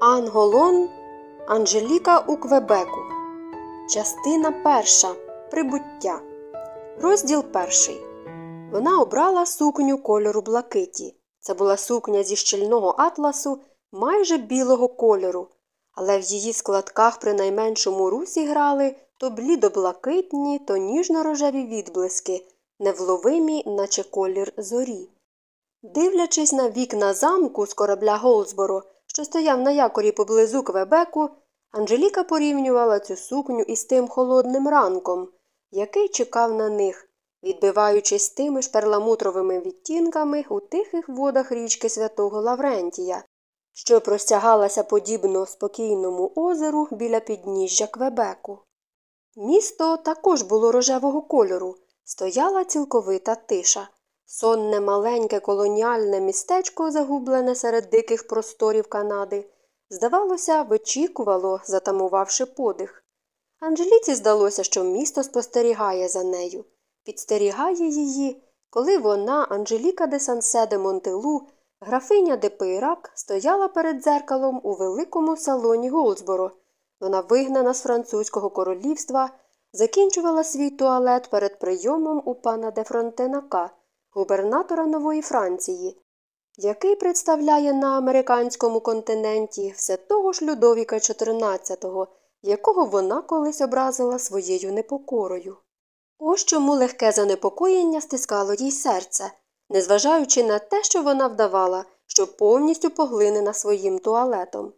Анголон Анжеліка у Квебеку. Частина перша. Прибуття. Розділ перший. Вона обрала сукню кольору блакиті. Це була сукня зі щільного атласу майже білого кольору, але в її складках при найменшому русі грали то блідо-блакитні, то ніжно-рожеві відблиски, невловимі, наче колір зорі. Дивлячись на вікна замку з корабля Голсборо, що стояв на якорі поблизу Квебеку, Анжеліка порівнювала цю сукню із тим холодним ранком, який чекав на них, відбиваючись тими ж перламутровими відтінками у тихих водах річки святого Лаврентія, що простягалася подібно спокійному озеру біля підніжжя Квебеку. Місто також було рожевого кольору, стояла цілковита тиша. Сонне маленьке колоніальне містечко, загублене серед диких просторів Канади, здавалося, вичікувало, затамувавши подих. Анжеліці здалося, що місто спостерігає за нею, підстерігає її, коли вона, Анжеліка де Сансе де Монтелу, графиня де Пейрак, стояла перед дзеркалом у великому салоні Голсборо. Вона вигнана з французького королівства, закінчувала свій туалет перед прийомом у пана де Фронтенака губернатора Нової Франції, який представляє на американському континенті все того ж Людовіка XIV, якого вона колись образила своєю непокорою. Ось чому легке занепокоєння стискало їй серце, незважаючи на те, що вона вдавала, що повністю поглинена своїм туалетом.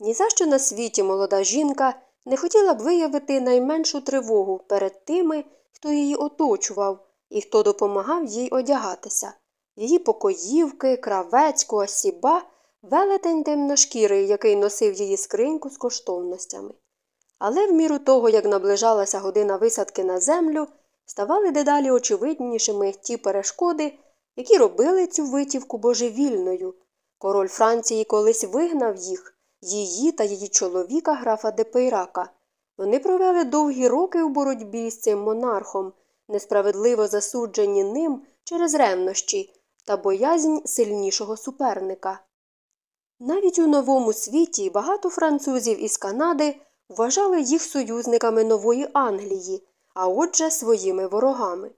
Ні за що на світі молода жінка не хотіла б виявити найменшу тривогу перед тими, хто її оточував, і хто допомагав їй одягатися. Її покоївки, кравецько, осіба, велетень темношкірий, який носив її скриньку з коштовностями. Але в міру того, як наближалася година висадки на землю, ставали дедалі очевиднішими ті перешкоди, які робили цю витівку божевільною. Король Франції колись вигнав їх, її та її чоловіка графа Депейрака. Вони провели довгі роки у боротьбі з цим монархом несправедливо засуджені ним через ревнощі та боязнь сильнішого суперника. Навіть у новому світі багато французів із Канади вважали їх союзниками нової Англії, а отже своїми ворогами.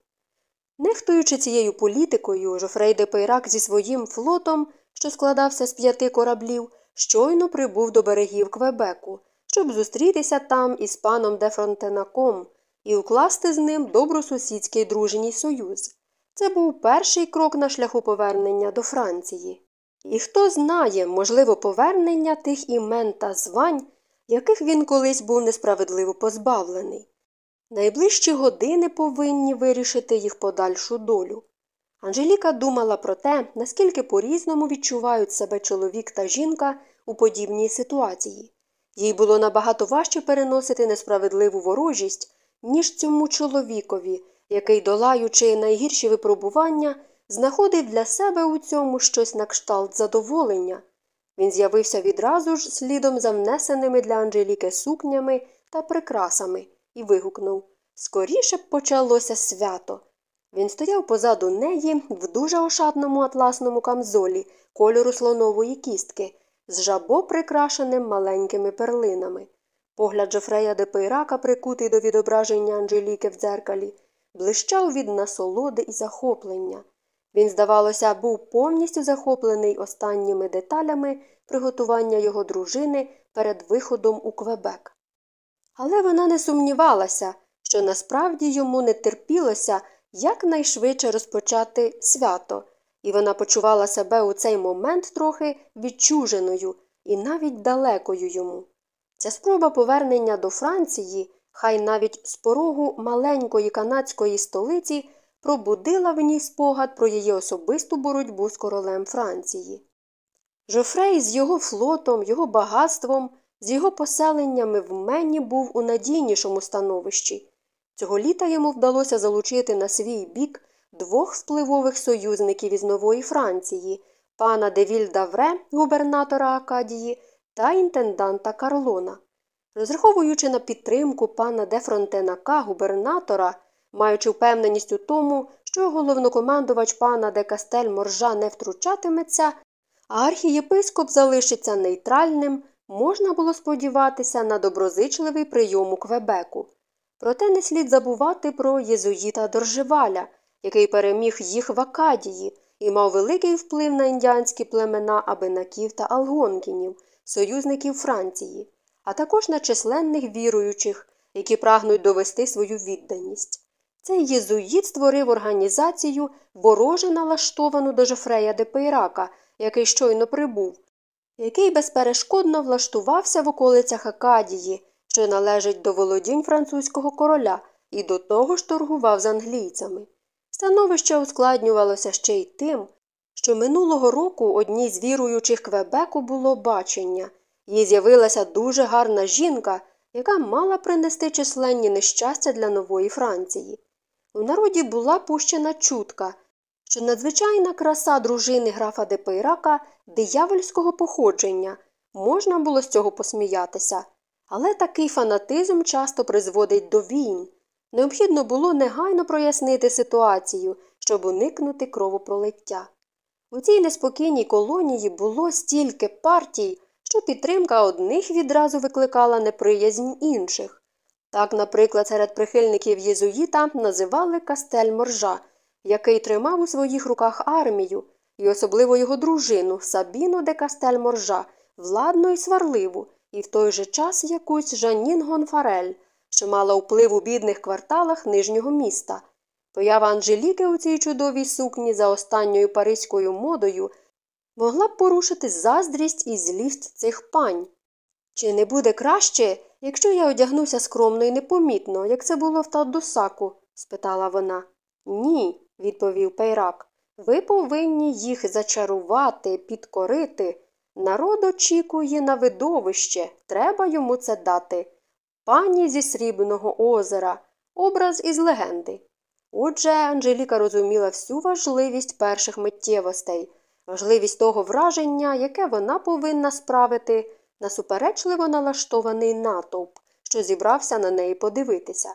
Нехтуючи цією політикою, Жофрей де Пейрак зі своїм флотом, що складався з п'яти кораблів, щойно прибув до берегів Квебеку, щоб зустрітися там із паном де Фронтенаком, і укласти з ним добросусідський дружній союз. Це був перший крок на шляху повернення до Франції. І хто знає, можливо, повернення тих імен та звань, яких він колись був несправедливо позбавлений. Найближчі години повинні вирішити їх подальшу долю. Анжеліка думала про те, наскільки по різному відчувають себе чоловік та жінка у подібній ситуації. Їй було набагато важче переносити несправедливу ворожість, ніж цьому чоловікові, який, долаючи найгірші випробування, знаходив для себе у цьому щось на кшталт задоволення. Він з'явився відразу ж слідом за внесеними для Анжеліки сукнями та прикрасами і вигукнув Скоріше б почалося свято. Він стояв позаду неї в дуже ошатному атласному камзолі кольору слонової кістки, з жабо прикрашеним маленькими перлинами. Погляд Джофрея де Пейрака, прикутий до відображення Анжеліки в дзеркалі, блищав від насолоди і захоплення. Він, здавалося, був повністю захоплений останніми деталями приготування його дружини перед виходом у Квебек. Але вона не сумнівалася, що насправді йому не терпілося якнайшвидше розпочати свято, і вона почувала себе у цей момент трохи відчуженою і навіть далекою йому. Ця спроба повернення до Франції, хай навіть з порогу маленької канадської столиці, пробудила в ній спогад про її особисту боротьбу з королем Франції. Жофрей з його флотом, його багатством, з його поселеннями в Мені був у надійнішому становищі. Цього літа йому вдалося залучити на свій бік двох впливових союзників із Нової Франції пана Девіль Давре, губернатора Акадії та інтенданта Карлона. Розраховуючи на підтримку пана де Фронтенака, губернатора, маючи впевненість у тому, що головнокомандувач пана де Кастель Моржа не втручатиметься, а архієпископ залишиться нейтральним, можна було сподіватися на доброзичливий прийом у Квебеку. Проте не слід забувати про єзуїта Доржеваля, який переміг їх в Акадії і мав великий вплив на індіанські племена абинаків та алгонкінів, союзників Франції, а також на численних віруючих, які прагнуть довести свою відданість. Цей єзуїт створив організацію, вороже налаштовану до Жофрея де Пейрака, який щойно прибув, який безперешкодно влаштувався в околицях Акадії, що належить до володінь французького короля, і до того ж торгував з англійцями. Становище ускладнювалося ще й тим, що минулого року одній з віруючих Квебеку було бачення, їй з'явилася дуже гарна жінка, яка мала принести численні нещастя для нової Франції. У народі була пущена чутка, що надзвичайна краса дружини графа де Пейрака диявольського походження, можна було з цього посміятися, але такий фанатизм часто призводить до війн. Необхідно було негайно прояснити ситуацію, щоб уникнути кровопролиття. У цій неспокійній колонії було стільки партій, що підтримка одних відразу викликала неприязнь інших. Так, наприклад, серед прихильників єзуїта називали Кастель Моржа, який тримав у своїх руках армію, і особливо його дружину Сабіну де Кастель Моржа, владну і сварливу, і в той же час якусь Жанін Гонфарель, що мала вплив у бідних кварталах нижнього міста. Поява Анжеліки у цій чудовій сукні за останньою паризькою модою могла б порушити заздрість і злість цих пань. Чи не буде краще, якщо я одягнуся скромно і непомітно, як це було в Таддусаку? спитала вона. Ні, відповів Пейрак. Ви повинні їх зачарувати, підкорити. Народ очікує на видовище, треба йому це дати. Пані зі срібного озера, образ із легенди. Отже, Анжеліка розуміла всю важливість перших миттєвостей, важливість того враження, яке вона повинна справити на суперечливо налаштований натовп, що зібрався на неї подивитися.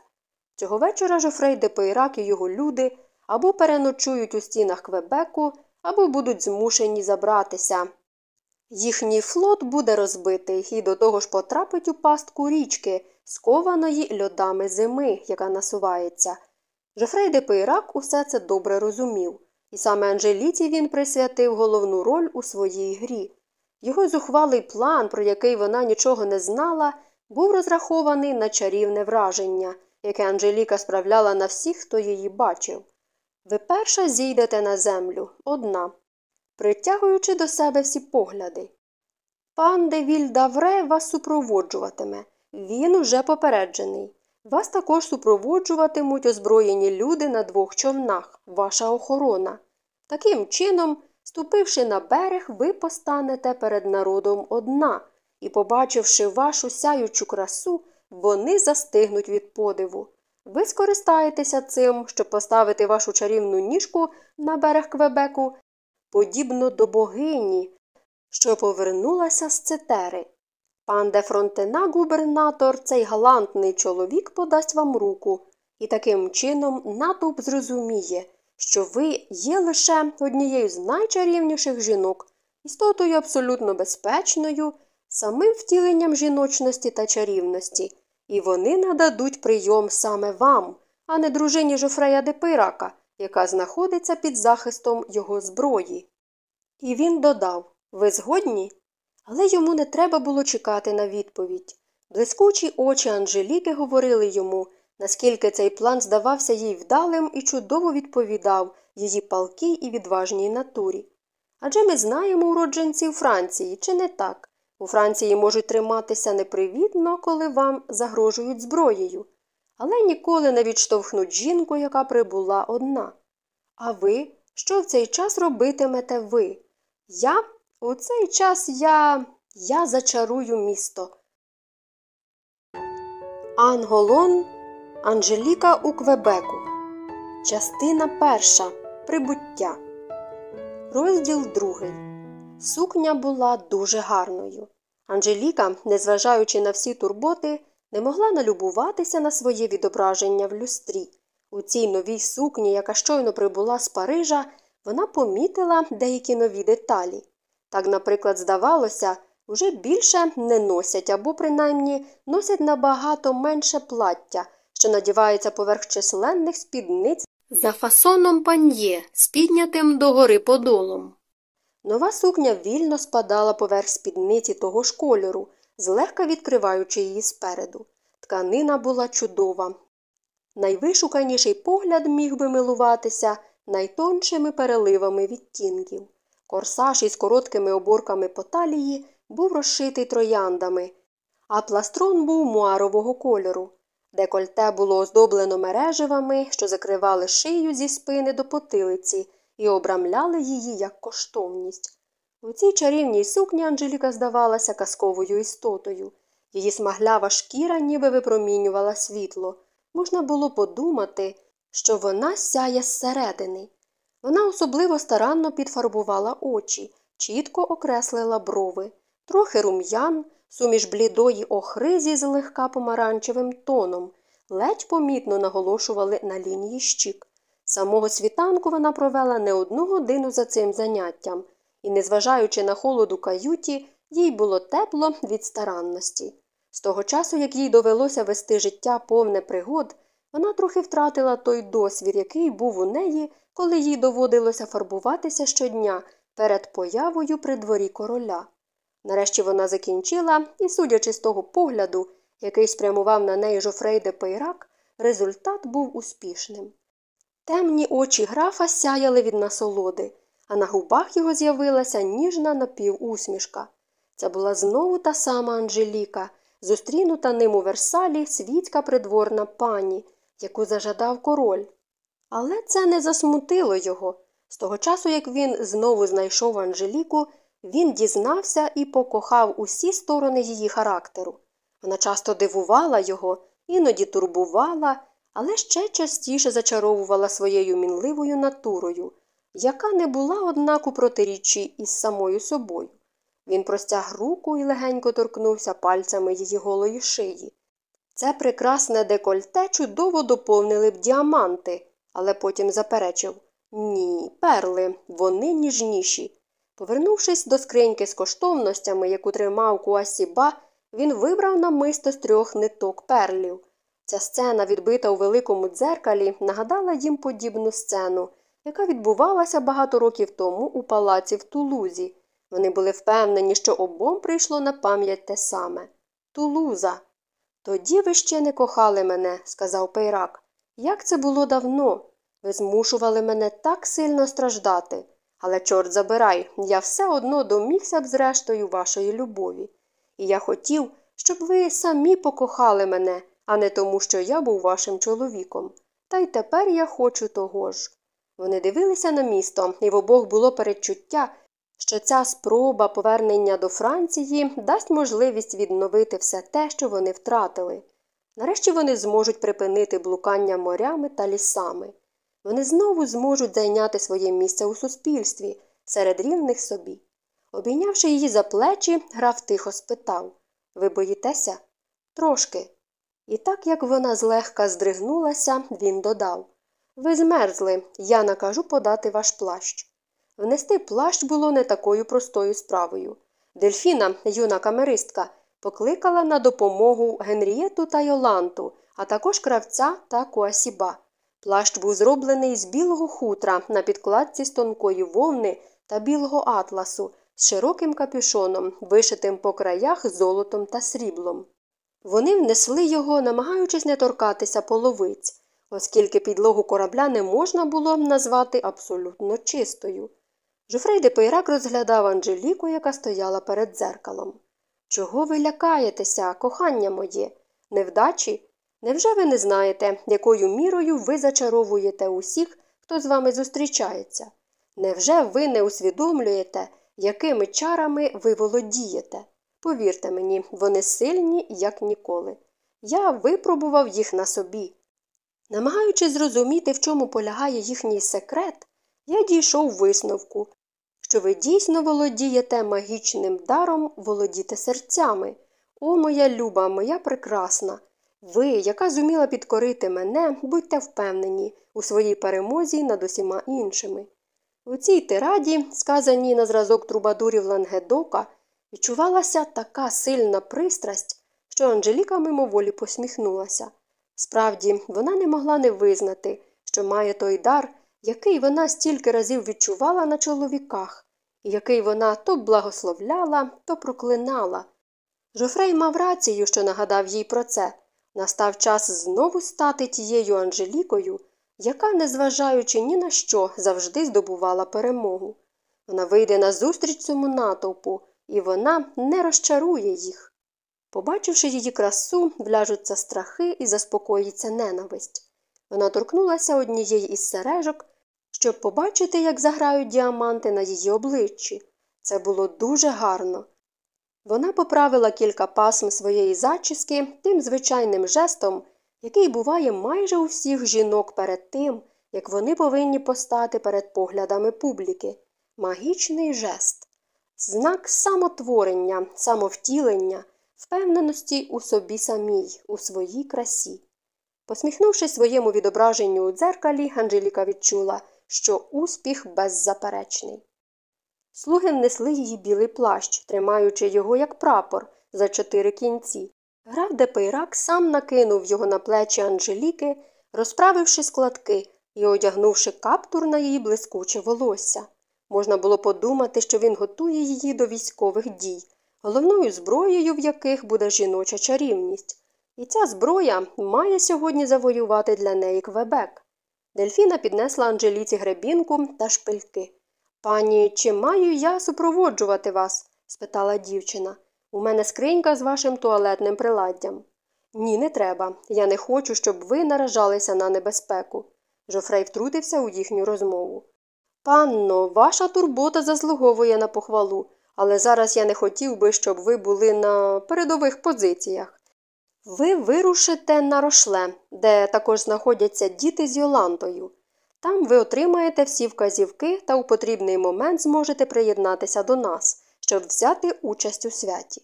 Цього вечора Жофрей де і його люди або переночують у стінах Квебеку, або будуть змушені забратися. Їхній флот буде розбитий і до того ж потрапить у пастку річки, скованої льодами зими, яка насувається. Жофрей де Пейрак усе це добре розумів, і саме Анжеліці він присвятив головну роль у своїй грі. Його зухвалий план, про який вона нічого не знала, був розрахований на чарівне враження, яке Анжеліка справляла на всіх, хто її бачив. Ви перша зійдете на землю одна, притягуючи до себе всі погляди. Пан Девіль Давре вас супроводжуватиме. Він уже попереджений. Вас також супроводжуватимуть озброєні люди на двох човнах, ваша охорона. Таким чином, ступивши на берег, ви постанете перед народом одна, і, побачивши вашу сяючу красу, вони застигнуть від подиву. Ви скористаєтеся цим, щоб поставити вашу чарівну ніжку на берег Квебеку, подібно до богині, що повернулася з цетери. Пан де Фронтена, губернатор, цей галантний чоловік подасть вам руку, і таким чином натовп зрозуміє, що ви є лише однією з найчарівніших жінок, істотою абсолютно безпечною, самим втіленням жіночності та чарівності, і вони нададуть прийом саме вам, а не дружині Жофрея де Пирака, яка знаходиться під захистом його зброї. І він додав Ви згодні? Але йому не треба було чекати на відповідь. Блискучі очі Анжеліки говорили йому, наскільки цей план здавався їй вдалим і чудово відповідав її палкій і відважній натурі. Адже ми знаємо уродженців Франції, чи не так? У Франції можуть триматися непривітно, коли вам загрожують зброєю, але ніколи не відштовхнуть жінку, яка прибула одна. А ви, що в цей час робитимете ви? Я у цей час я. я зачарую місто. Анголон Анжеліка у Квебеку. Частина перша. Прибуття. Розділ другий. Сукня була дуже гарною. Анжеліка, незважаючи на всі турботи, не могла налюбуватися на своє відображення в люстрі. У цій новій сукні, яка щойно прибула з Парижа, вона помітила деякі нові деталі. Так, наприклад, здавалося, уже більше не носять або принаймні носять набагато менше плаття, що надівається поверх численних спідниць за фасоном пан'є з піднятим догори подолом. Нова сукня вільно спадала поверх спідниці того ж кольору, злегка відкриваючи її спереду. Тканина була чудова. Найвишуканіший погляд міг би милуватися найтоншими переливами відтінків. Корсаж із короткими оборками по талії був розшитий трояндами, а пластрон був муарового кольору. Декольте було оздоблено мереживами, що закривали шию зі спини до потилиці і обрамляли її як коштовність. У цій чарівній сукні Анжеліка здавалася казковою істотою. Її смаглява шкіра ніби випромінювала світло. Можна було подумати, що вона сяє зсередини. Вона особливо старанно підфарбувала очі, чітко окреслила брови, трохи рум'ян, суміж блідої охри зі злегка помаранчевим тоном, ледь помітно наголошували на лінії щік. Самого світанку вона провела не одну годину за цим заняттям, і, незважаючи на холод у каюті, їй було тепло від старанності. З того часу, як їй довелося вести життя повне пригод, вона трохи втратила той досвід, який був у неї, коли їй доводилося фарбуватися щодня перед появою при дворі короля. Нарешті вона закінчила і, судячи з того погляду, який спрямував на неї Жофрей де Пейрак, результат був успішним. Темні очі графа сяяли від насолоди, а на губах його з'явилася ніжна напівусмішка. Це була знову та сама Анжеліка, зустрінута ним у Версалі світська придворна пані, яку зажадав король. Але це не засмутило його. З того часу, як він знову знайшов Анжеліку, він дізнався і покохав усі сторони її характеру. Вона часто дивувала його, іноді турбувала, але ще частіше зачаровувала своєю мінливою натурою, яка не була, однак, у протиріччі із самою собою. Він простяг руку і легенько торкнувся пальцями її голої шиї. Це прекрасне декольте чудово доповнили б діаманти, але потім заперечив ні, перли, вони ніжніші. Повернувшись до скриньки з коштовностями, яку тримав Куасіба, він вибрав намисто з трьох ниток перлів. Ця сцена, відбита у великому дзеркалі, нагадала їм подібну сцену, яка відбувалася багато років тому у палаці в Тулузі. Вони були впевнені, що обом прийшло на пам'ять те саме Тулуза. Тоді ви ще не кохали мене, сказав Пейрак. Як це було давно? Ви змушували мене так сильно страждати. Але, чорт забирай, я все одно домігся б зрештою вашої любові. І я хотів, щоб ви самі покохали мене, а не тому, що я був вашим чоловіком. Та й тепер я хочу того ж. Вони дивилися на місто, і в обох було передчуття, що ця спроба повернення до Франції дасть можливість відновити все те, що вони втратили. Нарешті вони зможуть припинити блукання морями та лісами. Вони знову зможуть зайняти своє місце у суспільстві серед рівних собі. Обійнявши її за плечі, граф тихо спитав Ви боїтеся? Трошки. І так як вона злегка здригнулася, він додав Ви змерзли, я накажу подати ваш плащ. Внести плащ було не такою простою справою. Дельфіна, юна камеристка, покликала на допомогу Генрієту та Йоланту, а також кравця та Куасіба. Плащ був зроблений з білого хутра на підкладці з тонкої вовни та білого атласу з широким капюшоном, вишитим по краях золотом та сріблом. Вони внесли його, намагаючись не торкатися половиць, оскільки підлогу корабля не можна було назвати абсолютно чистою. Жофрей де Пейрак розглядав Анжеліку, яка стояла перед дзеркалом. Чого ви лякаєтеся, кохання моє? Невдачі? Невже ви не знаєте, якою мірою ви зачаровуєте усіх, хто з вами зустрічається? Невже ви не усвідомлюєте, якими чарами ви володієте? Повірте мені, вони сильні, як ніколи. Я випробував їх на собі. Намагаючись зрозуміти, в чому полягає їхній секрет, я дійшов висновку, що ви дійсно володієте магічним даром володіти серцями. О, моя люба, моя прекрасна. Ви, яка зуміла підкорити мене, будьте впевнені у своїй перемозі над усіма іншими. У цій тираді, сказаній на зразок трубадурів Лангедока, Відчувалася така сильна пристрасть, що Анжеліка мимоволі посміхнулася. Справді, вона не могла не визнати, що має той дар, який вона стільки разів відчувала на чоловіках, який вона то благословляла, то проклинала. Жофрей мав рацію, що нагадав їй про це. Настав час знову стати тією Анжелікою, яка, незважаючи ні на що, завжди здобувала перемогу. Вона вийде назустріч цьому натовпу, і вона не розчарує їх. Побачивши її красу, вляжуться страхи і заспокоїться ненависть. Вона торкнулася однієї із сережок, щоб побачити, як заграють діаманти на її обличчі. Це було дуже гарно. Вона поправила кілька пасм своєї зачіски тим звичайним жестом, який буває майже у всіх жінок перед тим, як вони повинні постати перед поглядами публіки. Магічний жест, знак самотворення, самовтілення, впевненості у собі самій, у своїй красі. Посміхнувшись своєму відображенню у дзеркалі, Анжеліка відчула, що успіх беззаперечний. Слуги внесли її білий плащ, тримаючи його як прапор за чотири кінці. Граф Депейрак сам накинув його на плечі Анжеліки, розправивши складки і одягнувши каптур на її блискуче волосся. Можна було подумати, що він готує її до військових дій, головною зброєю в яких буде жіноча чарівність. І ця зброя має сьогодні завоювати для неї Квебек. Дельфіна піднесла Анжеліці гребінку та шпильки. Пані, чи маю я супроводжувати вас? спитала дівчина. У мене скринька з вашим туалетним приладдям. Ні, не треба. Я не хочу, щоб ви наражалися на небезпеку. Жофрей втрутився у їхню розмову. Панно, ваша турбота заслуговує на похвалу, але зараз я не хотів би, щоб ви були на передових позиціях. Ви вирушите на рошле, де також знаходяться діти з Йолантою. Там ви отримаєте всі вказівки та у потрібний момент зможете приєднатися до нас, щоб взяти участь у святі.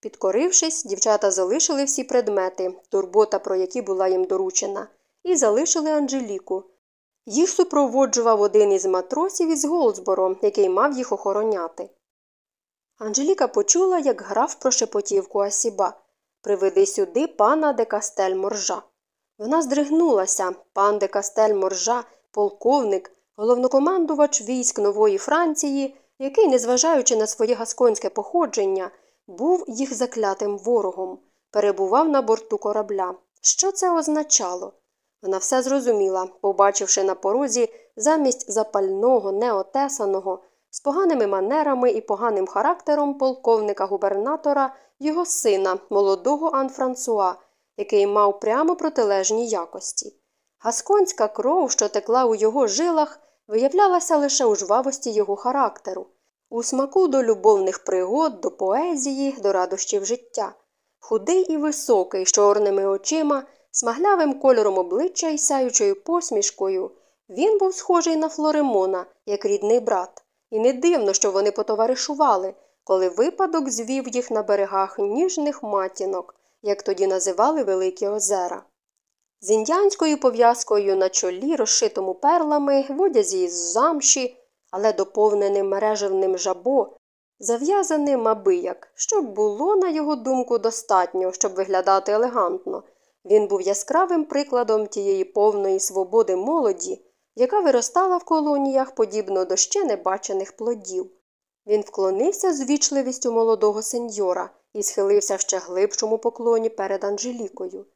Підкорившись, дівчата залишили всі предмети, турбота, про які була їм доручена, і залишили Анжеліку. Їх супроводжував один із матросів із Голдсборо, який мав їх охороняти. Анжеліка почула, як граф прошепотів Куасіба Приведи сюди пана де Кастель Моржа. Вона здригнулася. Пан де Кастель Моржа, полковник, головнокомандувач військ Нової Франції, який, незважаючи на своє гасконське походження, був їх заклятим ворогом, перебував на борту корабля. Що це означало? Вона все зрозуміла, побачивши на порозі замість запального, неотесаного, з поганими манерами і поганим характером полковника губернатора його сина, молодого Анфрансуа, який мав прямо протилежні якості. Гасконська кров, що текла у його жилах, виявлялася лише у жвавості його характеру, у смаку до любовних пригод, до поезії, до радощів життя. Худий і високий, з чорними очима, смаглявим кольором обличчя і сяючою посмішкою, він був схожий на Флоремона, як рідний брат, і не дивно, що вони потоваришували, коли випадок звів їх на берегах ніжних матінок, як тоді називали Великі озера. З індіанською пов'язкою на чолі, розшитому перлами, в одязі із замші, але доповненим мережевним жабо, зав'язаним аби як, щоб було, на його думку, достатньо, щоб виглядати елегантно. Він був яскравим прикладом тієї повної свободи молоді, яка виростала в колоніях подібно до ще небачених плодів. Він вклонився з вічливістю молодого сеньора і схилився ще глибшому поклоні перед Анжелікою.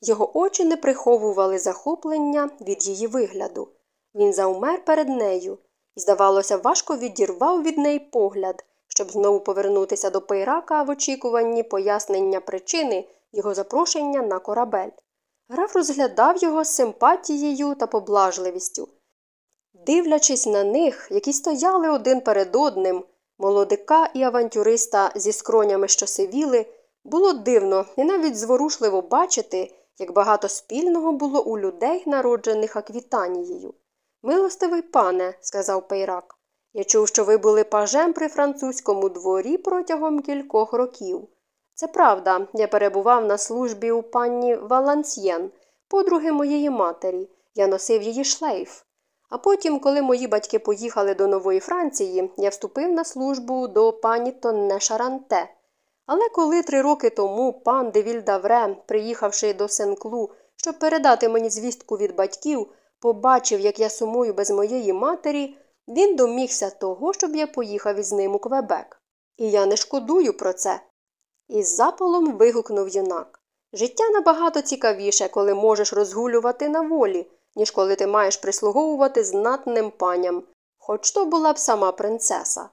Його очі не приховували захоплення від її вигляду. Він завмер перед нею і, здавалося, важко відірвав від неї погляд, щоб знову повернутися до Пейрака в очікуванні пояснення причини його запрошення на корабель. Граф розглядав його з симпатією та поблажливістю. Дивлячись на них, які стояли один перед одним, молодика і авантюриста зі скронями, що сивіли, було дивно і навіть зворушливо бачити, як багато спільного було у людей, народжених Аквітанією. Милостивий пане, сказав Пейрак, я чув, що ви були пажем при французькому дворі протягом кількох років. Це правда, я перебував на службі у пані Валансьєн, подруги моєї матері. Я носив її шлейф. А потім, коли мої батьки поїхали до Нової Франції, я вступив на службу до пані Тонне Шаранте. Але коли три роки тому пан Девіль Давре, приїхавши до Сенклу, щоб передати мені звістку від батьків, побачив, як я сумую без моєї матері, він домігся того, щоб я поїхав із ним у Квебек. І я не шкодую про це. Із запалом вигукнув юнак. Життя набагато цікавіше, коли можеш розгулювати на волі, ніж коли ти маєш прислуговувати знатним паням, хоч то була б сама принцеса.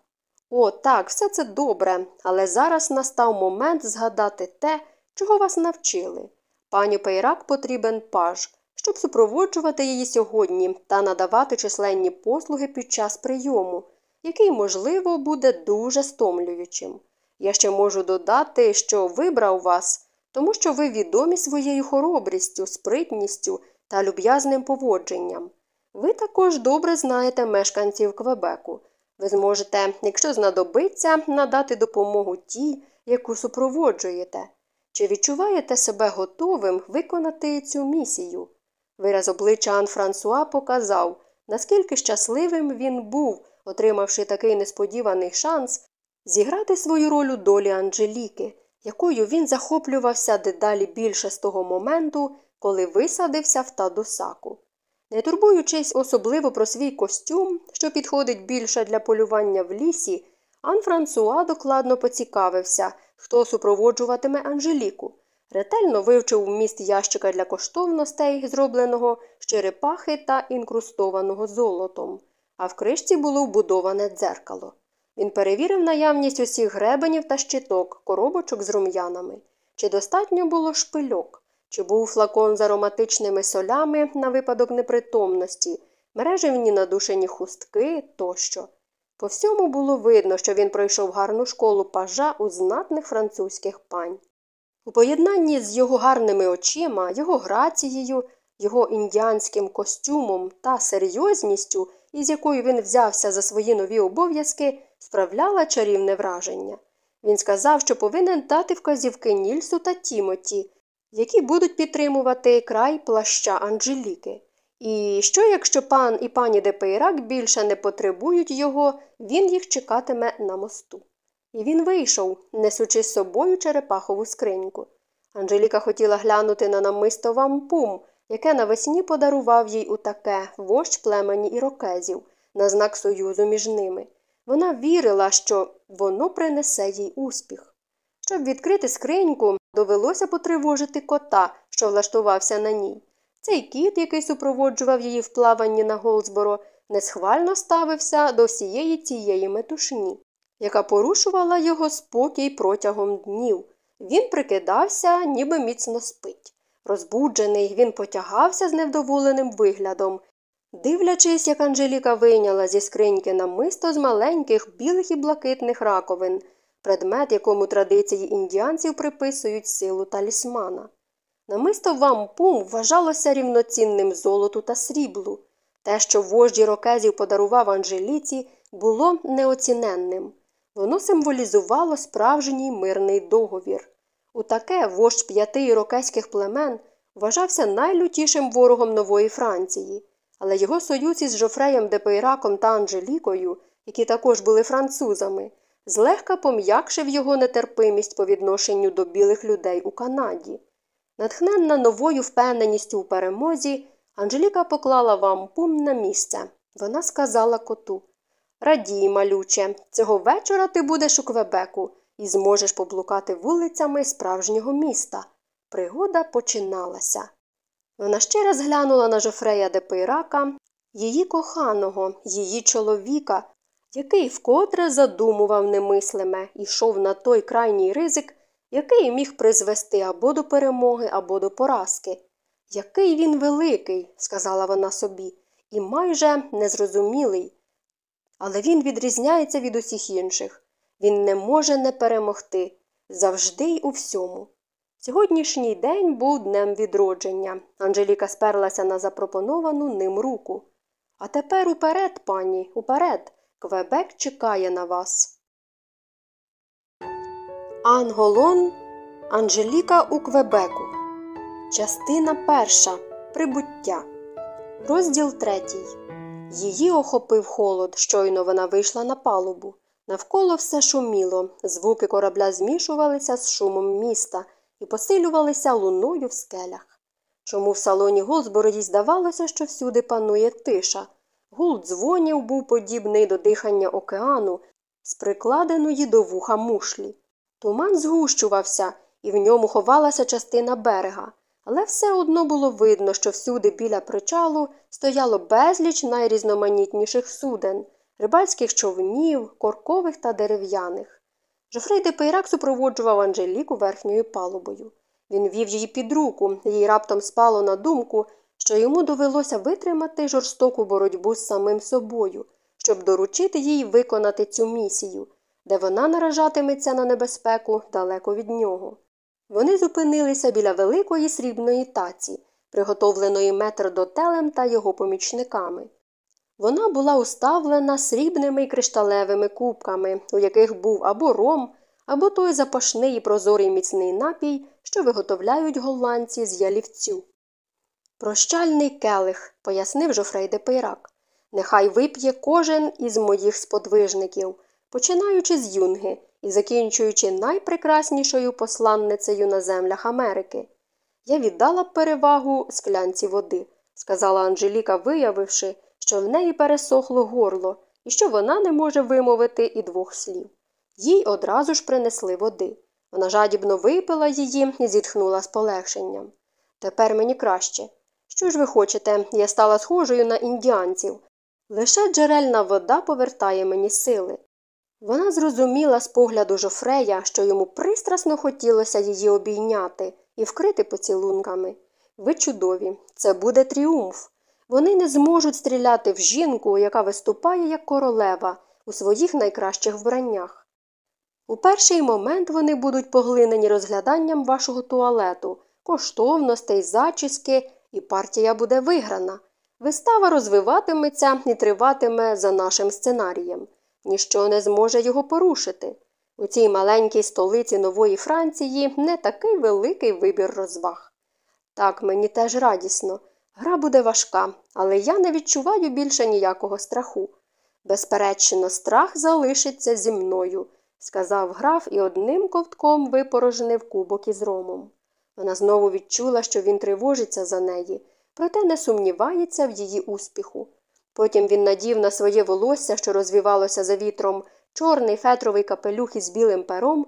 О, так, все це добре, але зараз настав момент згадати те, чого вас навчили. Пані Пейрак потрібен паж, щоб супроводжувати її сьогодні та надавати численні послуги під час прийому, який, можливо, буде дуже стомлюючим. Я ще можу додати, що вибрав вас, тому що ви відомі своєю хоробрістю, спритністю та люб'язним поводженням. Ви також добре знаєте мешканців Квебеку. Ви зможете, якщо знадобиться, надати допомогу тій, яку супроводжуєте. Чи відчуваєте себе готовим виконати цю місію? Вираз обличчя Ан Франсуа показав, наскільки щасливим він був, отримавши такий несподіваний шанс зіграти свою роль у долі Анжеліки, якою він захоплювався дедалі більше з того моменту, коли висадився в Тадосаку. Не турбуючись особливо про свій костюм, що підходить більше для полювання в лісі, Ан Франсуа докладно поцікавився, хто супроводжуватиме Анжеліку. Ретельно вивчив вміст ящика для коштовностей, зробленого з черепахи та інкрустованого золотом, а в кришці було вбудоване дзеркало. Він перевірив наявність усіх гребенів та щиток, коробочок з рум'янами. Чи достатньо було шпильок, чи був флакон з ароматичними солями на випадок непритомності, мережевні надушені хустки тощо. По всьому було видно, що він пройшов гарну школу пажа у знатних французьких пань. У поєднанні з його гарними очима, його грацією, його індіанським костюмом та серйозністю, із якою він взявся за свої нові обов'язки, справляла чарівне враження. Він сказав, що повинен дати вказівки Нільсу та Тімоті, які будуть підтримувати край плаща Анжеліки. І що, якщо пан і пані Депейрак більше не потребують його, він їх чекатиме на мосту. І він вийшов, несучи з собою черепахову скриньку. Анжеліка хотіла глянути на намисто вампум, яке навесні подарував їй у таке вождь племені ірокезів, на знак союзу між ними. Вона вірила, що воно принесе їй успіх. Щоб відкрити скриньку, довелося потривожити кота, що влаштувався на ній. Цей кіт, який супроводжував її в плаванні на Голдсборо, несхвально ставився до всієї цієї метушні, яка порушувала його спокій протягом днів. Він прикидався, ніби міцно спить. Розбуджений, він потягався з невдоволеним виглядом. Дивлячись, як Анжеліка вийняла зі скриньки намисто з маленьких білих і блакитних раковин, предмет, якому традиції індіанців приписують силу талісмана. Намисто вампум вважалося рівноцінним золоту та сріблу. Те, що вождь ірокезів подарував Анжеліці, було неоціненним. Воно символізувало справжній мирний договір. Уттаке, вождь п'яти ірокезьких племен вважався найлютішим ворогом нової Франції, але його союз із Жофреєм Депейраком та Анжелікою, які також були французами, злегка пом'якшив його нетерпимість по відношенню до білих людей у Канаді. Натхненна новою впевненістю у перемозі, Анжеліка поклала вампум на місце. Вона сказала коту Радій, малюче, цього вечора ти будеш у Квебеку і зможеш поблукати вулицями справжнього міста. Пригода починалася. Вона ще раз глянула на Жофрея де її коханого, її чоловіка, який вкотре задумував немислиме і йшов на той крайній ризик, який міг призвести або до перемоги, або до поразки. Який він великий, сказала вона собі, і майже незрозумілий. Але він відрізняється від усіх інших. Він не може не перемогти завжди й у всьому. Сьогоднішній день був днем відродження. Анжеліка сперлася на запропоновану ним руку. А тепер уперед, пані, уперед. Квебек чекає на вас. Анголон Анжеліка у Квебеку. Частина перша. Прибуття. Розділ третій. Її охопив холод, щойно вона вийшла на палубу. Навколо все шуміло, звуки корабля змішувалися з шумом міста і посилювалися луною в скелях. Чому в салоні Голсбороді здавалося, що всюди панує тиша? Гул дзвонів був подібний до дихання океану з прикладеної до вуха мушлі. Туман згущувався, і в ньому ховалася частина берега, але все одно було видно, що всюди біля причалу стояло безліч найрізноманітніших суден, рибальських човнів, коркових та дерев'яних. Жофрей де Пейрак супроводжував Анжеліку верхньою палубою. Він вів її під руку, їй раптом спало на думку, що йому довелося витримати жорстоку боротьбу з самим собою, щоб доручити їй виконати цю місію, де вона наражатиметься на небезпеку далеко від нього. Вони зупинилися біля великої срібної таці, приготовленої метр дотелем та його помічниками. Вона була уставлена срібними й кришталевими кубками, у яких був або ром, або той запашний і прозорий міцний напій, що виготовляють голландці з ялівцю. Прощальний келих, пояснив Жофрей де Пейрак. Нехай вип'є кожен із моїх сподвижників, починаючи з юнги і закінчуючи найпрекраснішою посланницею на землях Америки. Я віддала б перевагу склянці води, сказала Анжеліка, виявивши, що в неї пересохло горло і що вона не може вимовити і двох слів. Їй одразу ж принесли води. Вона жадібно випила її і зітхнула з полегшенням. Тепер мені краще. Що ж ви хочете, я стала схожою на індіанців. Лише джерельна вода повертає мені сили. Вона зрозуміла з погляду жофрея, що йому пристрасно хотілося її обійняти і вкрити поцілунками. Ви чудові, це буде тріумф. Вони не зможуть стріляти в жінку, яка виступає як королева у своїх найкращих вбраннях. У перший момент вони будуть поглинені розгляданням вашого туалету, коштовностей, зачіски, і партія буде виграна. Вистава розвиватиметься і триватиме за нашим сценарієм. Ніщо не зможе його порушити. У цій маленькій столиці нової Франції не такий великий вибір розваг. Так, мені теж радісно. Гра буде важка, але я не відчуваю більше ніякого страху. Безперечно, страх залишиться зі мною, сказав граф і одним ковтком випорожнив кубок із ромом. Вона знову відчула, що він тривожиться за неї, проте не сумнівається в її успіху. Потім він надів на своє волосся, що розвівалося за вітром, чорний фетровий капелюх із білим пером,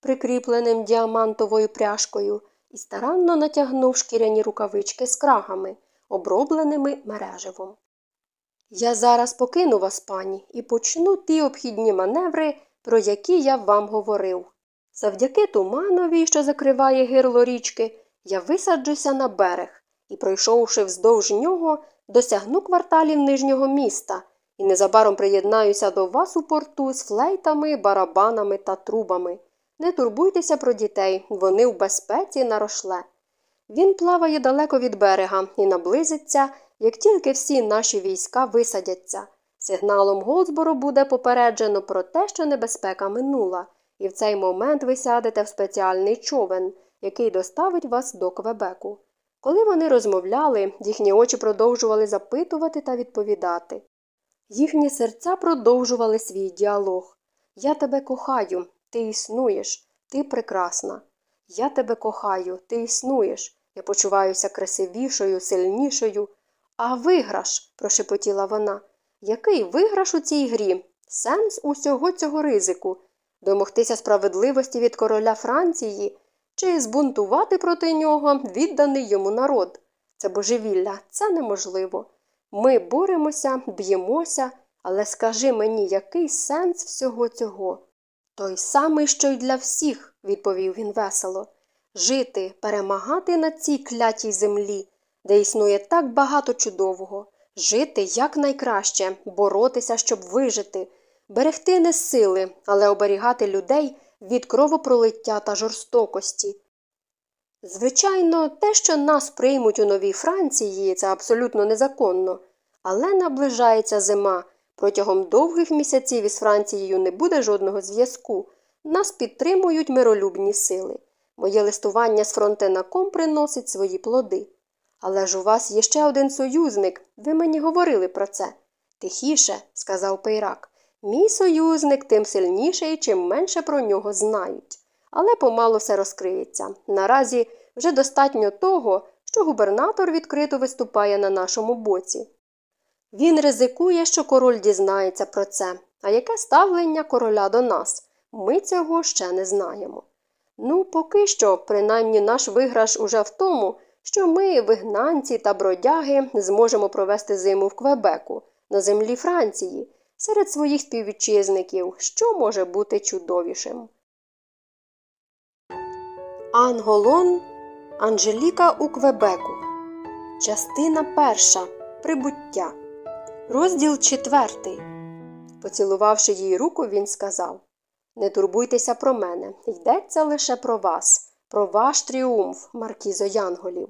прикріпленим діамантовою пряжкою, і старанно натягнув шкіряні рукавички з крагами, обробленими мереживом. Я зараз покину вас, пані, і почну ті обхідні маневри, про які я вам говорив. Завдяки туманові, що закриває гирло річки, я висаджуся на берег і, пройшовши вздовж нього, досягну кварталів нижнього міста і незабаром приєднаюся до вас у порту з флейтами, барабанами та трубами. Не турбуйтеся про дітей, вони в безпеці на рошле. Він плаває далеко від берега і наблизиться, як тільки всі наші війська висадяться. Сигналом Голдсбору буде попереджено про те, що небезпека минула, і в цей момент ви сядете в спеціальний човен, який доставить вас до Квебеку. Коли вони розмовляли, їхні очі продовжували запитувати та відповідати. Їхні серця продовжували свій діалог. Я тебе кохаю, ти існуєш, ти прекрасна. Я тебе кохаю, ти існуєш. Я почуваюся красивішою, сильнішою. А виграш, прошепотіла вона. Який виграш у цій грі? Сенс усього цього ризику? Домогтися справедливості від короля Франції чи збунтувати проти нього відданий йому народ. Це божевілля, це неможливо. Ми боремося, б'ємося, але скажи мені, який сенс всього цього? Той самий, що й для всіх, відповів він весело. Жити, перемагати на цій клятій землі, де існує так багато чудового, жити якнайкраще, боротися, щоб вижити, берегти не сили, але оберігати людей від кровопролиття та жорстокості. Звичайно, те, що нас приймуть у новій Франції, це абсолютно незаконно, але наближається зима. Протягом довгих місяців із Францією не буде жодного зв'язку. Нас підтримують миролюбні сили. Моє листування з фронтенаком приносить свої плоди. Але ж у вас є ще один союзник, ви мені говорили про це. Тихіше, сказав Пейрак. Мій союзник тим сильніший, чим менше про нього знають. Але помалу все розкриється. Наразі вже достатньо того, що губернатор відкрито виступає на нашому боці. Він ризикує, що король дізнається про це. А яке ставлення короля до нас? Ми цього ще не знаємо. Ну, поки що, принаймні наш виграш уже в тому, що ми, вигнанці та бродяги, зможемо провести зиму в Квебеку, на землі Франції, серед своїх співвітчизників, що може бути чудовішим. Анголон Анжеліка у Квебеку. Частина перша. Прибуття. Розділ четвертий. Поцілувавши їй руку, він сказав Не турбуйтеся про мене. Йдеться лише про вас, про ваш тріумф, Маркізо Янголів.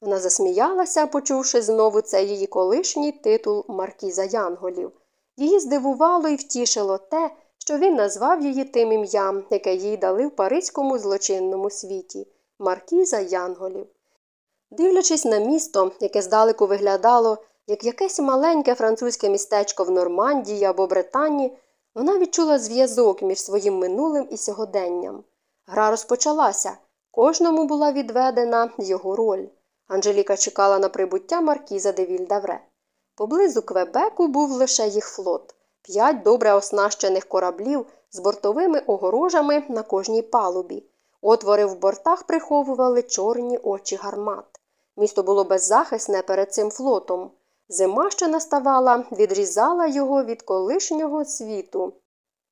Вона засміялася, почувши знову цей її колишній титул Маркіза Янголів. Її здивувало і втішило те, що він назвав її тим ім'ям, яке їй дали в паризькому злочинному світі Маркіза Янголів. Дивлячись на місто, яке здалеку виглядало, як якесь маленьке французьке містечко в Нормандії або Британії, вона відчула зв'язок між своїм минулим і сьогоденням. Гра розпочалася, кожному була відведена його роль. Анжеліка чекала на прибуття Маркіза де Вільдавре. Поблизу Квебеку був лише їх флот п'ять добре оснащених кораблів з бортовими огорожами на кожній палубі. Отвори в бортах приховували чорні очі гармат. Місто було беззахисне перед цим флотом. Зима, що наставала, відрізала його від колишнього світу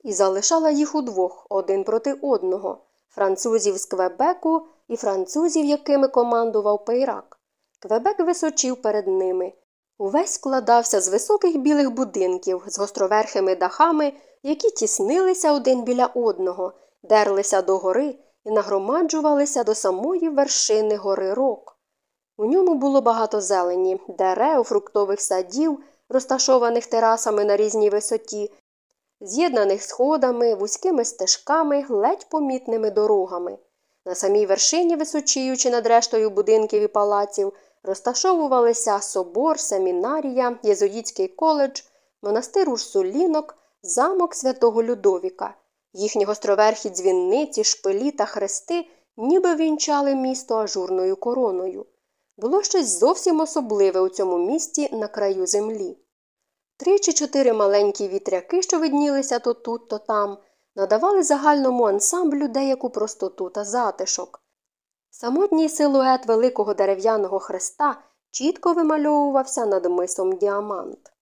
і залишала їх удвох один проти одного французів з Квебеку і французів, якими командував Пейрак. Квебек височив перед ними. Увесь складався з високих білих будинків, з гостроверхими дахами, які тіснилися один біля одного, дерлися до гори і нагромаджувалися до самої вершини гори рок. У ньому було багато зелені, дерев, фруктових садів, розташованих терасами на різній висоті, з'єднаних сходами, вузькими стежками, ледь помітними дорогами. На самій вершині, височіючи над рештою будинків і палаців, розташовувалися собор, семінарія, Єзуїтський коледж, монастир Урсулінок, замок святого Людовіка. Їхні гостроверхі дзвінниці, шпилі та хрести ніби вінчали місто ажурною короною. Було щось зовсім особливе у цьому місті на краю землі. Три чи чотири маленькі вітряки, що виднілися то тут, то там, надавали загальному ансамблю деяку простоту та затишок. Самотній силует великого дерев'яного хреста чітко вимальовувався над мисом діамант.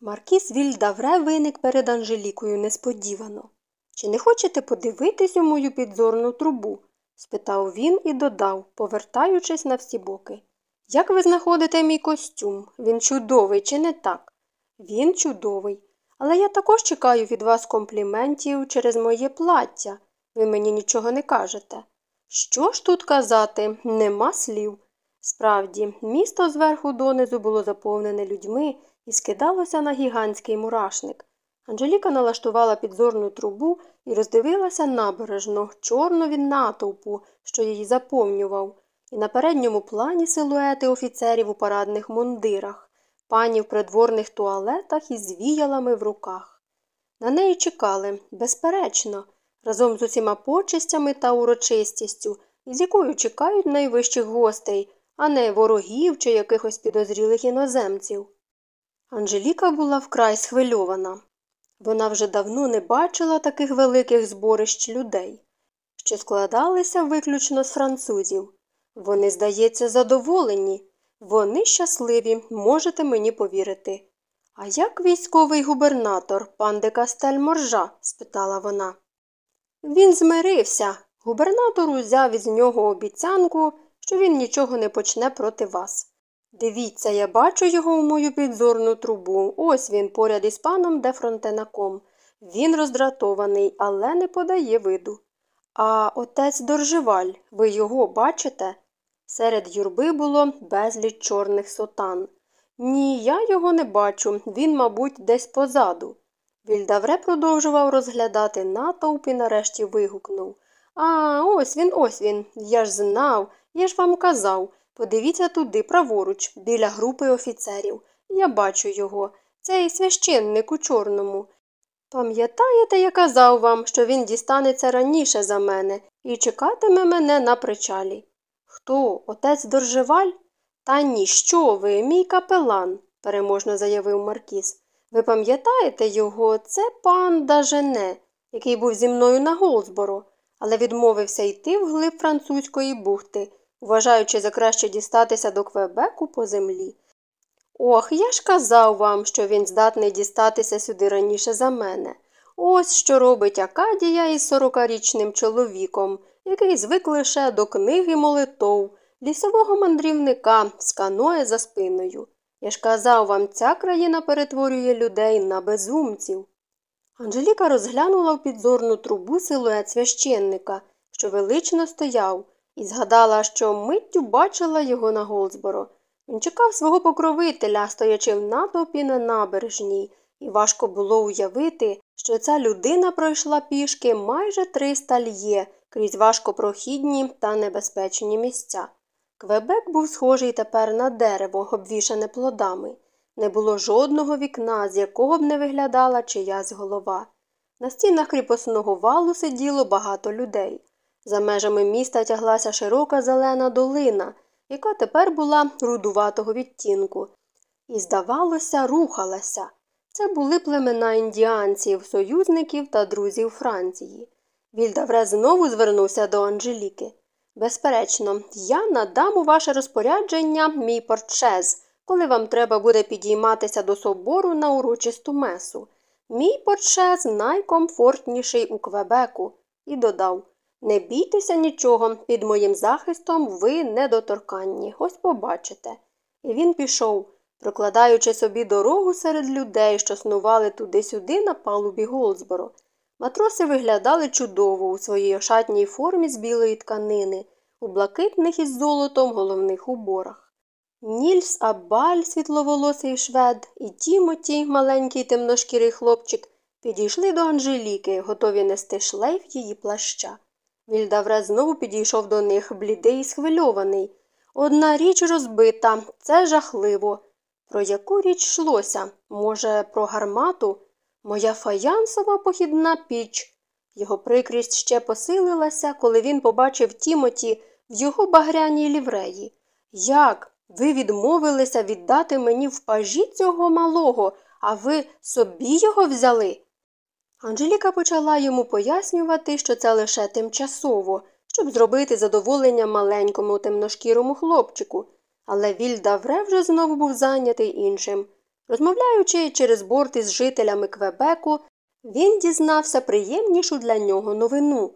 Маркіс Вільдавре виник перед Анжелікою несподівано. Чи не хочете подивитись у мою підзорну трубу? спитав він і додав, повертаючись на всі боки. Як ви знаходите мій костюм? Він чудовий, чи не так? Він чудовий. Але я також чекаю від вас компліментів через моє плаття. Ви мені нічого не кажете. Що ж тут казати, нема слів. Справді, місто зверху донизу було заповнене людьми і скидалося на гігантський мурашник. Анжеліка налаштувала підзорну трубу і роздивилася набережно, чорну від натовпу, що її заповнював, і на передньому плані силуети офіцерів у парадних мундирах, пані в придворних туалетах із віялами в руках. На неї чекали, безперечно, разом з усіма почестями та урочистістю, з якою чекають найвищих гостей, а не ворогів чи якихось підозрілих іноземців. Анжеліка була вкрай схвильована. Вона вже давно не бачила таких великих зборищ людей, що складалися виключно з французів. Вони, здається, задоволені, вони щасливі, можете мені повірити. А як військовий губернатор, пан де Кастель Моржа? спитала вона. Він змирився. Губернатор узяв із нього обіцянку, що він нічого не почне проти вас. Дивіться, я бачу його у мою підзорну трубу. Ось він поряд із паном де фронтенаком. Він роздратований, але не подає виду. А отець Доржеваль, ви його бачите? Серед юрби було безліч чорних сотан. Ні, я його не бачу, він, мабуть, десь позаду. Вільдавре продовжував розглядати натовп і нарешті вигукнув А, ось він, ось він. Я ж знав, я ж вам казав. Подивіться туди, праворуч, біля групи офіцерів. Я бачу його. цей священник у чорному. Пам'ятаєте, я казав вам, що він дістанеться раніше за мене і чекатиме мене на причалі? Хто? Отець Доржеваль? Та ні, що ви, мій капелан, переможно заявив Маркіс. Ви пам'ятаєте його? Це пан Дажене, який був зі мною на Голсборо, але відмовився йти вглиб французької бухти, вважаючи за краще дістатися до Квебеку по землі. Ох, я ж казав вам, що він здатний дістатися сюди раніше за мене. Ось що робить Акадія із сорокарічним чоловіком, який звик лише до книги молитов, лісового мандрівника з каноє за спиною. Я ж казав вам, ця країна перетворює людей на безумців. Анжеліка розглянула в підзорну трубу силует священника, що велично стояв, і згадала, що миттю бачила його на Голдсборо. Він чекав свого покровителя, стоячи в натовпі на набережній, і важко було уявити, що ця людина пройшла пішки майже 300 льє крізь важкопрохідні та небезпечні місця. Квебек був схожий тепер на дерево, обвішане плодами. Не було жодного вікна, з якого б не виглядала чиясь голова. На стінах кріпосного валу сиділо багато людей. За межами міста тяглася широка зелена долина, яка тепер була рудуватого відтінку, і, здавалося, рухалася. Це були племена індіанців, союзників та друзів Франції. Вільдавре знову звернувся до Анжеліки. Безперечно, я надам у ваше розпорядження мій порчез, коли вам треба буде підійматися до собору на урочисту месу. Мій порчез найкомфортніший у Квебеку, і додав не бійтеся нічого, під моїм захистом ви недоторканні, ось побачите. І він пішов, прокладаючи собі дорогу серед людей, що снували туди-сюди на палубі Голдсборо. Матроси виглядали чудово у своїй ошатній формі з білої тканини, у блакитних із золотом головних уборах. Нільс Абаль, світловолосий швед, і Тімоті, маленький темношкірий хлопчик, підійшли до Анжеліки, готові нести шлейф її плаща. Вільдавре знову підійшов до них, блідий і схвильований. Одна річ розбита, це жахливо. Про яку річ йшлося? Може, про гармату? Моя фаянсова похідна піч. Його прикрість ще посилилася, коли він побачив Тімоті в його багряній лівреї. Як? Ви відмовилися віддати мені в пажі цього малого, а ви собі його взяли? Анжеліка почала йому пояснювати, що це лише тимчасово, щоб зробити задоволення маленькому темношкірому хлопчику, але Вільдавре вже знову був зайнятий іншим. Розмовляючи через борт із жителями Квебеку, він дізнався приємнішу для нього новину.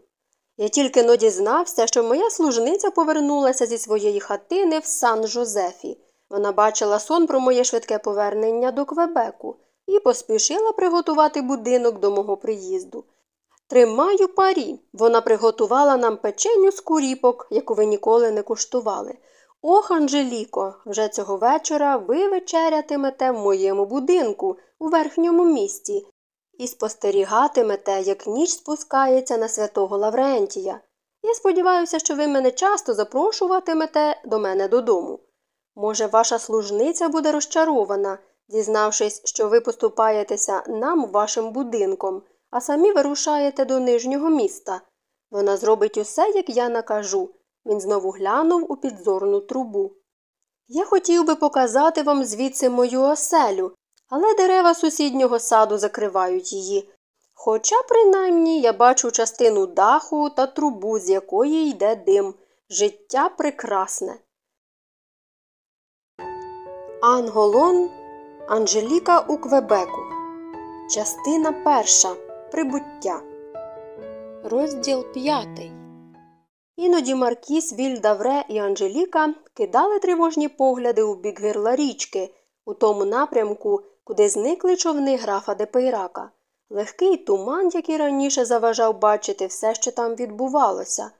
Я тільки но дізнався, що моя служниця повернулася зі своєї хатини в Сан Жозефі. Вона бачила сон про моє швидке повернення до Квебеку і поспішила приготувати будинок до мого приїзду. Тримаю парі. Вона приготувала нам печеню з куріпок, яку ви ніколи не куштували. Ох, Анжеліко, вже цього вечора ви вечерятимете в моєму будинку у верхньому місті і спостерігатимете, як ніч спускається на святого Лаврентія. Я сподіваюся, що ви мене часто запрошуватимете до мене додому. Може, ваша служниця буде розчарована, дізнавшись, що ви поступаєтеся нам вашим будинком, а самі вирушаєте до нижнього міста. Вона зробить усе, як я накажу. Він знову глянув у підзорну трубу. Я хотів би показати вам звідси мою оселю, але дерева сусіднього саду закривають її. Хоча, принаймні, я бачу частину даху та трубу, з якої йде дим. Життя прекрасне. Анголон Анжеліка у Квебеку. Частина перша. Прибуття. Розділ п'ятий. Іноді Маркіс, Вільдавре і Анжеліка кидали тривожні погляди у бік гирла річки, у тому напрямку, куди зникли човни графа Депейрака. Легкий туман, який раніше заважав бачити все, що там відбувалося.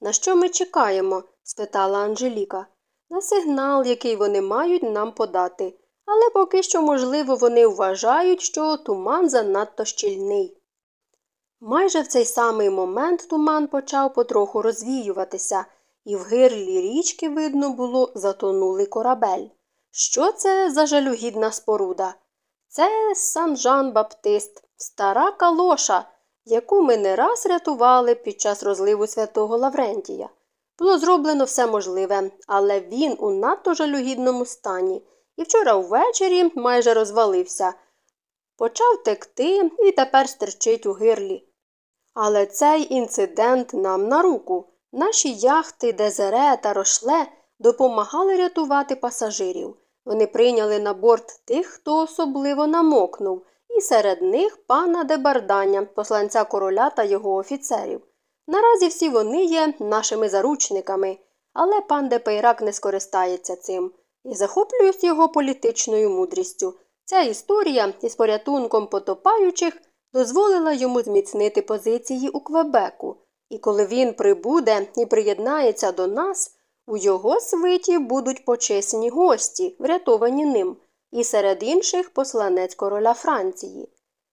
На що ми чекаємо? спитала Анжеліка. На сигнал, який вони мають нам подати. Але поки що, можливо, вони вважають, що туман занадто щільний. Майже в цей самий момент туман почав потроху розвіюватися, і в гирлі річки видно було затонулий корабель. Що це за жалюгідна споруда? Це Сан Жан Баптист, стара калоша, яку ми не раз рятували під час розливу святого Лаврентія. Було зроблено все можливе, але він у надто жалюгідному стані і вчора ввечері майже розвалився. Почав текти і тепер стерчить у гирлі. Але цей інцидент нам на руку. Наші яхти Дезере та Рошле допомагали рятувати пасажирів. Вони прийняли на борт тих, хто особливо намокнув, і серед них пана Дебарданя, посланця короля та його офіцерів. Наразі всі вони є нашими заручниками, але пан Депейрак не скористається цим і захоплююсь його політичною мудрістю. Ця історія із порятунком потопаючих дозволила йому зміцнити позиції у Квебеку, і коли він прибуде і приєднається до нас, у його свиті будуть почесні гості, врятовані ним, і серед інших посланець короля Франції.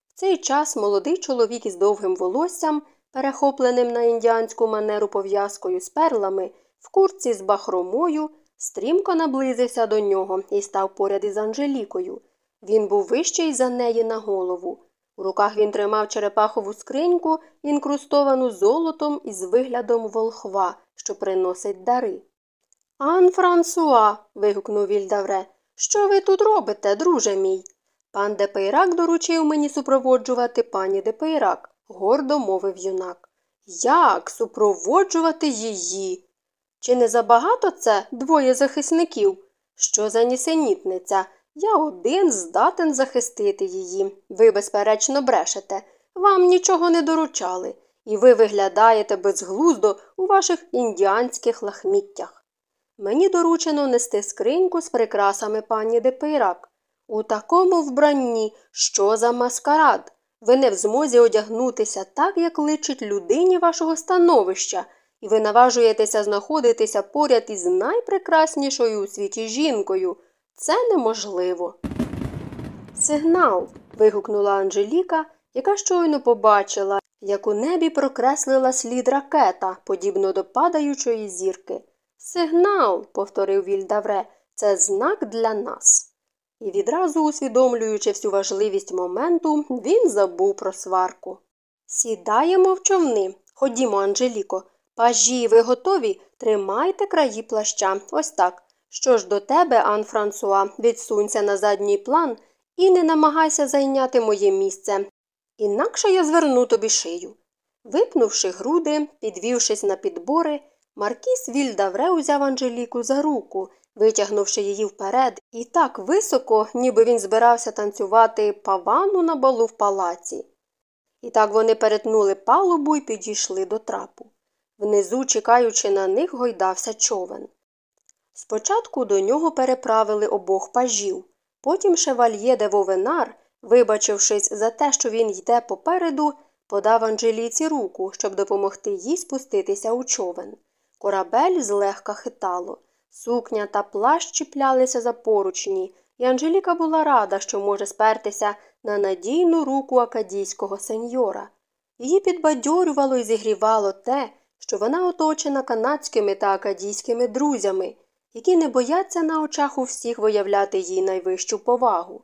В цей час молодий чоловік із довгим волоссям, перехопленим на індіанську манеру пов'язкою з перлами, в курці з бахромою, стрімко наблизився до нього і став поряд із Анжелікою. Він був вищий за неї на голову. У руках він тримав черепахову скриньку, інкрустовану золотом із виглядом волхва, що приносить дари. Ан Франсуа. вигукнув Вільдавре. Що ви тут робите, друже мій? Пан Депейрак доручив мені супроводжувати пані Депейрак, гордо мовив юнак. Як супроводжувати її? Чи не забагато це двоє захисників? Що за нісенітниця? Я один здатен захистити її. Ви, безперечно, брешете. Вам нічого не доручали, і ви виглядаєте безглуздо у ваших індіанських лахміттях. Мені доручено нести скриньку з прикрасами пані Депейрак. У такому вбранні, що за маскарад? Ви не в змозі одягнутися так, як личить людині вашого становища, і ви наважуєтеся знаходитися поряд із найпрекраснішою у світі жінкою. Це неможливо. Сигнал. вигукнула Анжеліка, яка щойно побачила, як у небі прокреслила слід ракета, подібно до падаючої зірки. Сигнал, повторив Вільдавре, це знак для нас. І відразу усвідомлюючи всю важливість моменту, він забув про сварку. Сідаємо в човни. Ходімо, Анжеліко. Пажі, ви готові? Тримайте краї плаща. Ось так. Що ж до тебе, Ан Франсуа, відсунься на задній план і не намагайся зайняти моє місце. Інакше я зверну тобі шию. Випнувши груди, підвівшись на підбори, Маркіс Вільдавре узяв Анжеліку за руку, витягнувши її вперед, і так високо, ніби він збирався танцювати павану на балу в палаці. І так вони перетнули палубу і підійшли до трапу. Внизу, чекаючи на них, гойдався човен. Спочатку до нього переправили обох пажів, потім шевальє де Вовенар, вибачившись за те, що він йде попереду, подав Анжеліці руку, щоб допомогти їй спуститися у човен. Корабель злегка хитало. Сукня та плащ чіплялися за поручні, і Анжеліка була рада, що може спертися на надійну руку акадійського сеньора. Її підбадьорювало і зігрівало те, що вона оточена канадськими та акадійськими друзями, які не бояться на очах у всіх виявляти їй найвищу повагу.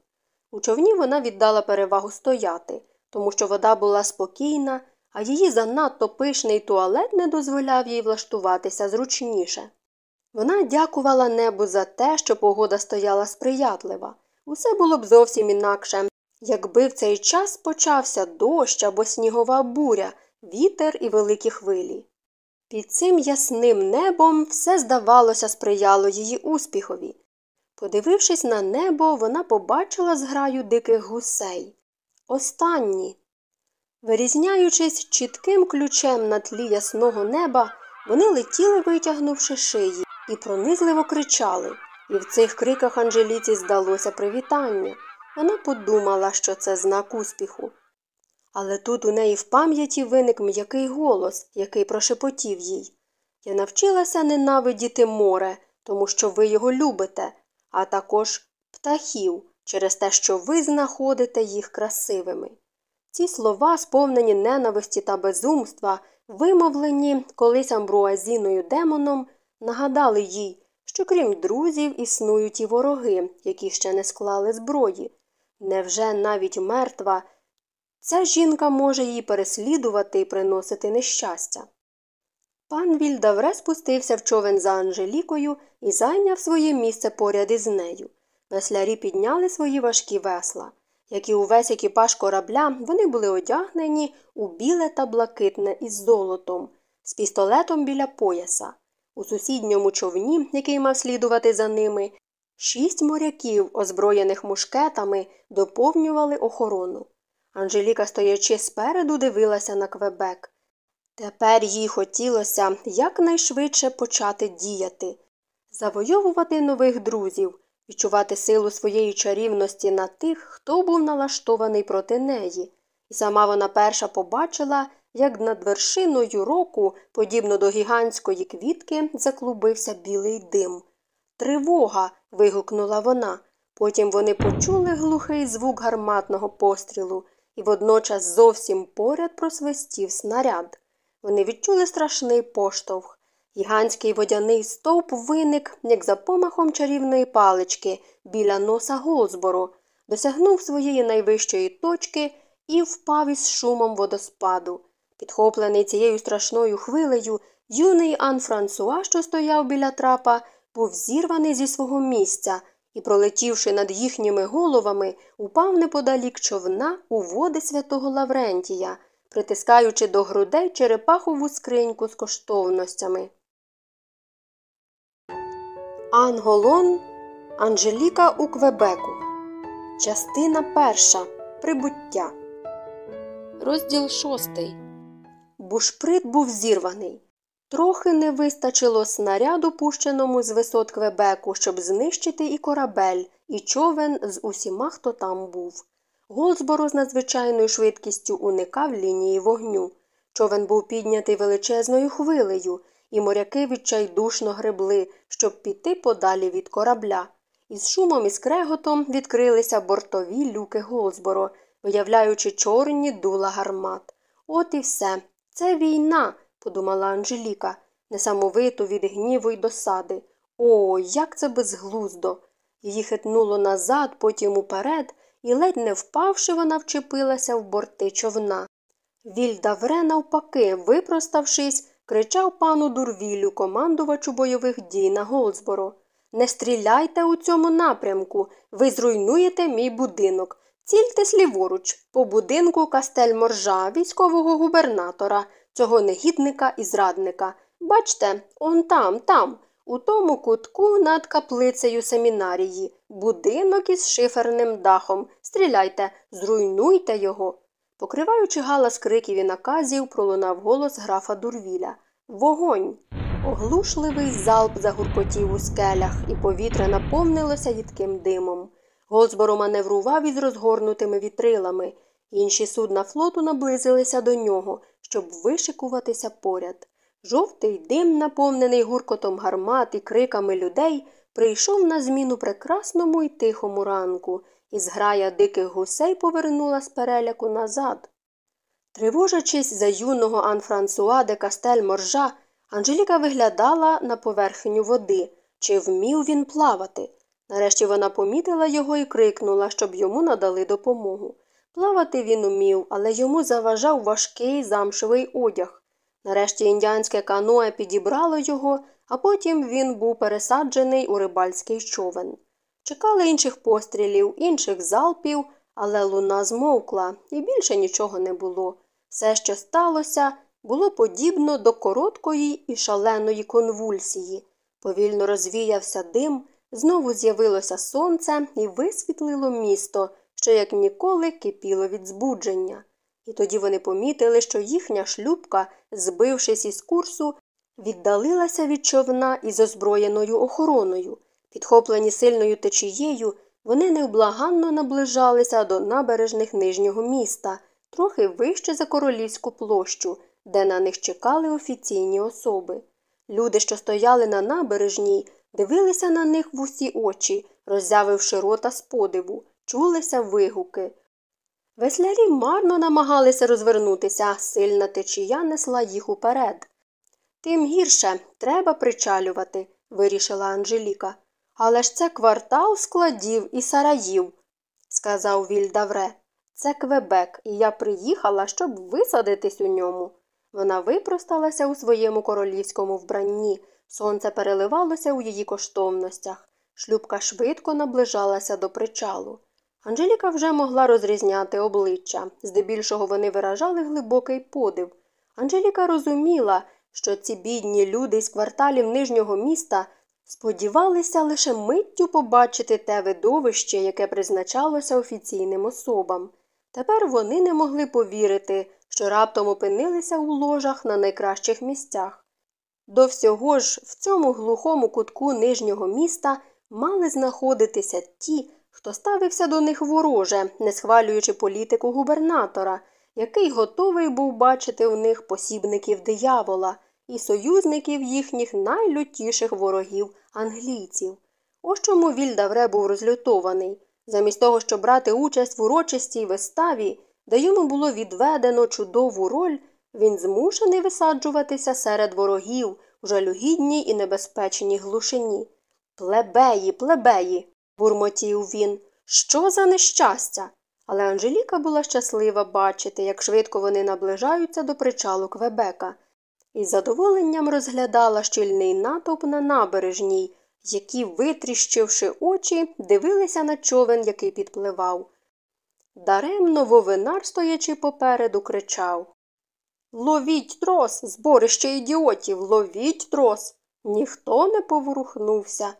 У човні вона віддала перевагу стояти, тому що вода була спокійна, а її занадто пишний туалет не дозволяв їй влаштуватися зручніше. Вона дякувала небу за те, що погода стояла сприятлива. Усе було б зовсім інакше, якби в цей час почався дощ або снігова буря, вітер і великі хвилі. Під цим ясним небом все, здавалося, сприяло її успіхові. Подивившись на небо, вона побачила зграю диких гусей. Останні. Вирізняючись чітким ключем на тлі ясного неба, вони летіли, витягнувши шиї, і пронизливо кричали, і в цих криках Анжеліці здалося привітання. Вона подумала, що це знак успіху. Але тут у неї в пам'яті виник м'який голос, який прошепотів їй. Я навчилася ненавидіти море, тому що ви його любите, а також птахів через те, що ви знаходите їх красивими. Ці слова, сповнені ненависті та безумства, вимовлені колись амбруазіною демоном, нагадали їй, що крім друзів існують і вороги, які ще не склали зброї. Невже навіть мертва? Ця жінка може її переслідувати і приносити нещастя. Пан Вільдавре спустився в човен за Анжелікою і зайняв своє місце поряд із нею. Веслярі підняли свої важкі весла. Як і увесь екіпаж корабля, вони були одягнені у біле та блакитне із золотом, з пістолетом біля пояса. У сусідньому човні, який мав слідувати за ними, шість моряків, озброєних мушкетами, доповнювали охорону. Анжеліка, стоячи спереду, дивилася на Квебек. Тепер їй хотілося якнайшвидше почати діяти, завойовувати нових друзів, відчувати силу своєї чарівності на тих, хто був налаштований проти неї, і сама вона перша побачила, як над вершиною року, подібно до гігантської квітки, заклубився білий дим. Тривога. вигукнула вона. Потім вони почули глухий звук гарматного пострілу, і водночас зовсім поряд просвистів снаряд. Вони відчули страшний поштовх. Гігантський водяний стовп виник, як за помахом чарівної палички, біля носа Голзбору, досягнув своєї найвищої точки і впав із шумом водоспаду. Підхоплений цією страшною хвилею, юний Ан Франсуа, що стояв біля трапа, був зірваний зі свого місця і, пролетівши над їхніми головами, упав неподалік човна у води святого Лаврентія, притискаючи до грудей черепахову скриньку з коштовностями. Анголон Анжеліка у Квебеку. Частина перша. Прибуття. Розділ шостий. Бушприт був зірваний. Трохи не вистачило снаряду, пущеному з висот Квебеку, щоб знищити і корабель, і човен з усіма, хто там був. Голзборо з надзвичайною швидкістю уникав лінії вогню. Човен був піднятий величезною хвилею, і моряки відчайдушно гребли, щоб піти подалі від корабля. Із шумом і скреготом відкрилися бортові люки Голзборо, виявляючи чорні дула гармат. От і все. Це війна, подумала Анжеліка, несамовито від гніву й досади. О, як це безглуздо. Її хитнуло назад, потім уперед, і, ледь не впавши, вона вчепилася в борти човна. Вільдавре, навпаки, випроставшись, кричав пану дурвілю, командувачу бойових дій на Голзборо. Не стріляйте у цьому напрямку, ви зруйнуєте мій будинок. Цільте ліворуч, по будинку Кастель Моржа, військового губернатора, цього негідника і зрадника. Бачте, он там, там, у тому кутку над каплицею семінарії, будинок із шиферним дахом. Стріляйте, зруйнуйте його. Покриваючи галас криків і наказів, пролунав голос графа Дурвіля. Вогонь! Оглушливий залп загуркотів у скелях, і повітря наповнилося їдким димом. Голзборо маневрував із розгорнутими вітрилами. Інші судна флоту наблизилися до нього, щоб вишикуватися поряд. Жовтий дим, наповнений гуркотом гармат і криками людей, прийшов на зміну прекрасному і тихому ранку, і зграя диких гусей повернула з переляку назад. Тривожачись за юного Анфрансуа де Кастель Моржа, Анжеліка виглядала на поверхню води, чи вмів він плавати. Нарешті вона помітила його і крикнула, щоб йому надали допомогу. Плавати він умів, але йому заважав важкий замшевий одяг. Нарешті індіанське каноe підібрало його, а потім він був пересаджений у рибальський човен. Чекали інших пострілів, інших залпів, але луна змовкла, і більше нічого не було. Все, що сталося, було подібно до короткої і шаленої конвульсії. Повільно розвіявся дим, знову з'явилося сонце і висвітлило місто, що як ніколи кипіло від збудження. І тоді вони помітили, що їхня шлюбка, збившись із курсу, віддалилася від човна із озброєною охороною. Підхоплені сильною течією, вони невблаганно наближалися до набережних нижнього міста, трохи вище за королівську площу, де на них чекали офіційні особи. Люди, що стояли на набережній, дивилися на них в усі очі, роззявивши рота з подиву, чулися вигуки. Веслярі марно намагалися розвернутися, сильна течія несла їх уперед. Тим гірше треба причалювати, вирішила Анжеліка. Але ж це квартал складів і сараїв. сказав Вільдавре. Це Квебек, і я приїхала, щоб висадитись у ньому. Вона випросталася у своєму королівському вбранні. Сонце переливалося у її коштовностях. Шлюбка швидко наближалася до причалу. Анжеліка вже могла розрізняти обличчя, здебільшого вони виражали глибокий подив. Анжеліка розуміла, що ці бідні люди з кварталів нижнього міста сподівалися лише миттю побачити те видовище, яке призначалося офіційним особам. Тепер вони не могли повірити, що раптом опинилися у ложах на найкращих місцях. До всього ж, в цьому глухому кутку нижнього міста мали знаходитися ті, хто ставився до них вороже, не схвалюючи політику губернатора, який готовий був бачити у них посібників диявола і союзників їхніх найлютіших ворогів англійців. Ось чому Вільдавре був розлютований. Замість того, щоб брати участь в урочистій виставі, де йому було відведено чудову роль, він змушений висаджуватися серед ворогів у жалюгідній і небезпечній глушині. Плебеї, плебеї, бурмотів він. Що за нещастя? Але Анжеліка була щаслива бачити, як швидко вони наближаються до причалу Квебека, і з задоволенням розглядала щільний натовп на набережній, які, витріщивши очі, дивилися на човен, який підпливав. Даремно вовинар, стоячи попереду, кричав Ловіть трос, зборище ідіотів, ловіть трос. Ніхто не поворухнувся.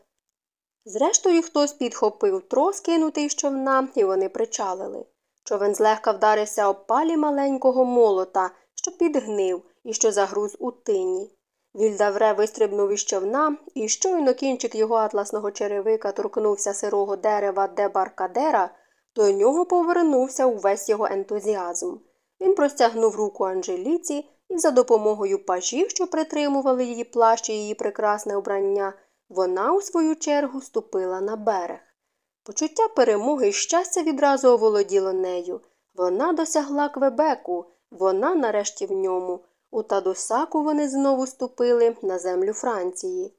Зрештою, хтось підхопив трос, кинутий з човна, і вони причалили. Човен злегка вдарився об палі маленького молота, що підгнив і що загруз у тині. Вільдавре вистрибнув із човна, і щойно кінчик його атласного черевика торкнувся сирого дерева дебаркадера, до нього повернувся увесь його ентузіазм. Він простягнув руку Анжеліці і за допомогою пажів, що притримували її плащ і її прекрасне обрання, вона, у свою чергу, ступила на берег. Почуття перемоги і щастя відразу оволоділо нею. Вона досягла Квебеку, вона нарешті в ньому. У Тадосаку вони знову ступили на землю Франції.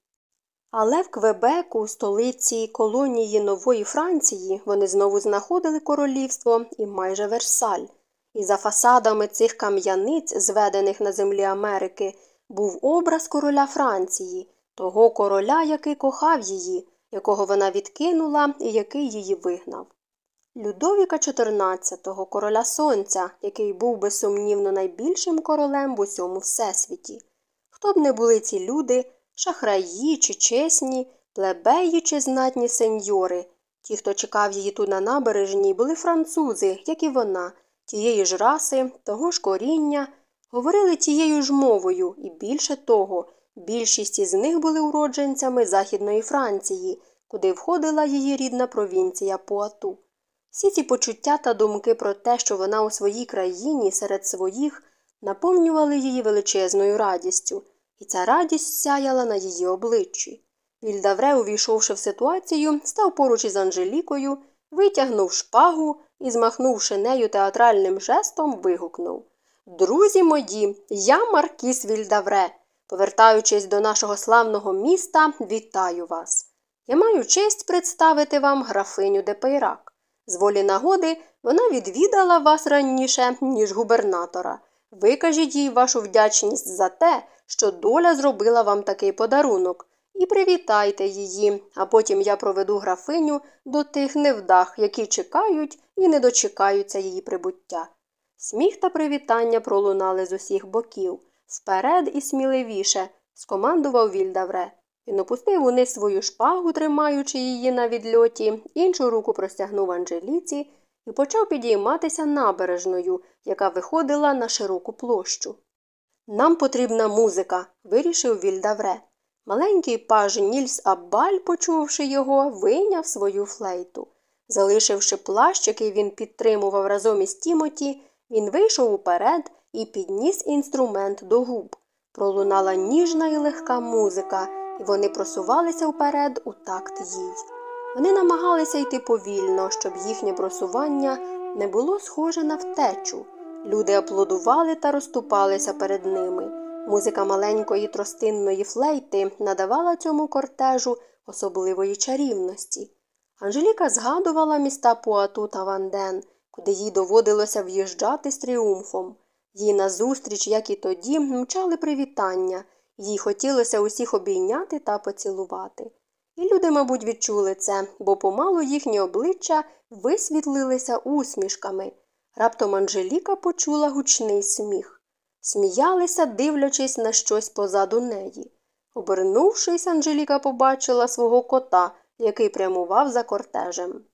Але в Квебеку, столиці колонії Нової Франції, вони знову знаходили королівство і майже Версаль. І за фасадами цих кам'яниць, зведених на землі Америки, був образ короля Франції, того короля, який кохав її, якого вона відкинула і який її вигнав. Людовіка XIV, короля Сонця, який був безсумнівно найбільшим королем в усьому всесвіті. Хто б не були ці люди, шахраї чи чесні, плебеї чи знатні сеньори. Ті, хто чекав її тут на набережній, були французи, як і вона, тієї ж раси, того ж коріння, говорили тією ж мовою, і більше того, більшість із них були уродженцями Західної Франції, куди входила її рідна провінція Пуату. Всі ці почуття та думки про те, що вона у своїй країні серед своїх, наповнювали її величезною радістю, і ця радість сяяла на її обличчі. Вільдавре, увійшовши в ситуацію, став поруч із Анжелікою, витягнув шпагу і, змахнувши нею театральним жестом, вигукнув Друзі мої, я Маркіс Вільдавре. Повертаючись до нашого славного міста, вітаю вас. Я маю честь представити вам графиню Депейрак. З волі нагоди вона відвідала вас раніше, ніж губернатора. Викажіть їй вашу вдячність за те, що доля зробила вам такий подарунок, і привітайте її, а потім я проведу графиню до тих невдах, які чекають і не дочекаються її прибуття. Сміх та привітання пролунали з усіх боків. Вперед і сміливіше, скомандував Вільдавре. Він опустив униз свою шпагу, тримаючи її на відльоті, іншу руку простягнув Анжеліці і почав підійматися набережною, яка виходила на широку площу. Нам потрібна музика, вирішив Вільдавре. Маленький паж Нільс Аббаль, почувши його, вийняв свою флейту. Залишивши плащ, який він підтримував разом із Тімоті, він вийшов уперед і підніс інструмент до губ. Пролунала ніжна і легка музика і вони просувалися вперед у такт їй. Вони намагалися йти повільно, щоб їхнє просування не було схоже на втечу. Люди аплодували та розступалися перед ними. Музика маленької тростинної флейти надавала цьому кортежу особливої чарівності. Анжеліка згадувала міста Пуату та Ванден, куди їй доводилося в'їжджати з тріумфом. Їй назустріч, як і тоді, мчали привітання, їй хотілося усіх обійняти та поцілувати. І люди, мабуть, відчули це, бо помалу їхні обличчя висвітлилися усмішками. Раптом Анжеліка почула гучний сміх. Сміялися, дивлячись на щось позаду неї. Обернувшись, Анжеліка побачила свого кота, який прямував за кортежем.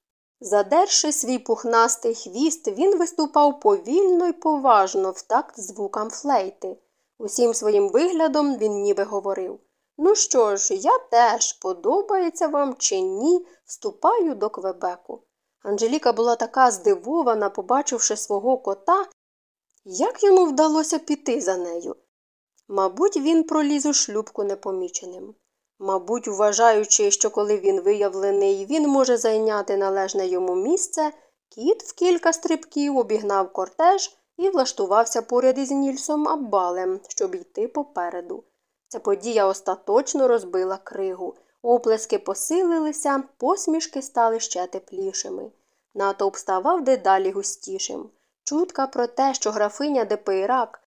Задерши свій пухнастий хвіст, він виступав повільно й поважно в такт звукам флейти. Усім своїм виглядом він ніби говорив Ну що ж, я теж, подобається вам чи ні, вступаю до Квебеку. Анжеліка була така здивована, побачивши свого кота, як йому вдалося піти за нею. Мабуть, він проліз у шлюбку непоміченим. Мабуть, вважаючи, що коли він виявлений, він може зайняти належне йому місце, кіт в кілька стрибків обігнав кортеж і влаштувався поряд із Нільсом Аббалем, щоб йти попереду. Ця подія остаточно розбила кригу. Оплески посилилися, посмішки стали ще теплішими. Натовп ставав дедалі густішим. Чутка про те, що графиня Депейрак,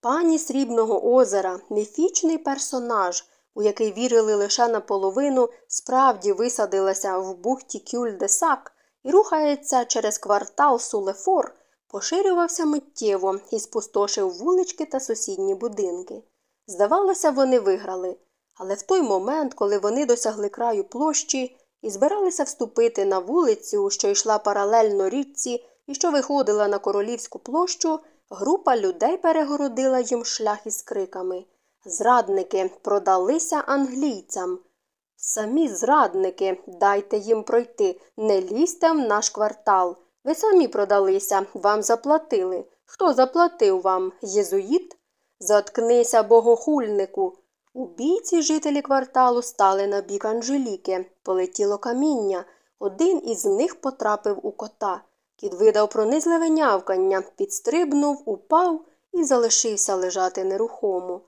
пані Срібного озера, міфічний персонаж, у який вірили лише наполовину, справді висадилася в бухті Кюль-де-Сак і рухається через квартал Сулефор, поширювалася миттєво і спустошила вулички та сусідні будинки. Здавалося, вони виграли, але в той момент, коли вони досягли краю площі і збиралися вступити на вулицю, що йшла паралельно річці і що виходила на королівську площу, група людей перегородила їм шлях із криками Зрадники продалися англійцям. Самі зрадники, дайте їм пройти, не лізьте в наш квартал. Ви самі продалися, вам заплатили. Хто заплатив вам? Єзуїт? Заткнися, богохульнику. У бійці жителі кварталу стали на бік Анжеліки. Полетіло каміння. Один із них потрапив у кота. Кіт видав пронизливе нявкання, підстрибнув, упав і залишився лежати нерухомо.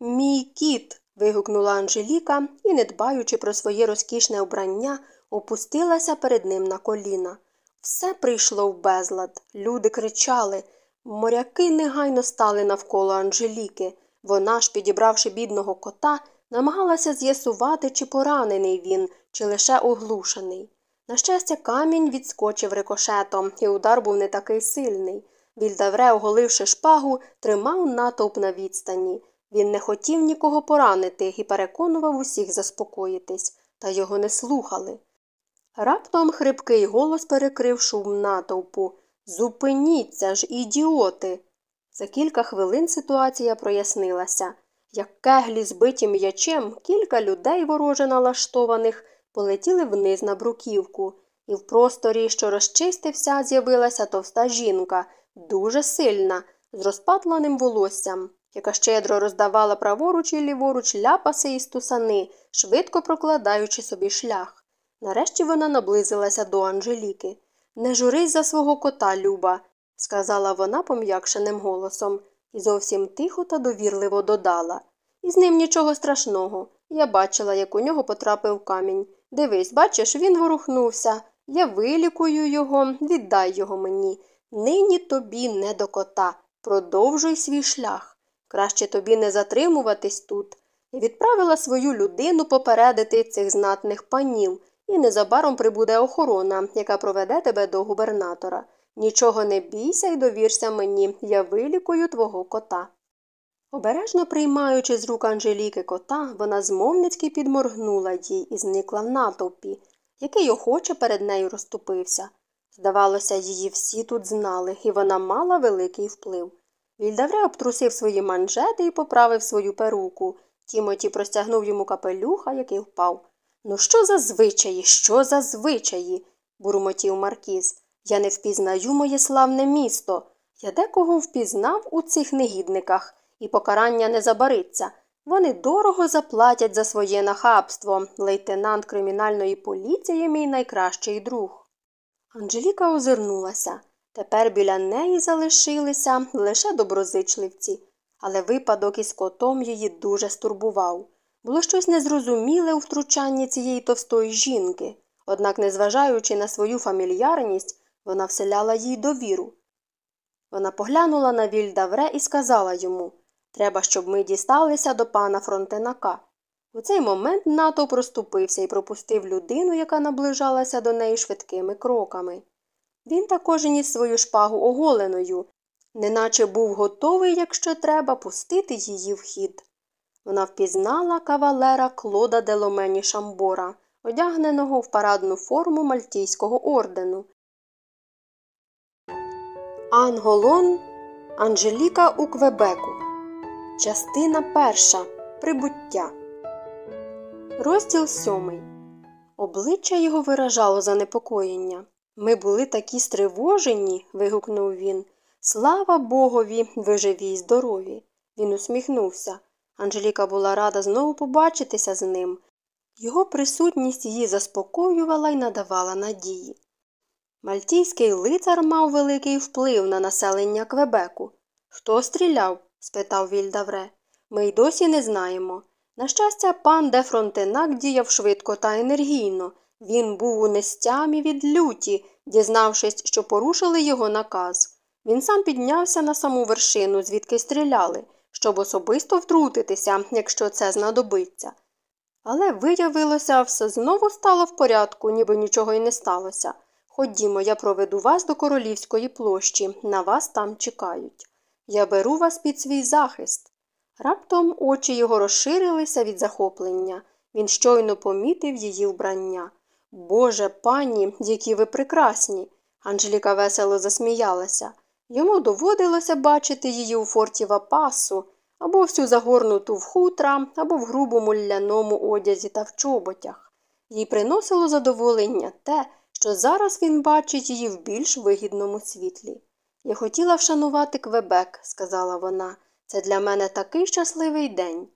Мій кіт. вигукнула Анжеліка і, не дбаючи про своє розкішне обрання, опустилася перед ним на коліна. Все прийшло в безлад. Люди кричали. Моряки негайно стали навколо Анжеліки. Вона ж, підібравши бідного кота, намагалася з'ясувати, чи поранений він, чи лише оглушений. На щастя, камінь відскочив рикошетом, і удар був не такий сильний. Вільдавре, оголивши шпагу, тримав натовп на відстані. Він не хотів нікого поранити і переконував усіх заспокоїтись, та його не слухали. Раптом хрипкий голос перекрив шум натовпу. Зупиніться ж, ідіоти. За кілька хвилин ситуація прояснилася. Як кеглі, збиті м'ячем, кілька людей, вороже налаштованих, полетіли вниз на бруківку, і в просторі, що розчистився, з'явилася товста жінка, дуже сильна, з розпатланим волоссям, яка щедро роздавала праворуч і ліворуч ляпаси і стусани, швидко прокладаючи собі шлях. Нарешті вона наблизилася до Анжеліки. Не журись за свого кота, Люба, сказала вона пом'якшеним голосом, і зовсім тихо та довірливо додала. Із ним нічого страшного. Я бачила, як у нього потрапив камінь. Дивись, бачиш, він ворухнувся. Я вилікую його, віддай його мені. Нині тобі не до кота. Продовжуй свій шлях. Краще тобі не затримуватись тут. І відправила свою людину попередити цих знатних панів, і незабаром прибуде охорона, яка проведе тебе до губернатора. Нічого не бійся і довірся мені, я вилікую твого кота. Обережно приймаючи з рук Анжеліки кота, вона змовницьки підморгнула їй і зникла в натовпі, який охоче перед нею розступився. Здавалося, її всі тут знали, і вона мала великий вплив. Вільдавре обтрусив свої манжети і поправив свою перуку. Тімоті простягнув йому капелюха, який впав. Ну, що за звичаї, що за звичаї? бурмотів Маркіз. Я не впізнаю моє славне місто. Я декого впізнав у цих негідниках, і покарання не забариться. Вони дорого заплатять за своє нахабство. Лейтенант кримінальної поліції мій найкращий друг. Анжеліка озирнулася. Тепер біля неї залишилися лише доброзичливці, але випадок із котом її дуже стурбував. Було щось незрозуміле у втручанні цієї товстої жінки. однак, незважаючи на свою фамільярність, вона вселяла їй довіру. Вона поглянула на Вільдавре і сказала йому Треба, щоб ми дісталися до пана Фронтенака. У цей момент НАТО проступився і пропустив людину, яка наближалася до неї швидкими кроками. Він також ніс свою шпагу оголеною, неначе був готовий, якщо треба, пустити її в хід. Вона впізнала кавалера Клода Деломені Шамбора, одягненого в парадну форму Мальтійського ордену. Анголон Анжеліка у Квебеку. Частина перша. Прибуття. Розділ сьомий. Обличчя його виражало занепокоєння. Ми були такі стривожені. вигукнув він. Слава Богові, ви живі й здорові. Він усміхнувся. Анжеліка була рада знову побачитися з ним. Його присутність її заспокоювала і надавала надії. Мальтійський лицар мав великий вплив на населення Квебеку. Хто стріляв? спитав Вільдавре. Ми й досі не знаємо. На щастя, пан де Фронтенак діяв швидко та енергійно. Він був у нестямі від люті, дізнавшись, що порушили його наказ. Він сам піднявся на саму вершину, звідки стріляли, щоб особисто втрутитися, якщо це знадобиться. Але виявилося, все знову стало в порядку, ніби нічого й не сталося. Ходімо, я проведу вас до королівської площі, на вас там чекають. Я беру вас під свій захист. Раптом очі його розширилися від захоплення. Він щойно помітив її вбрання. Боже, пані, які ви прекрасні. Анжеліка весело засміялася. Йому доводилося бачити її у форті Вапасу, або всю загорнуту в хутра, або в грубому ляному одязі та в чоботях. Їй приносило задоволення те, що зараз він бачить її в більш вигідному світлі. Я хотіла вшанувати Квебек, сказала вона. Це для мене такий щасливий день.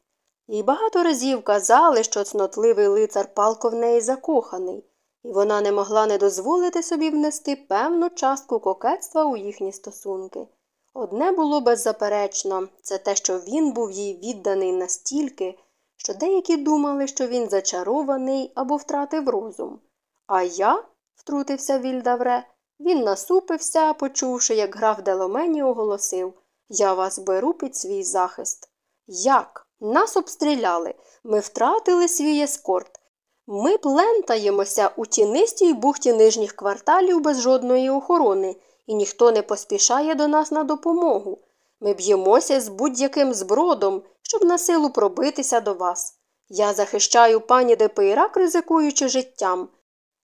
Їй багато разів казали, що цнотливий лицар палко в неї закоханий, і вона не могла не дозволити собі внести певну частку кокетства у їхні стосунки. Одне було беззаперечно це те, що він був їй відданий настільки, що деякі думали, що він зачарований або втратив розум. А я, втрутився Вільдавре, він насупився, почувши, як граф Деломені оголосив Я вас беру під свій захист. Як? Нас обстріляли, ми втратили свій ескорт. Ми плентаємося у тінистій бухті нижніх кварталів без жодної охорони, і ніхто не поспішає до нас на допомогу. Ми б'ємося з будь-яким збродом, щоб на силу пробитися до вас. Я захищаю пані Депейрак, ризикуючи життям.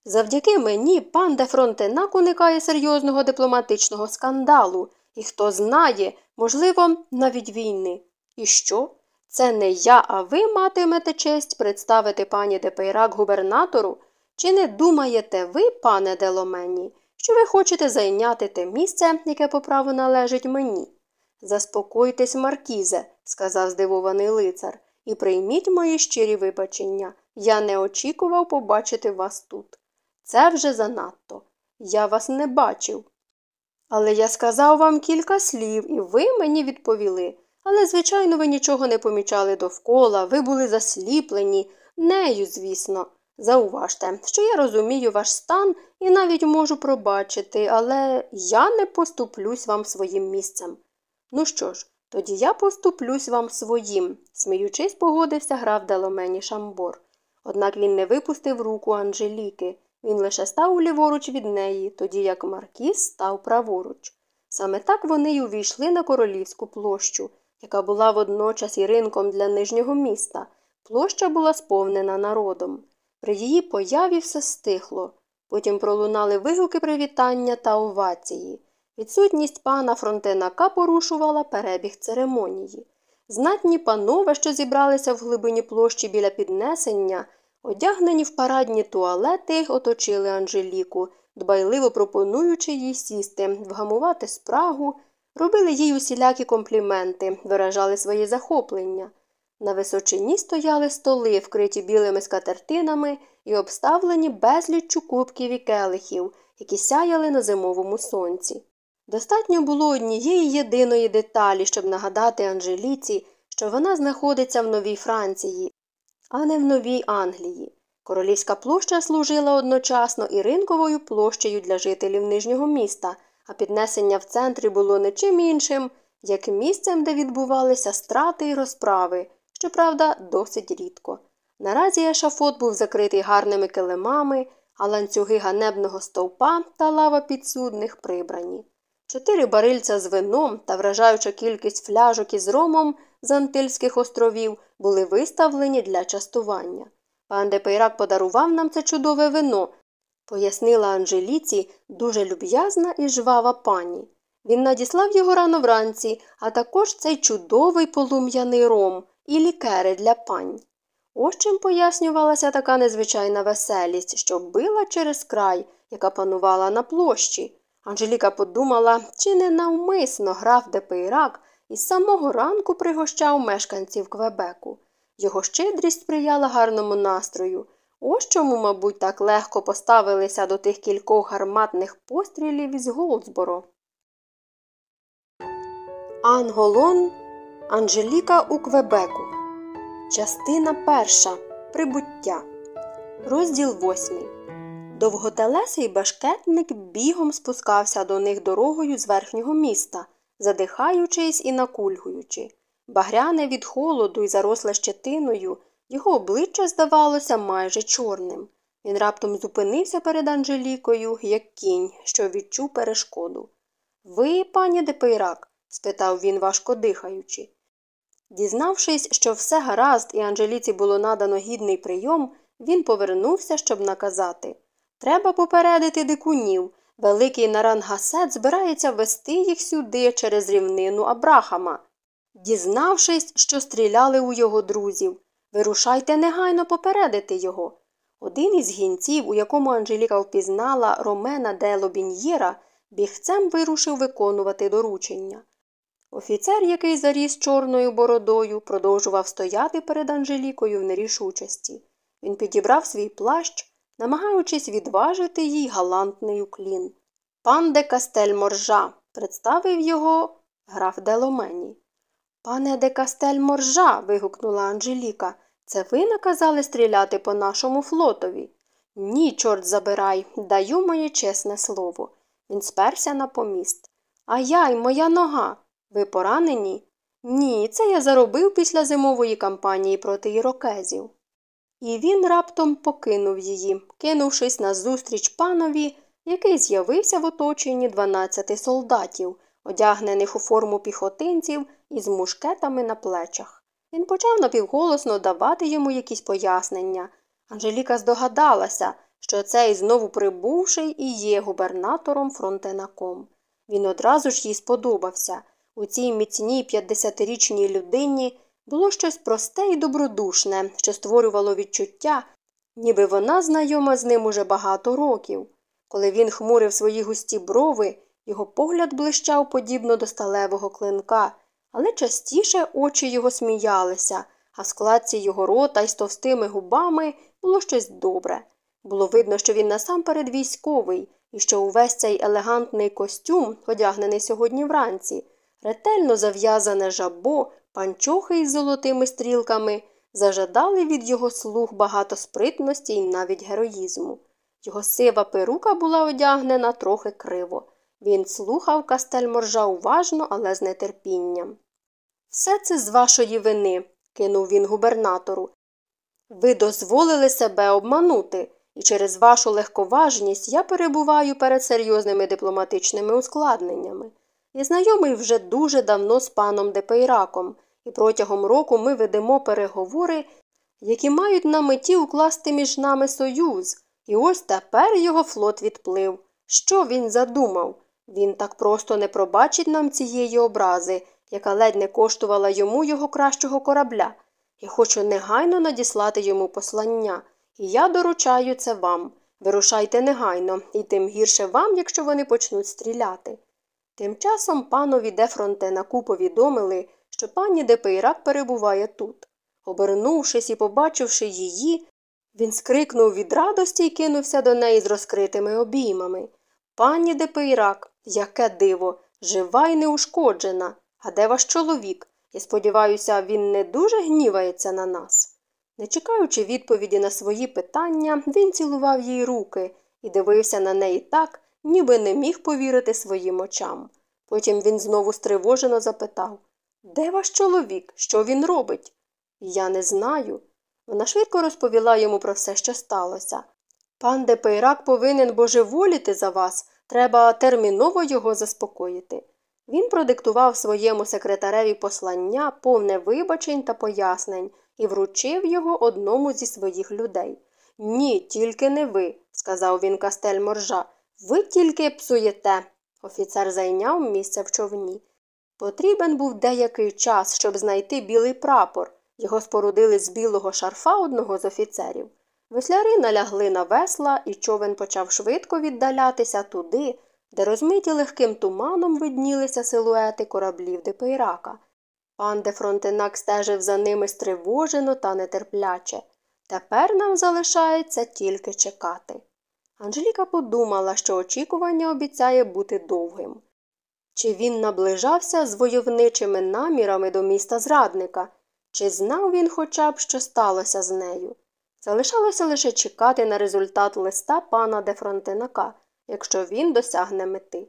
Завдяки мені пан де Фронтенак уникає серйозного дипломатичного скандалу, і хто знає, можливо, навіть війни. І що? Це не я, а ви матимете честь представити пані Депейрак губернатору? Чи не думаєте ви, пане Деломені, що ви хочете зайняти те місце, яке по праву належить мені? Заспокойтесь, Маркізе, сказав здивований лицар, і прийміть мої щирі вибачення. Я не очікував побачити вас тут. Це вже занадто. Я вас не бачив. Але я сказав вам кілька слів, і ви мені відповіли. Але, звичайно, ви нічого не помічали довкола, ви були засліплені, нею, звісно. Зауважте, що я розумію ваш стан і навіть можу пробачити, але я не поступлюсь вам своїм місцем. Ну що ж, тоді я поступлюсь вам своїм, сміючись, погодився граф Деломені Шамбор. Однак він не випустив руку Анжеліки. Він лише став ліворуч від неї, тоді як Маркіс став праворуч. Саме так вони й увійшли на королівську площу, яка була водночас і ринком для нижнього міста. Площа була сповнена народом. При її появі все стихло. Потім пролунали вигуки привітання та овації. Відсутність пана Фронтенака порушувала перебіг церемонії. Знатні панове, що зібралися в глибині площі біля піднесення, Одягнені в парадні туалети, оточили Анжеліку, дбайливо пропонуючи їй сісти, вгамувати спрагу, робили їй усілякі компліменти, виражали свої захоплення. На височині стояли столи, вкриті білими скатертинами і обставлені безліччю кубків і келихів, які сяяли на зимовому сонці. Достатньо було однієї єдиної деталі, щоб нагадати Анжеліці, що вона знаходиться в Новій Франції, а не в Новій Англії. Королівська площа служила одночасно і ринковою площею для жителів нижнього міста, а піднесення в центрі було не чим іншим, як місцем, де відбувалися страти і розправи, щоправда, досить рідко. Наразі ешафот був закритий гарними килимами, а ланцюги ганебного стовпа та лава підсудних прибрані. Чотири барильця з вином та вражаюча кількість фляжок із ромом з Антильських островів були виставлені для частування. Пан Депейрак подарував нам це чудове вино, пояснила Анжеліці дуже люб'язна і жвава пані. Він надіслав його рано вранці, а також цей чудовий полум'яний ром і лікери для пань. Ось чим пояснювалася така незвичайна веселість, що била через край, яка панувала на площі. Анжеліка подумала, чи не навмисно граф Депейрак із самого ранку пригощав мешканців Квебеку. Його щедрість сприяла гарному настрою. Ось чому, мабуть, так легко поставилися до тих кількох гарматних пострілів із Голдсборо. Анголон Анжеліка у Квебеку. Частина перша. Прибуття. Розділ восьмий. Довготелесий башкетник бігом спускався до них дорогою з верхнього міста, задихаючись і накульгуючи. Багряне від холоду і заросле щетиною, його обличчя здавалося майже чорним. Він раптом зупинився перед Анжелікою, як кінь, що відчув перешкоду. Ви, пані Депейрак? спитав він, важко дихаючи. Дізнавшись, що все гаразд, і Анжеліці було надано гідний прийом, він повернувся, щоб наказати Треба попередити дикунів. Великий Нарангасет збирається вести їх сюди через рівнину Абрахама. Дізнавшись, що стріляли у його друзів, вирушайте негайно попередити його. Один із гінців, у якому Анжеліка впізнала Ромена де Лобіньєра, бігцем вирушив виконувати доручення. Офіцер, який заріс чорною бородою, продовжував стояти перед Анжелікою в нерішучості. Він підібрав свій плащ, намагаючись відважити їй галантний уклін. Пан де Кастель Моржа представив його граф Деломені. Пане де Кастель Моржа. вигукнула Анжеліка. Це ви наказали стріляти по нашому флотові? Ні, чорт забирай, даю моє чесне слово. Він сперся на поміст. А я й моя нога. Ви поранені? Ні, це я заробив після зимової кампанії проти ірокезів. І він раптом покинув її, кинувшись назустріч панові, який з'явився в оточенні дванадцяти солдатів, одягнених у форму піхотинців із мушкетами на плечах. Він почав напівголосно давати йому якісь пояснення. Анжеліка здогадалася, що цей знову прибувший і є губернатором фронтенаком. Він одразу ж їй сподобався. У цій міцній 50-річній людині було щось просте і добродушне, що створювало відчуття, ніби вона знайома з ним уже багато років. Коли він хмурив свої густі брови, його погляд блищав подібно до сталевого клинка, але частіше очі його сміялися, а складці його рота й з товстими губами було щось добре. Було видно, що він насамперед військовий, і що увесь цей елегантний костюм, одягнений сьогодні вранці, ретельно зав'язане жабо, панчохи із золотими стрілками, зажадали від його слух багато спритності і навіть героїзму. Його сива перука була одягнена трохи криво. Він слухав Кастельморжа уважно, але з нетерпінням. Все це з вашої вини, кинув він губернатору. Ви дозволили себе обманути, і через вашу легковажність я перебуваю перед серйозними дипломатичними ускладненнями. Я знайомий вже дуже давно з паном Депейраком, і протягом року ми ведемо переговори, які мають на меті укласти між нами союз, і ось тепер його флот відплив. Що він задумав? Він так просто не пробачить нам цієї образи, яка ледь не коштувала йому його кращого корабля. Я хочу негайно надіслати йому послання, і я доручаю це вам. Вирушайте негайно, і тим гірше вам, якщо вони почнуть стріляти. Тим часом панові де Фронтенаку повідомили, що пані Депейрак перебуває тут. Обернувшись і побачивши її, він скрикнув від радості і кинувся до неї з розкритими обіймами. Пані Депейрак, яке диво, жива й неушкоджена. А де ваш чоловік? Я сподіваюся, він не дуже гнівається на нас. Не чекаючи відповіді на свої питання, він цілував їй руки і дивився на неї так, ніби не міг повірити своїм очам. Потім він знову стривожено запитав Де ваш чоловік? Що він робить? Я не знаю. Вона швидко розповіла йому про все, що сталося. Пан Депейрак повинен божеволіти за вас, треба терміново його заспокоїти. Він продиктував своєму секретареві послання, повне вибачень та пояснень, і вручив його одному зі своїх людей. Ні, тільки не ви, сказав він Кастель Моржа. Ви тільки псуєте. Офіцер зайняв місце в човні. Потрібен був деякий час, щоб знайти білий прапор. Його спорудили з білого шарфа одного з офіцерів. Весляри налягли на весла, і човен почав швидко віддалятися туди, де розмиті легким туманом виднілися силуети кораблів Депейрака. Пан де Фронтенак стежив за ними стривожено та нетерпляче. Тепер нам залишається тільки чекати. Анжеліка подумала, що очікування обіцяє бути довгим. Чи він наближався з войовничими намірами до міста зрадника, чи знав він хоча б, що сталося з нею? Залишалося лише чекати на результат листа пана де Фронтенака, якщо він досягне мети.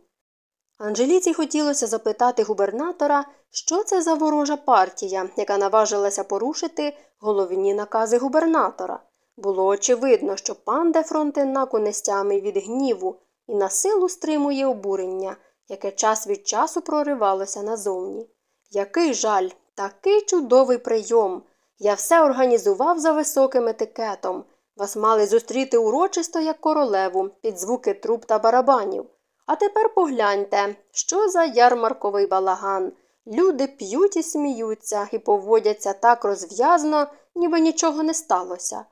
Анжеліці хотілося запитати губернатора, що це за ворожа партія, яка наважилася порушити головні накази губернатора. Було очевидно, що пан де Фронтенак у нестями від гніву і на силу стримує обурення, яке час від часу проривалося назовні. Який жаль, такий чудовий прийом. Я все організував за високим етикетом. Вас мали зустріти урочисто як королеву під звуки труб та барабанів. А тепер погляньте, що за ярмарковий балаган. Люди п'ють і сміються і поводяться так розв'язно, ніби нічого не сталося.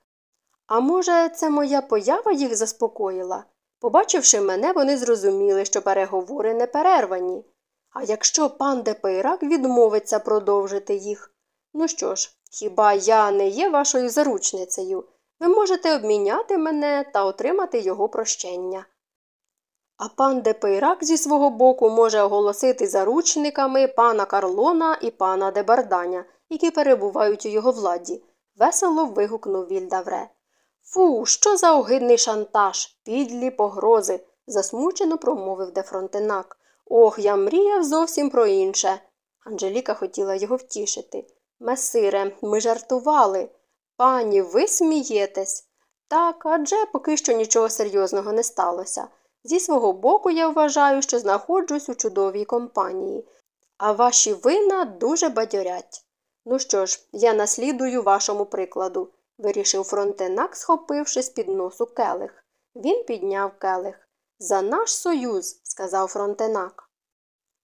А може, це моя поява їх заспокоїла? Побачивши мене, вони зрозуміли, що переговори не перервані. А якщо пан Депейрак відмовиться продовжити їх? Ну що ж, хіба я не є вашою заручницею? Ви можете обміняти мене та отримати його прощення. А пан Депейрак зі свого боку може оголосити заручниками пана Карлона і пана Дебарданя, які перебувають у його владі, весело вигукнув Вільдавре. Фу, що за огидний шантаж, підлі погрози, засмучено промовив де Фронтенак. Ох, я мріяв зовсім про інше. Анжеліка хотіла його втішити. Месире, ми жартували. Пані, ви смієтесь. Так, адже поки що нічого серйозного не сталося. Зі свого боку, я вважаю, що знаходжусь у чудовій компанії, а ваші вина дуже бадьорять. Ну що ж, я наслідую вашому прикладу, вирішив фронтенак, схопивши з під носу келих. Він підняв келих. За наш союз, сказав фронтенак.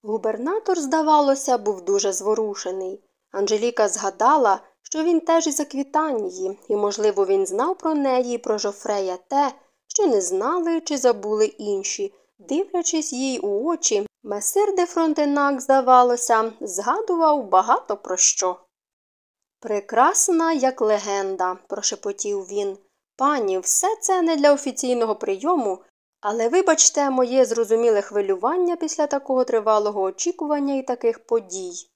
Губернатор, здавалося, був дуже зворушений. Анжеліка згадала, що він теж із Аквітанії, і, можливо, він знав про неї і про Жофрея те, що не знали чи забули інші. Дивлячись їй у очі, месир де Фронтенак, здавалося, згадував багато про що. Прекрасна, як легенда, прошепотів він. Пані, все це не для офіційного прийому, але вибачте моє зрозуміле хвилювання після такого тривалого очікування і таких подій.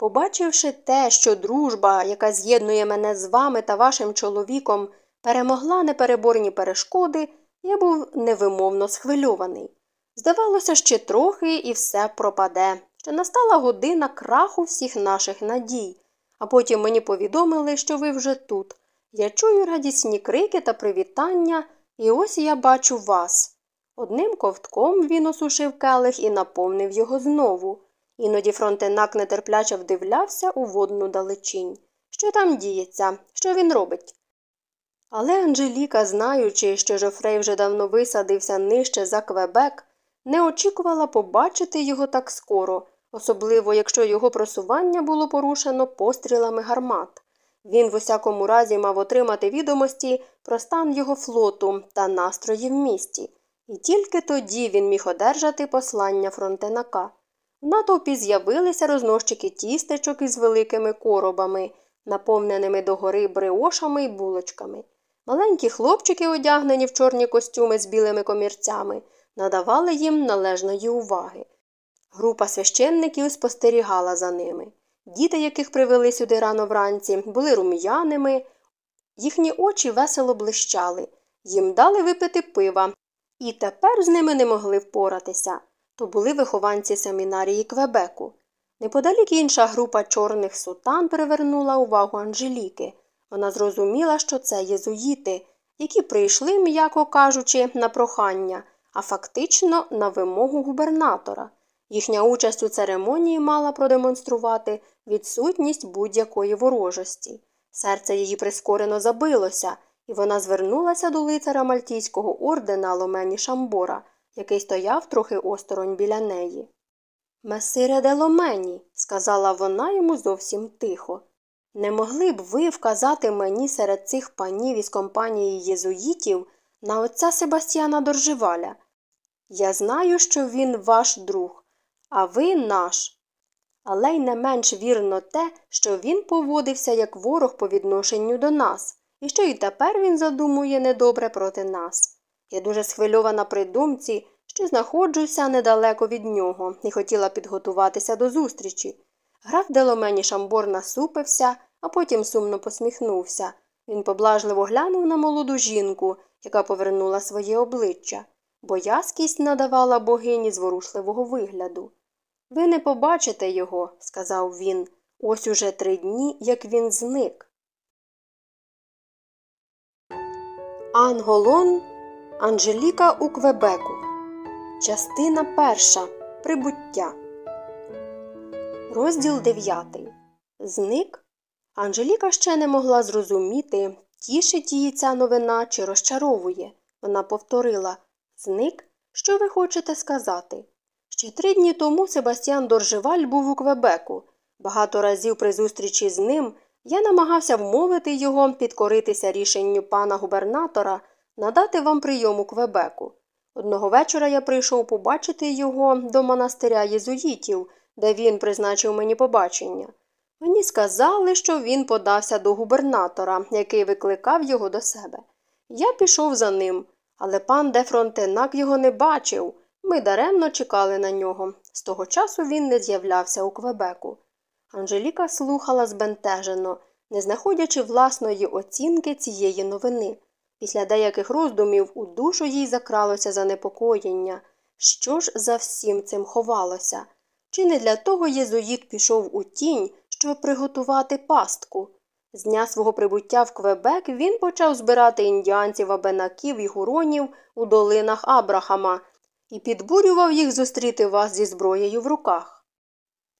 Побачивши те, що дружба, яка з'єднує мене з вами та вашим чоловіком, перемогла непереборні перешкоди, я був невимовно схвильований. Здавалося, ще трохи і все пропаде, що настала година краху всіх наших надій, а потім мені повідомили, що ви вже тут. Я чую радісні крики та привітання, і ось я бачу вас. Одним ковтком він осушив келих і наповнив його знову. Іноді фронтенак нетерпляче вдивлявся у водну далечінь. Що там діється? Що він робить? Але Анжеліка, знаючи, що Жофрей вже давно висадився нижче за Квебек, не очікувала побачити його так скоро, особливо якщо його просування було порушено пострілами гармат. Він в усякому разі мав отримати відомості про стан його флоту та настрої в місті, і тільки тоді він міг одержати послання фронтенака. В натовпі з'явилися рознощики тістечок із великими коробами, наповненими догори бриошами й булочками. Маленькі хлопчики, одягнені в чорні костюми з білими комірцями, надавали їм належної уваги. Група священників спостерігала за ними. Діти, яких привели сюди рано вранці, були рум'яними, Їхні очі весело блищали, їм дали випити пива, і тепер з ними не могли впоратися. То були вихованці семінарії Квебеку. Неподалік інша група чорних сутан привернула увагу Анжеліки. Вона зрозуміла, що це єзуїти, які прийшли, м'яко кажучи, на прохання, а фактично на вимогу губернатора. Їхня участь у церемонії мала продемонструвати відсутність будь-якої ворожості. Серце її прискорено забилося, і вона звернулася до лицаря Мальтійського ордена Ломені Шамбора, який стояв трохи осторонь біля неї. Месире де Ломені, сказала вона йому зовсім тихо. Не могли б ви вказати мені серед цих панів із компанії єзуїтів на отця Себастьяна Дорживаля? Я знаю, що він ваш друг, а ви наш. Але й не менш вірно те, що він поводився як ворог по відношенню до нас, і що і тепер він задумує недобре проти нас. Я дуже схвильована при думці, що знаходжуся недалеко від нього і хотіла підготуватися до зустрічі. Граф Деломені Шамбор насупився, а потім сумно посміхнувся. Він поблажливо глянув на молоду жінку, яка повернула своє обличчя. Боязкість надавала богині зворушливого вигляду. Ви не побачите його, сказав він. Ось уже три дні, як він зник. Анголон Анжеліка у Квебеку. Частина перша. Прибуття. Розділ дев'ятий. Зник. Анжеліка ще не могла зрозуміти, тішить її ця новина чи розчаровує. Вона повторила Зник? Що ви хочете сказати? Ще три дні тому Себастьян Доржеваль був у Квебеку. Багато разів при зустрічі з ним я намагався вмовити його підкоритися рішенню пана губернатора надати вам прийом у Квебеку. Одного вечора я прийшов побачити його до монастиря єзуїтів, де він призначив мені побачення. Мені сказали, що він подався до губернатора, який викликав його до себе. Я пішов за ним, але пан де Фронтенак його не бачив. Ми даремно чекали на нього. З того часу він не з'являвся у Квебеку. Анжеліка слухала збентежено, не знаходячи власної оцінки цієї новини. Після деяких роздумів у душу їй закралося занепокоєння. Що ж за всім цим ховалося? Чи не для того єзуїт пішов у тінь, щоб приготувати пастку? З дня свого прибуття в Квебек він почав збирати індіанців абенаків і гуронів у долинах Абрахама і підбурював їх зустріти вас зі зброєю в руках.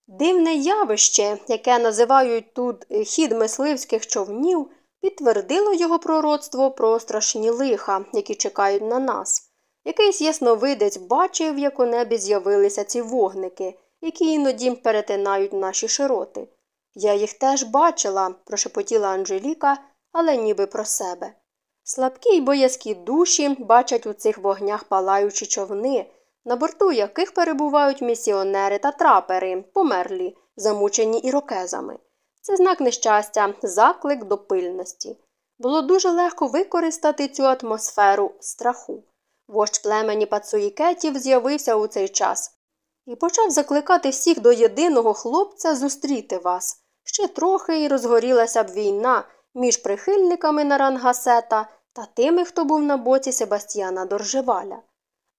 Дивне явище, яке називають тут хід мисливських човнів, підтвердило його пророцтво про страшні лиха, які чекають на нас. Якийсь ясновидець бачив, як у небі з'явилися ці вогники, які іноді перетинають наші широти. Я їх теж бачила, прошепотіла Анжеліка, але ніби про себе. Слабкі й боязкі душі бачать у цих вогнях палаючі човни, на борту яких перебувають місіонери та трапери, померлі, замучені ірокезами. Це знак нещастя, заклик до пильності. Було дуже легко використати цю атмосферу страху. Вождь племені пацуїкетів з'явився у цей час і почав закликати всіх до єдиного хлопця зустріти вас. Ще трохи і розгорілася б війна між прихильниками Нарангасета та тими, хто був на боці Себастьяна Доржеваля.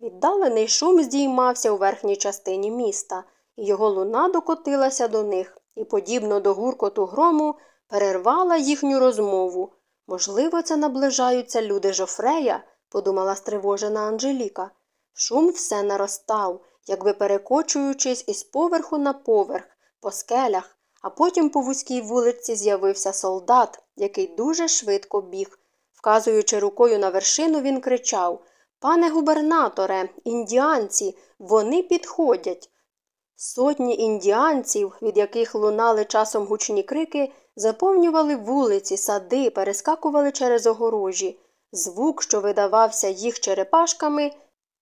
Віддалений шум здіймався у верхній частині міста, і його луна докотилася до них і, подібно до гуркоту грому, перервала їхню розмову. Можливо, це наближаються люди Жофрея, подумала стривожена Анжеліка. Шум все наростав, якби перекочуючись із поверху на поверх, по скелях, а потім по вузькій вулиці з'явився солдат, який дуже швидко біг. Вказуючи рукою на вершину, він кричав Пане губернаторе, індіанці, вони підходять. Сотні індіанців, від яких лунали часом гучні крики, заповнювали вулиці, сади, перескакували через огорожі. Звук, що видавався їх черепашками,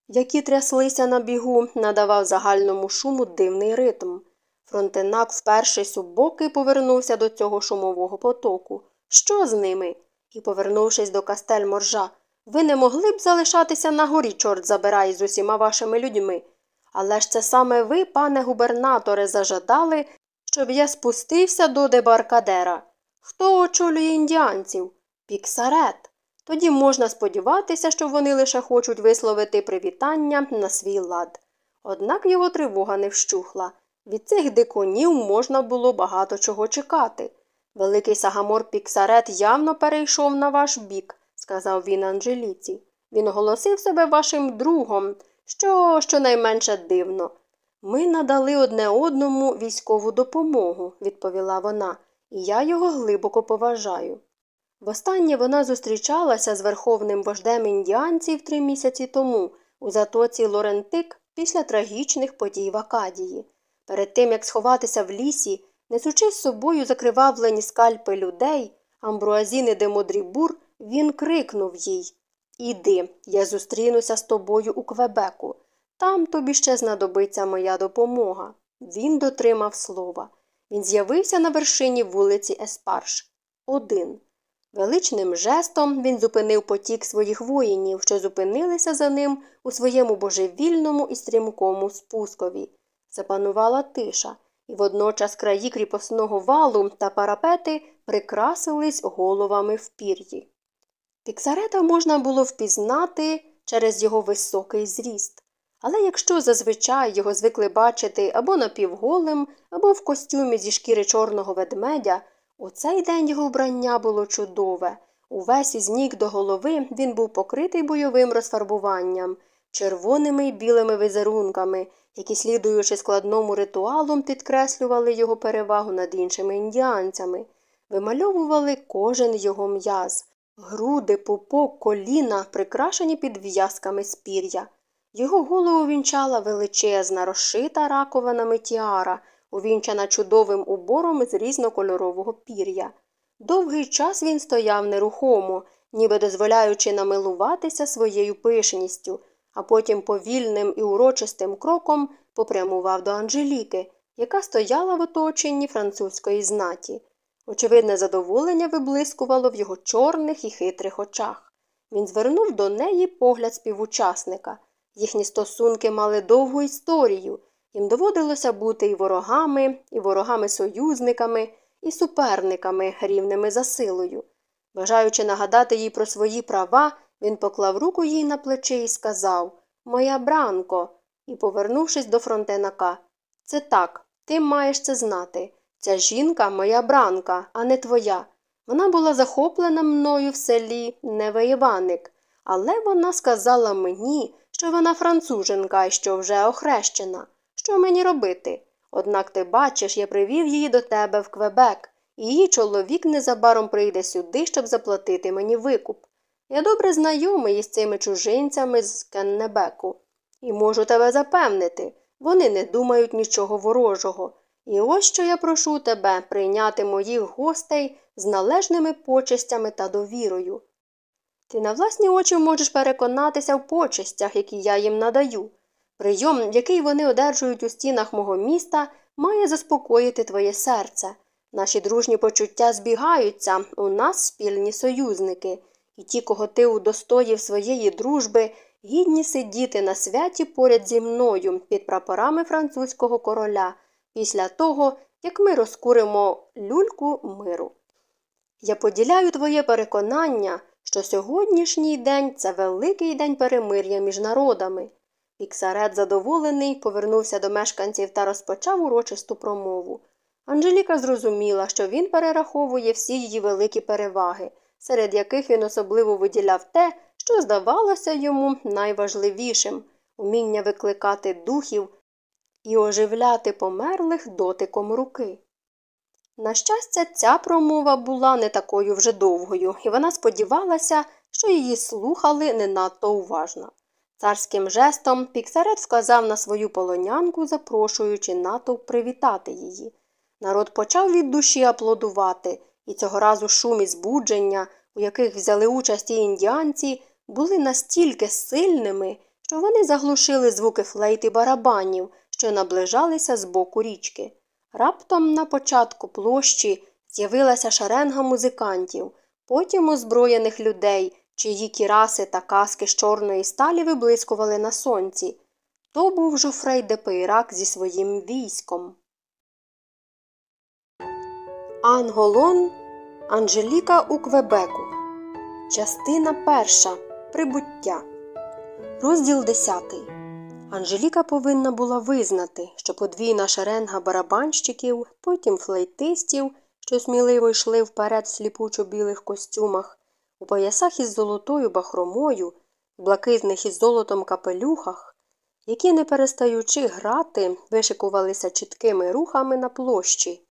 які тряслися на бігу, надавав загальному шуму дивний ритм. Фронтенак впершись у боки повернувся до цього шумового потоку. Що з ними? І, повернувшись до кастель моржа, ви не могли б залишатися на горі, чорт забирай з усіма вашими людьми. Але ж це саме ви, пане губернаторе, зажадали, щоб я спустився до дебаркадера. Хто очолює індіанців? Піксарет. Тоді можна сподіватися, що вони лише хочуть висловити привітання на свій лад. Однак його тривога не вщухла. Від цих дикунів можна було багато чого чекати. Великий Сагамор Піксарет явно перейшов на ваш бік, сказав він Анжеліці. Він оголосив себе вашим другом, що щонайменше дивно. Ми надали одне одному військову допомогу, відповіла вона, і я його глибоко поважаю. Востаннє вона зустрічалася з верховним вождем індіанців три місяці тому у затоці Лорентик після трагічних подій в Акадії. Перед тим, як сховатися в лісі, несучи з собою закривавлені скальпи людей, амбруазіни де Модрібур, він крикнув їй Іди, я зустрінуся з тобою у Квебеку. Там тобі ще знадобиться моя допомога. Він дотримав слова. Він з'явився на вершині вулиці Еспарш. Один. Величним жестом він зупинив потік своїх воїнів, що зупинилися за ним у своєму божевільному і стрімкому спускові. Запанувала тиша, і водночас краї кріпосного валу та парапети прикрасились головами в пір'ї. Піксарета можна було впізнати через його високий зріст. Але якщо зазвичай його звикли бачити або напівголим, або в костюмі зі шкіри чорного ведмедя, у цей день його вбрання було чудове. Увесь із ніг до голови він був покритий бойовим розфарбуванням, червоними й білими візерунками, які, слідуючи складному ритуалу, підкреслювали його перевагу над іншими індіанцями, вимальовували кожен його м'яз, груди, пупок, коліна, прикрашені підв'язками спір'я. Його голову вінчала величезна, розшита раковинами тіара, увінчана чудовим убором з різнокольорового пір'я. Довгий час він стояв нерухомо, ніби дозволяючи намилуватися своєю пишністю, а потім повільним і урочистим кроком попрямував до Анжеліки, яка стояла в оточенні французької знаті. Очевидне задоволення виблискувало в його чорних і хитрих очах. Він звернув до неї погляд співучасника. Їхні стосунки мали довгу історію, їм доводилося бути і ворогами, і ворогами-союзниками, і суперниками, рівними за силою. Бажаючи нагадати їй про свої права, він поклав руку їй на плече і сказав Моя бранко. І, повернувшись до фронтенака, це так, ти маєш це знати. Ця жінка моя бранка, а не твоя. Вона була захоплена мною в селі Невеєваник, але вона сказала мені, що вона француженка і що вже охрещена. Що мені робити? Однак ти бачиш, я привів її до тебе в Квебек, і її чоловік незабаром прийде сюди, щоб заплатити мені викуп. Я добре знайомий із цими чужинцями з Кеннебеку, і можу тебе запевнити, вони не думають нічого ворожого. І ось що я прошу тебе прийняти моїх гостей з належними почестями та довірою. Ти на власні очі можеш переконатися в почестях, які я їм надаю. Прийом, який вони одержують у стінах мого міста, має заспокоїти твоє серце. Наші дружні почуття збігаються, у нас спільні союзники, і ті, кого ти удостоїв своєї дружби, гідні сидіти на святі поряд зі мною під прапорами французького короля після того, як ми розкуримо люльку миру. Я поділяю твоє переконання, що сьогоднішній день це великий день перемир'я між народами. Піксарет, задоволений, повернувся до мешканців та розпочав урочисту промову. Анжеліка зрозуміла, що він перераховує всі її великі переваги, серед яких він особливо виділяв те, що здавалося йому найважливішим уміння викликати духів і оживляти померлих дотиком руки. На щастя, ця промова була не такою вже довгою, і вона сподівалася, що її слухали не надто уважно. Царським жестом Піксарет вказав на свою полонянку, запрошуючи натовп привітати її. Народ почав від душі аплодувати, і цього разу шум і збудження, у яких взяли участь і індіанці, були настільки сильними, що вони заглушили звуки флейт і барабанів, що наближалися з боку річки. Раптом на початку площі з'явилася шеренга музикантів, потім озброєних людей, чиї кіраси та каски з чорної сталі виблискували на сонці. То був Жофрей де Пейрак зі своїм військом. Анголон Анжеліка у Квебеку. Частина перша. Прибуття. Розділ десятий. Анжеліка повинна була визнати, що подвійна шеренга барабанщиків, потім флейтистів, що сміливо йшли вперед в сліпучо білих костюмах, у поясах із золотою бахромою, в блакитних із золотом капелюхах, які, не перестаючи грати, вишикувалися чіткими рухами на площі,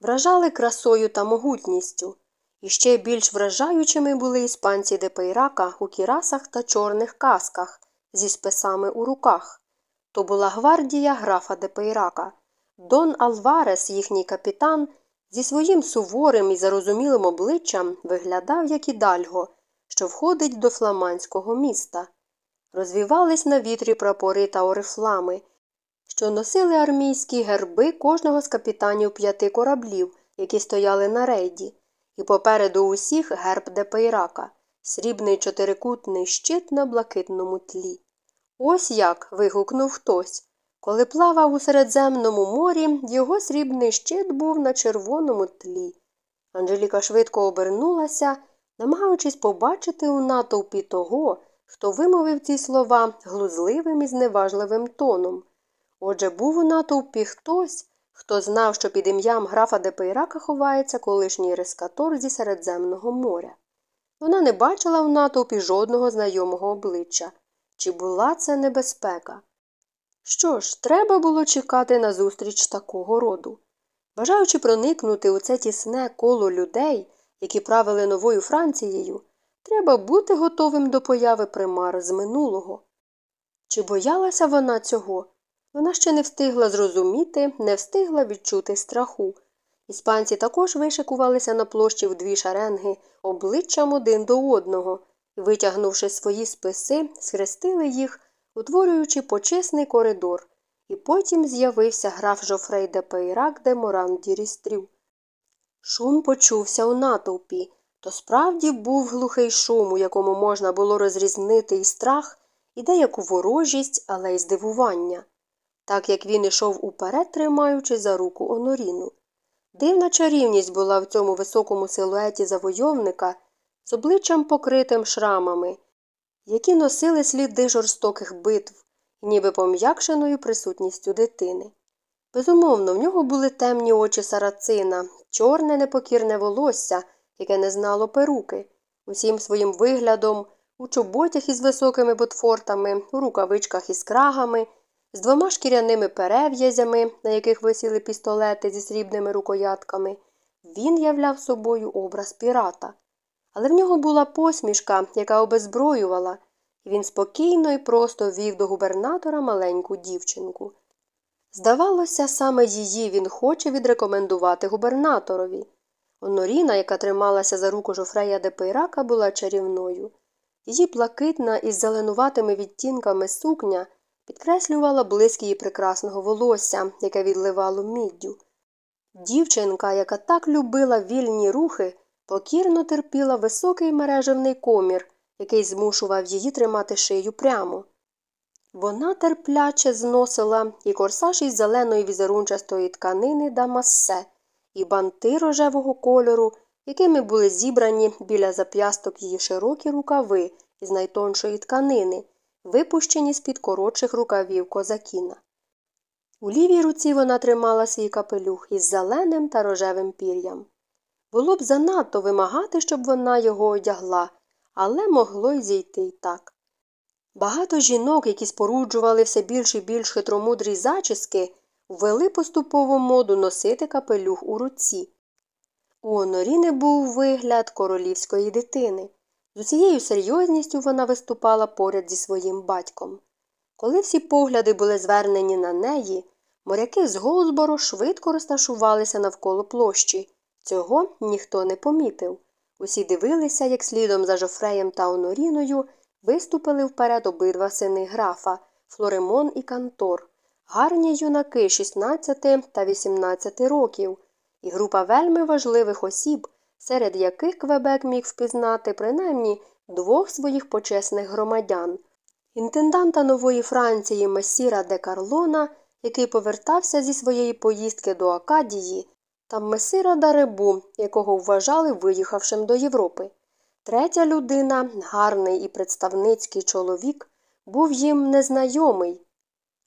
вражали красою та могутністю. І ще більш вражаючими були іспанці де Пейрака у кірасах та чорних касках зі списами у руках. То була гвардія графа де Пейрака. Дон Алварес, їхній капітан, зі своїм суворим і зарозумілим обличчям виглядав, як ідальго, що входить до фламандського міста. Розвівались на вітрі прапори та орифлами, що носили армійські герби кожного з капітанів п'яти кораблів, які стояли на рейді і попереду усіх герб де Пейрака, срібний чотирикутний щит на блакитному тлі. Ось як. вигукнув хтось. Коли плавав у Середземному морі, його срібний щит був на червоному тлі. Анжеліка швидко обернулася, намагаючись побачити у натовпі того, хто вимовив ці слова глузливим і зневажливим тоном. Отже, був у натовпі хтось, Хто знав, що під ім'ям графа Депейрака ховається колишній рескатор зі Середземного моря. Вона не бачила в натовпі жодного знайомого обличчя. Чи була це небезпека? Що ж, треба було чекати на зустріч такого роду. Бажаючи проникнути у це тісне коло людей, які правили новою Францією, треба бути готовим до появи примар з минулого. Чи боялася вона цього? Вона ще не встигла зрозуміти, не встигла відчути страху. Іспанці також вишикувалися на площі в дві шаренги, обличчям один до одного, і, витягнувши свої списи, схрестили їх, утворюючи почесний коридор, і потім з'явився граф Жофрей де Пейрак де Моран Дірістрів. Шум почувся у натовпі. То справді був глухий шум, у якому можна було розрізнити і страх, і деяку ворожість, але й здивування так як він ішов уперед, тримаючи за руку Оноріну. Дивна чарівність була в цьому високому силуеті завойовника з обличчям покритим шрамами, які носили сліди жорстоких битв, ніби пом'якшеною присутністю дитини. Безумовно, в нього були темні очі сарацина, чорне непокірне волосся, яке не знало перуки, усім своїм виглядом, у чоботях із високими ботфортами, у рукавичках із крагами з двома шкіряними перев'язями, на яких висіли пістолети зі срібними рукоятками, він являв собою образ пірата. Але в нього була посмішка, яка обезброювала, і він спокійно і просто вів до губернатора маленьку дівчинку. Здавалося, саме її він хоче відрекомендувати губернаторові. Оноріна, яка трималася за руку жофрея де Пейрака, була чарівною. Її блакитна із зеленуватими відтінками сукня підкреслювала блиск її прекрасного волосся, яке відливало міддю. Дівчинка, яка так любила вільні рухи, покірно терпіла високий мережевний комір, який змушував її тримати шию прямо. Вона терпляче зносила і корсаж із зеленої візерунчастої тканини дамассе, і банти рожевого кольору, якими були зібрані біля зап'ясток її широкі рукави із найтоншої тканини, випущені з під коротших рукавів козакіна. У лівій руці вона тримала свій капелюх із зеленим та рожевим пір'ям. Було б занадто вимагати, щоб вона його одягла, але могло й зійти й так. Багато жінок, які споруджували все більш і більш хитромудрі зачіски, ввели поступово моду носити капелюх у руці. У Оноріни був вигляд королівської дитини. З усією серйозністю вона виступала поряд зі своїм батьком. Коли всі погляди були звернені на неї, моряки з Голзбору швидко розташувалися навколо площі. Цього ніхто не помітив. Усі дивилися, як слідом за Жофреєм та Оноріною виступили вперед обидва сини графа Флоремон і Кантор, гарні юнаки 16 та 18 років, і група вельми важливих осіб серед яких Квебек міг впізнати принаймні двох своїх почесних громадян інтенданта нової Франції Месіра де Карлона, який повертався зі своєї поїздки до Акадії, та Месира Даребу, якого вважали виїхавшим до Європи. Третя людина, гарний і представницький чоловік, був їм незнайомий.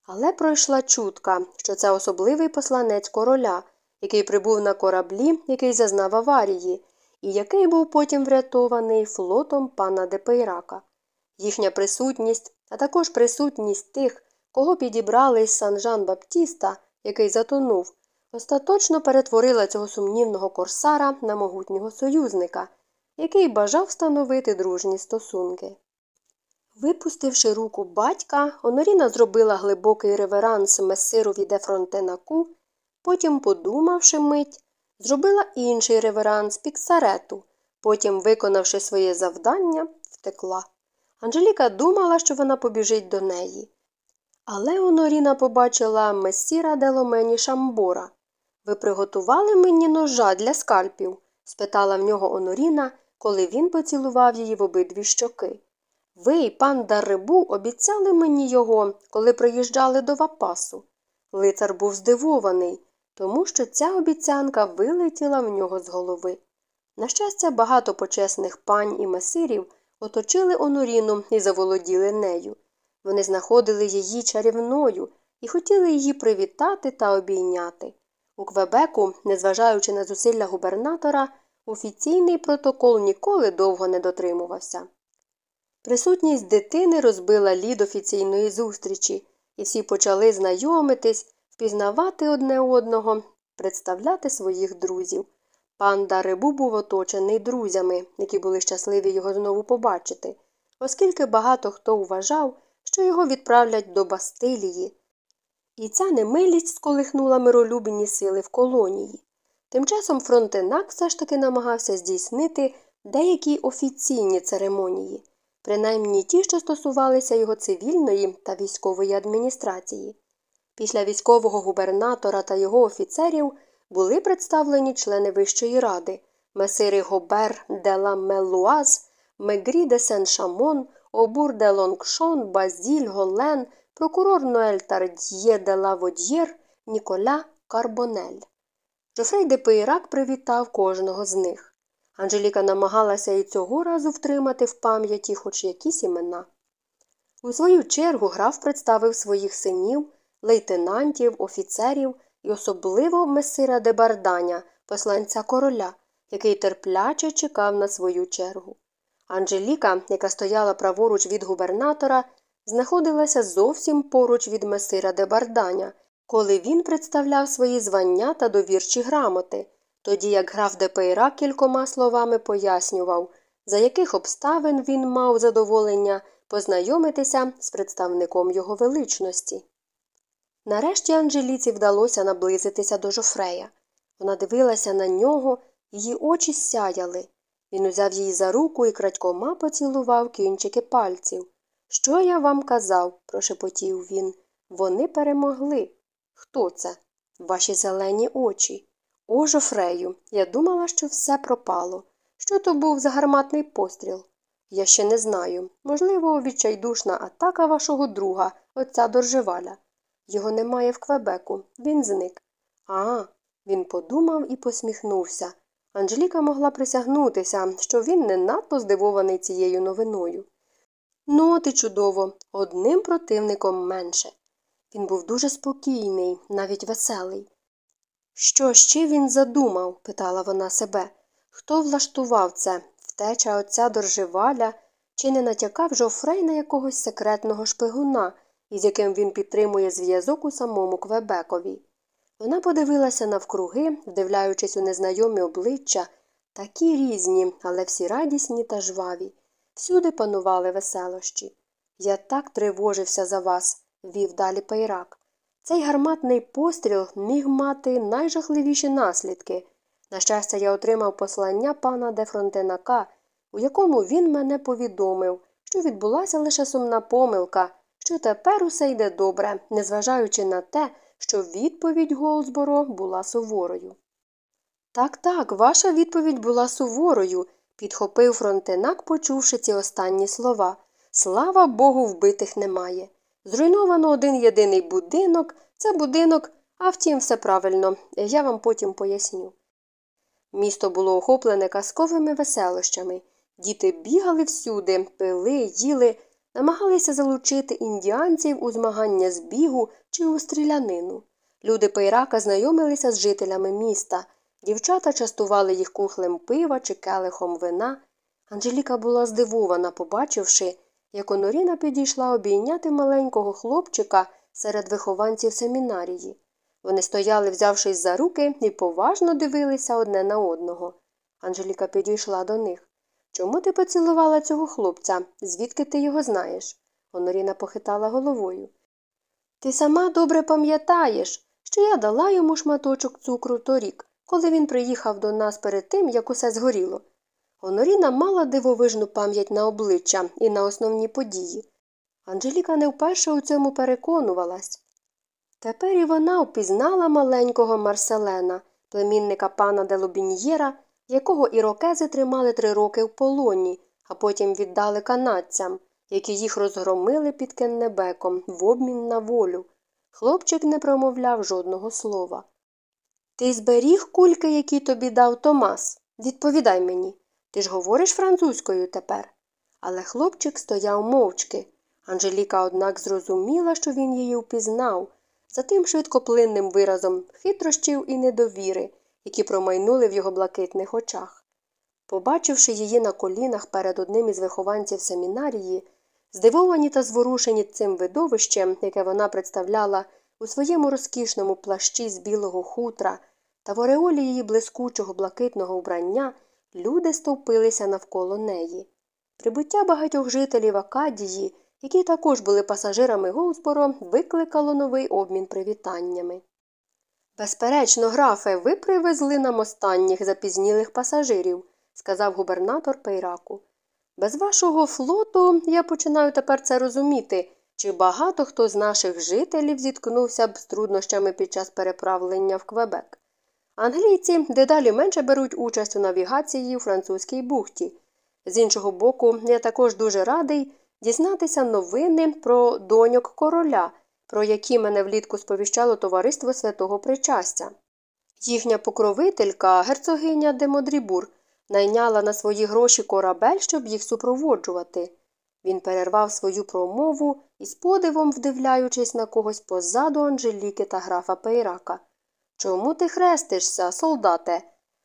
Але пройшла чутка, що це особливий посланець короля, який прибув на кораблі, який зазнав аварії, і який був потім врятований флотом пана Депейрака. Їхня присутність, а також присутність тих, кого підібрали з Сан Жан Баптіста, який затонув, остаточно перетворила цього сумнівного корсара на могутнього союзника, який бажав встановити дружні стосунки. Випустивши руку батька, Оноріна зробила глибокий реверанс месирові де Фронтенаку, потім, подумавши мить, зробила інший реверанс піксарету, потім, виконавши своє завдання, втекла. Анжеліка думала, що вона побіжить до неї. Але Оноріна побачила месіра Деломені Шамбора. Ви приготували мені ножа для скальпів? спитала в нього Оноріна, коли він поцілував її в обидві щоки. Ви й пан Дарибу обіцяли мені його, коли приїжджали до Вапасу. Лицар був здивований, тому що ця обіцянка вилетіла в нього з голови. На щастя, багато почесних пань і месирів оточили Оноріну і заволоділи нею. Вони знаходили її чарівною і хотіли її привітати та обійняти. У Квебеку, незважаючи на зусилля губернатора, офіційний протокол ніколи довго не дотримувався. Присутність дитини розбила лід офіційної зустрічі, і всі почали знайомитись, впізнавати одне одного, представляти своїх друзів. Пан Дарибу був оточений друзями, які були щасливі його знову побачити, оскільки багато хто вважав, що його відправлять до Бастилії. І ця немилість сколихнула миролюбні сили в колонії. Тим часом Фронтенак все ж таки намагався здійснити деякі офіційні церемонії принаймні ті, що стосувалися його цивільної та військової адміністрації. Після військового губернатора та його офіцерів були представлені члени Вищої ради месири Гобер де ла Мелуаз, Мегрі де Сен Шамон, Обур де Лонгшон, Базіль, Голен, прокурор Ноель Тард'є де ла Водьєр, Ніколя Карбонель. Жофрей де Пейрак привітав кожного з них. Анжеліка намагалася і цього разу втримати в пам'яті хоч якісь імена. У свою чергу граф представив своїх синів, лейтенантів, офіцерів і особливо месира Дебарданя, посланця короля, який терпляче чекав на свою чергу. Анжеліка, яка стояла праворуч від губернатора, знаходилася зовсім поруч від месира Дебарданя, коли він представляв свої звання та довірчі грамоти тоді як граф Депейра кількома словами пояснював, за яких обставин він мав задоволення познайомитися з представником його величності. Нарешті Анжеліці вдалося наблизитися до Жофрея. Вона дивилася на нього, її очі сяяли. Він узяв її за руку і крадькома поцілував кінчики пальців. Що я вам казав? прошепотів він. Вони перемогли. Хто це? Ваші зелені очі. О, Жофрею, я думала, що все пропало. Що то був за гарматний постріл? Я ще не знаю. Можливо, відчайдушна атака вашого друга, отця Доржеваля. Його немає в Квебеку, він зник. А, він подумав і посміхнувся. Анжеліка могла присягнутися, що він не надто здивований цією новиною. Ну, от і чудово, одним противником менше. Він був дуже спокійний, навіть веселий. Що ще він задумав? питала вона себе. Хто влаштував це? Втеча отця доржеваля, чи не натякав Жофрей на якогось секретного шпигуна, із яким він підтримує зв'язок у самому Квебекові? Вона подивилася навкруги, вдивляючись у незнайомі обличчя, такі різні, але всі радісні та жваві. Всюди панували веселощі. Я так тривожився за вас, вів далі Пайрак. Цей гарматний постріл міг мати найжахливіші наслідки. На щастя, я отримав послання пана де Фронтенака, у якому він мене повідомив, що відбулася лише сумна помилка, що тепер усе йде добре, незважаючи на те, що відповідь Голдсборо була суворою. Так, так, ваша відповідь була суворою, підхопив фронтенак, почувши ці останні слова. Слава Богу, вбитих немає. Зруйновано один єдиний будинок, це будинок, а втім, все правильно, я вам потім поясню. Місто було охоплене казковими веселощами. Діти бігали всюди, пили, їли, намагалися залучити індіанців у змагання з бігу чи у стрілянину. Люди Пейрака знайомилися з жителями міста, дівчата частували їх кухлем пива чи келихом вина. Анжеліка була здивована, побачивши, як Оноріна підійшла обійняти маленького хлопчика серед вихованців семінарії. Вони стояли, взявшись за руки, і поважно дивилися одне на одного. Анжеліка підійшла до них. Чому ти поцілувала цього хлопця? Звідки ти його знаєш? Оноріна похитала головою. Ти сама добре пам'ятаєш, що я дала йому шматочок цукру торік, коли він приїхав до нас перед тим, як усе згоріло. Оноріна мала дивовижну пам'ять на обличчя і на основні події. Анжеліка не вперше у цьому переконувалась. Тепер і вона впізнала маленького Марселена, племінника пана Делобіньєра, якого ірокези тримали три роки в полоні, а потім віддали канадцям, які їх розгромили під Кеннебеком в обмін на волю. Хлопчик не промовляв жодного слова. Ти зберіг кульки, які тобі дав Томас? Відповідай мені. Ти ж говориш французькою тепер. Але хлопчик стояв мовчки. Анжеліка, однак, зрозуміла, що він її впізнав, за тим швидкоплинним виразом хитрощів і недовіри, які промайнули в його блакитних очах. Побачивши її на колінах перед одним із вихованців семінарії, здивовані та зворушені цим видовищем, яке вона представляла у своєму розкішному плащі з білого хутра та в ореолі її блискучого блакитного вбрання, люди стовпилися навколо неї. Прибуття багатьох жителів Акадії, які також були пасажирами Голсборо, викликало новий обмін привітаннями. Безперечно, графе, ви привезли нам останніх запізнілих пасажирів, сказав губернатор Пейраку. Без вашого флоту я починаю тепер це розуміти, чи багато хто з наших жителів зіткнувся б з труднощами під час переправлення в Квебек. Англійці дедалі менше беруть участь у навігації у французькій бухті. З іншого боку, я також дуже радий дізнатися новини про доньок короля, про які мене влітку сповіщало товариство святого причастя. Їхня покровителька, герцогиня де Модрібур, найняла на свої гроші корабель, щоб їх супроводжувати. Він перервав свою промову і з подивом, вдивляючись на когось позаду Анжеліки та графа Пейрака. Чому ти хрестишся, солдате?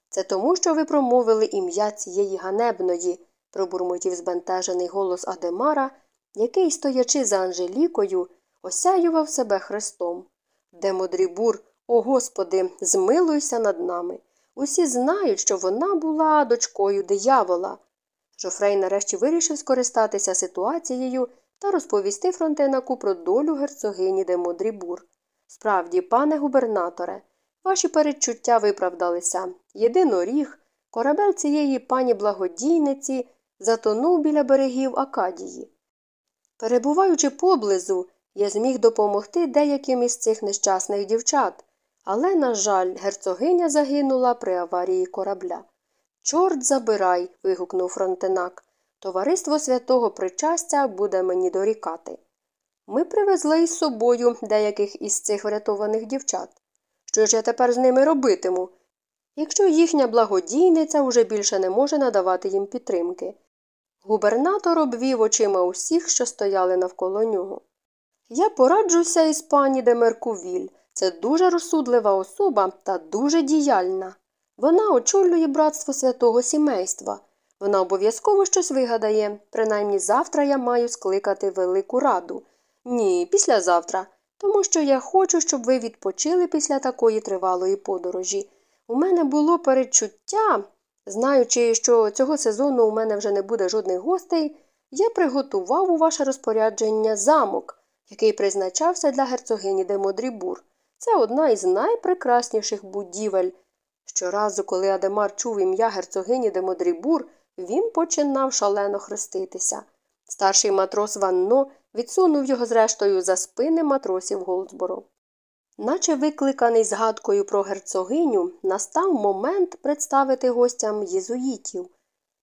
Це тому, що ви промовили ім'я цієї ганебної, пробурмотів збентежений голос Адемара, який, стоячи за Анжелікою, осяював себе хрестом. Демодрібур, о Господи, змилуйся над нами. Усі знають, що вона була дочкою диявола. Жофрей нарешті вирішив скористатися ситуацією та розповісти Фронтенаку про долю герцогині Демодрібур. Справді, пане губернаторе, ваші передчуття виправдалися. Єдиноріг, корабель цієї пані благодійниці затонув біля берегів Акадії. Перебуваючи поблизу, я зміг допомогти деяким із цих нещасних дівчат, але, на жаль, герцогиня загинула при аварії корабля. Чорт забирай. вигукнув фронтенак. Товариство святого причастя буде мені дорікати. Ми привезли із собою деяких із цих врятованих дівчат. Що ж я тепер з ними робитиму? Якщо їхня благодійниця уже більше не може надавати їм підтримки. Губернатор обвів очима усіх, що стояли навколо нього. Я пораджуся із пані де Меркувіль. Це дуже розсудлива особа та дуже діяльна. Вона очолює братство святого сімейства. Вона обов'язково щось вигадає. Принаймні завтра я маю скликати велику раду. Ні, післязавтра. Тому що я хочу, щоб ви відпочили після такої тривалої подорожі. У мене було передчуття, знаючи, що цього сезону у мене вже не буде жодних гостей, я приготував у ваше розпорядження замок, який призначався для герцогині де Модрібур. Це одна із найпрекрасніших будівель. Щоразу, коли Адемар чув ім'я герцогині де Модрібур, він починав шалено хреститися. Старший матрос Ванно відсунув його зрештою за спини матросів Голдсборо. Наче викликаний згадкою про герцогиню, настав момент представити гостям єзуїтів.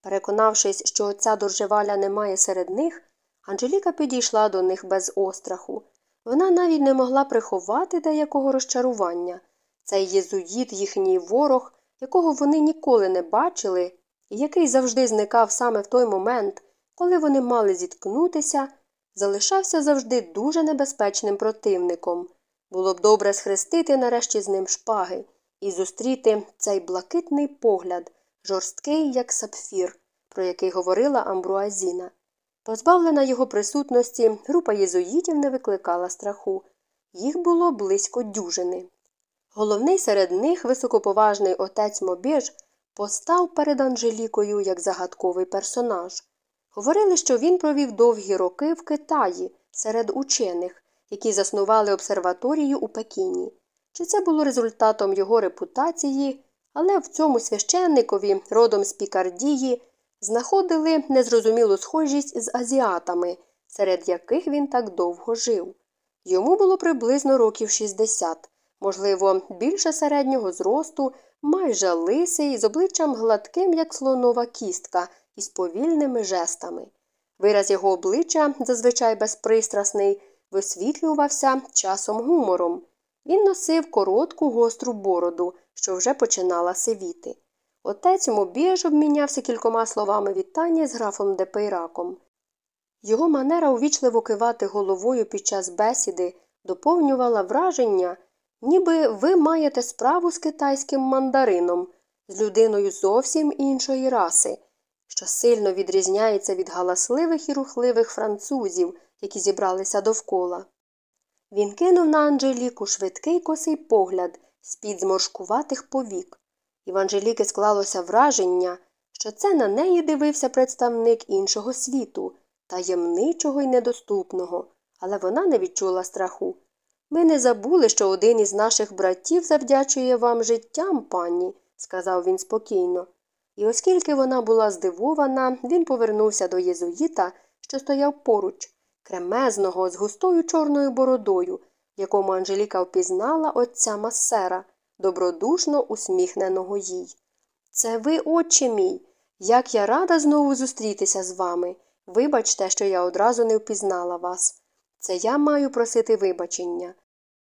Переконавшись, що отця Доржеваля немає серед них, Анжеліка підійшла до них без остраху. Вона навіть не могла приховати деякого розчарування. Цей єзуїт, їхній ворог, якого вони ніколи не бачили, і який завжди зникав саме в той момент, коли вони мали зіткнутися, залишався завжди дуже небезпечним противником. Було б добре схрестити нарешті з ним шпаги і зустріти цей блакитний погляд, жорсткий, як сапфір, про який говорила Амбруазіна. Позбавлена його присутності, група єзуїтів не викликала страху. Їх було близько дюжини. Головний серед них, високоповажний отець Мобіж, постав перед Анжелікою як загадковий персонаж. Говорили, що він провів довгі роки в Китаї серед учених, які заснували обсерваторію у Пекіні. Чи це було результатом його репутації, але в цьому священникові, родом з Пікардії, знаходили незрозумілу схожість з азіатами, серед яких він так довго жив. Йому було приблизно років 60, можливо, більше середнього зросту, майже лисий, з обличчям гладким, як слонова кістка, і з повільними жестами. Вираз його обличчя, зазвичай безпристрасний, висвітлювався часом гумором. Він носив коротку гостру бороду, що вже починала сивіти. Отець Мобіж обмінявся кількома словами вітання з графом де Пейраком. Його манера увічливо кивати головою під час бесіди доповнювала враження, ніби ви маєте справу з китайським мандарином, з людиною зовсім іншої раси, що сильно відрізняється від галасливих і рухливих французів, які зібралися довкола. Він кинув на Анжеліку швидкий косий погляд з під зморшкуватих повік. І в Анжеліки склалося враження, що це на неї дивився представник іншого світу, таємничого і недоступного, але вона не відчула страху. Ми не забули, що один із наших братів завдячує вам життям, пані, сказав він спокійно. І оскільки вона була здивована, він повернувся до єзуїта, що стояв поруч, кремезного, з густою чорною бородою, якому Анжеліка впізнала отця масера, добродушно усміхненого їй. Це ви, отче мій, як я рада знову зустрітися з вами. Вибачте, що я одразу не впізнала вас. Це я маю просити вибачення.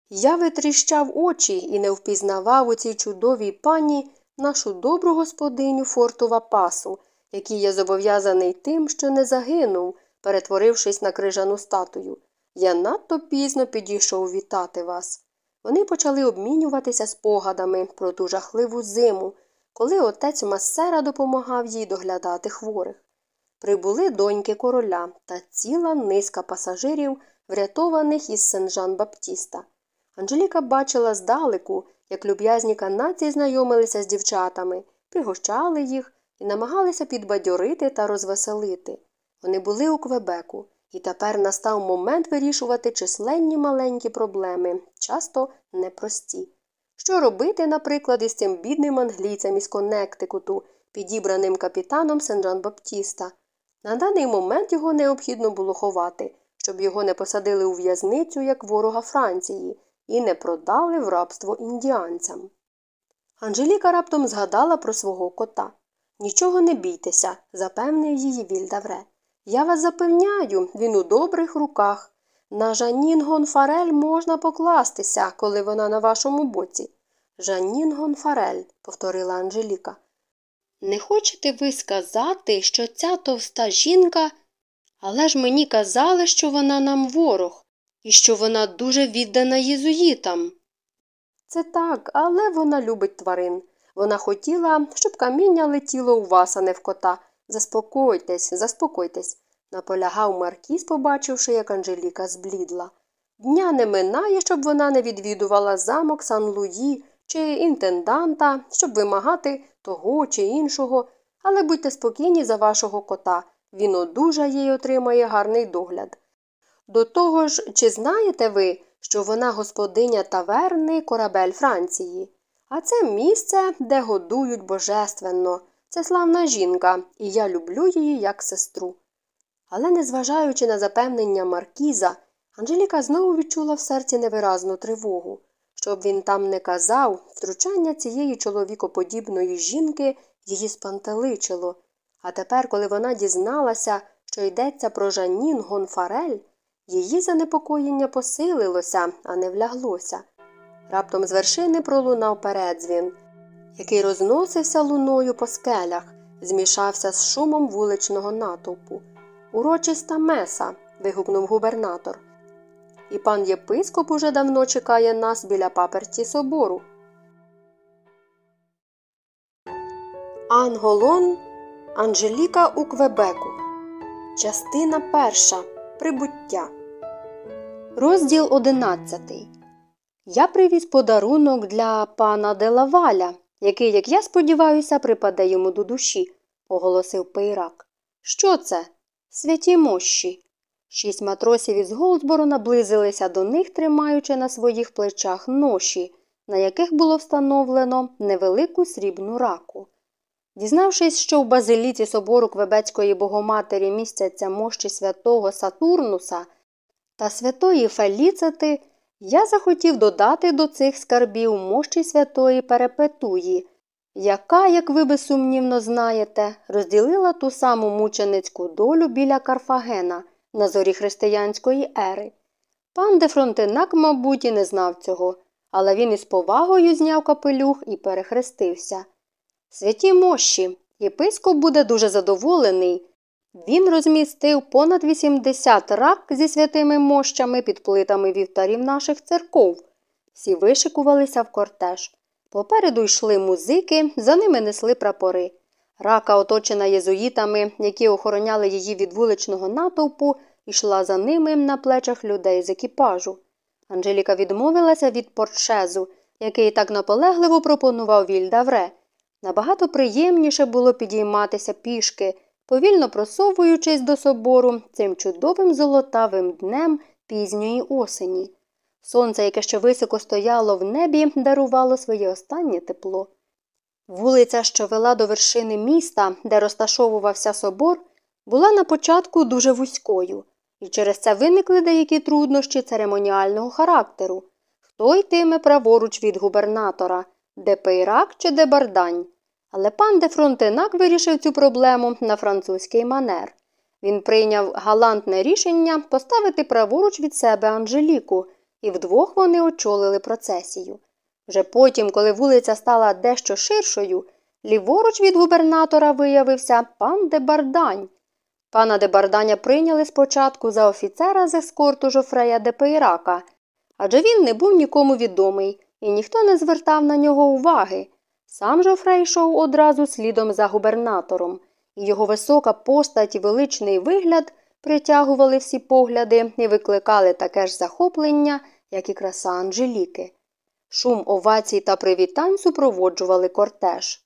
Я витріщав очі і не впізнавав у цій чудовій пані нашу добру господиню фортова пасу, якій я зобов'язаний тим, що не загинув, перетворившись на крижану статую. Я надто пізно підійшов вітати вас. Вони почали обмінюватися спогадами про ту жахливу зиму, коли отець Масера допомагав їй доглядати хворих. Прибули доньки короля та ціла низка пасажирів, врятованих із Сен-Жан Баптіста. Анжеліка бачила здалеку, як люб'язні канадці знайомилися з дівчатами, пригощали їх і намагалися підбадьорити та розвеселити. Вони були у Квебеку, і тепер настав момент вирішувати численні маленькі проблеми, часто непрості. Що робити, наприклад, із цим бідним англійцем із Коннектикуту, підібраним капітаном Сен-Жан Баптіста? На даний момент його необхідно було ховати, щоб його не посадили у в'язницю як ворога Франції і не продали в рабство індіанцям. Анжеліка раптом згадала про свого кота. Нічого не бійтеся, запевнив її Вільдавре. Я вас запевняю, він у добрих руках. На Жанін Гонфарель можна покластися, коли вона на вашому боці. Жанін Гонфарель, повторила Анжеліка. Не хочете ви сказати, що ця товста жінка. Але ж мені казали, що вона нам ворог, і що вона дуже віддана єзуїтам. Це так, але вона любить тварин. Вона хотіла, щоб каміння летіло у вас, а не в кота. Заспокойтесь, заспокойтесь, наполягав Маркіс, побачивши, як Анжеліка зблідла. Дня не минає, щоб вона не відвідувала замок Сан Луї чи інтенданта, щоб вимагати того чи іншого, але будьте спокійні за вашого кота. Він одужає й отримає гарний догляд. До того ж, чи знаєте ви, що вона господиня таверни корабель Франції? А це місце, де годують божественно. Це славна жінка, і я люблю її як сестру. Але, незважаючи на запевнення Маркіза, Анжеліка знову відчула в серці невиразну тривогу. Щоб він там не казав, втручання цієї чоловікоподібної жінки її спантеличило. А тепер, коли вона дізналася, що йдеться про Жанін Гонфарель, її занепокоєння посилилося, а не вляглося. Раптом з вершини пролунав передзвін, який розносився луною по скелях, змішався з шумом вуличного натовпу. Урочиста меса. вигукнув губернатор. І пан єпископ уже давно чекає нас біля паперті собору. Анголон Анжеліка у Квебеку. Частина перша. Прибуття. Розділ одинадцятий. Я привіз подарунок для пана Делаваля, який, як я сподіваюся, припаде йому до душі, оголосив Пейрак. Що це? Святі мощі. Шість матросів із Голдсбору наблизилися до них, тримаючи на своїх плечах ноші, на яких було встановлено невелику срібну раку. Дізнавшись, що в базиліці собору Квебецької богоматері містяться мощі святого Сатурнуса та святої Феліцити, я захотів додати до цих скарбів мощі святої Перепетуї, яка, як ви безсумнівно знаєте, розділила ту саму мученицьку долю біля Карфагена на зорі християнської ери. Пан де Фронтенак, мабуть, і не знав цього, але він із повагою зняв капелюх і перехрестився. Святі мощі, єпископ буде дуже задоволений. Він розмістив понад 80 рак зі святими мощами під плитами вівтарів наших церков. Всі вишикувалися в кортеж. Попереду йшли музики, за ними несли прапори. Рака, оточена єзуїтами, які охороняли її від вуличного натовпу, йшла за ними на плечах людей з екіпажу. Анжеліка відмовилася від поршезу, який так наполегливо пропонував Вільдавре. Набагато приємніше було підійматися пішки, повільно просовуючись до собору цим чудовим золотавим днем пізньої осені. Сонце, яке ще високо стояло в небі, дарувало своє останнє тепло. Вулиця, що вела до вершини міста, де розташовувався собор, була на початку дуже вузькою, і через це виникли деякі труднощі церемоніального характеру. Хто йтиме праворуч від губернатора, де Пейрак чи де Бардань. Але пан де Фронтенак вирішив цю проблему на французький манер. Він прийняв галантне рішення поставити праворуч від себе Анжеліку, і вдвох вони очолили процесію. Вже потім, коли вулиця стала дещо ширшою, ліворуч від губернатора виявився пан де Бардань. Пана де Барданя прийняли спочатку за офіцера з ескорту Жофрея де Пейрака, адже він не був нікому відомий, і ніхто не звертав на нього уваги. Сам Жофрей йшов одразу слідом за губернатором, і його висока постать і величний вигляд притягували всі погляди і викликали таке ж захоплення, як і краса Анжеліки. Шум овацій та привітань супроводжували кортеж.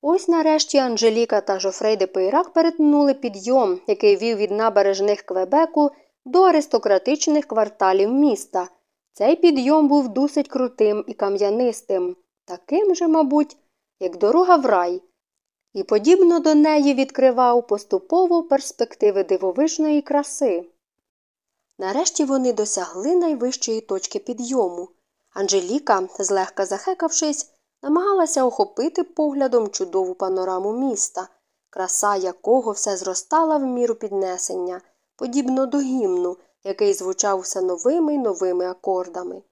Ось нарешті Анжеліка та Жофрей де Пейрак перетнули підйом, який вів від набережних Квебеку до аристократичних кварталів міста. Цей підйом був досить крутим і кам'янистим, таким же, мабуть, як дорога в рай, і подібно до неї відкривав поступово перспективи дивовижної краси. Нарешті вони досягли найвищої точки підйому. Анжеліка, злегка захекавшись, намагалася охопити поглядом чудову панораму міста, краса якого все зростала в міру піднесення, подібно до гімну, який звучав все новими й новими акордами.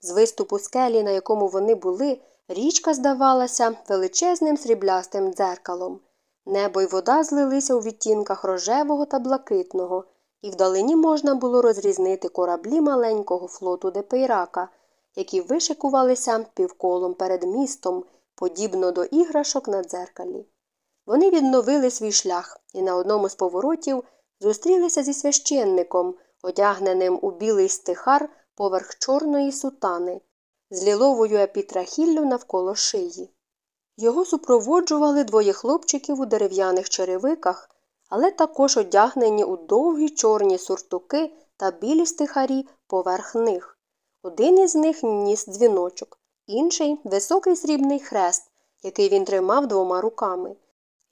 З виступу скелі, на якому вони були, річка здавалася величезним сріблястим дзеркалом. Небо й вода злилися у відтінках рожевого та блакитного, і вдалині можна було розрізнити кораблі маленького флоту Депейрака, які вишикувалися півколом перед містом, подібно до іграшок на дзеркалі. Вони відновили свій шлях і на одному з поворотів зустрілися зі священником, одягненим у білий стихар поверх чорної сутани, з ліловою епітрахіллю навколо шиї. Його супроводжували двоє хлопчиків у дерев'яних черевиках, але також одягнені у довгі чорні суртуки та білі стихарі поверх них. Один із них ніс дзвіночок, інший високий срібний хрест, який він тримав двома руками.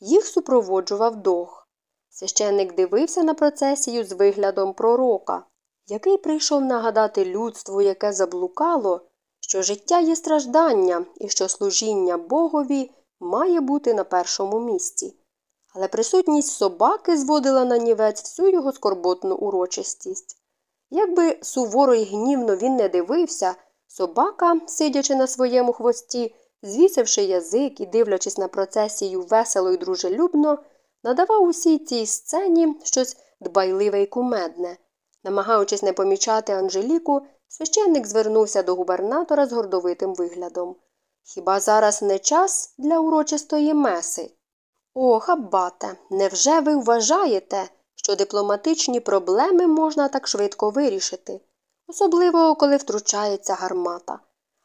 Їх супроводжував дог. Священник дивився на процесію з виглядом пророка, який прийшов нагадати людству, яке заблукало, що життя є страждання і що служіння Богові має бути на першому місці. Але присутність собаки зводила на нівець всю його скорботну урочистість. Якби суворо й гнівно він не дивився, собака, сидячи на своєму хвості, звісивши язик і дивлячись на процесію весело й дружелюбно, надавав усій цій сцені щось дбайливе й кумедне. Намагаючись не помічати Анжеліку, священник звернувся до губернатора з гордовитим виглядом. Хіба зараз не час для урочистої меси? Ох, аббате, невже ви вважаєте, що дипломатичні проблеми можна так швидко вирішити, особливо коли втручається гармата.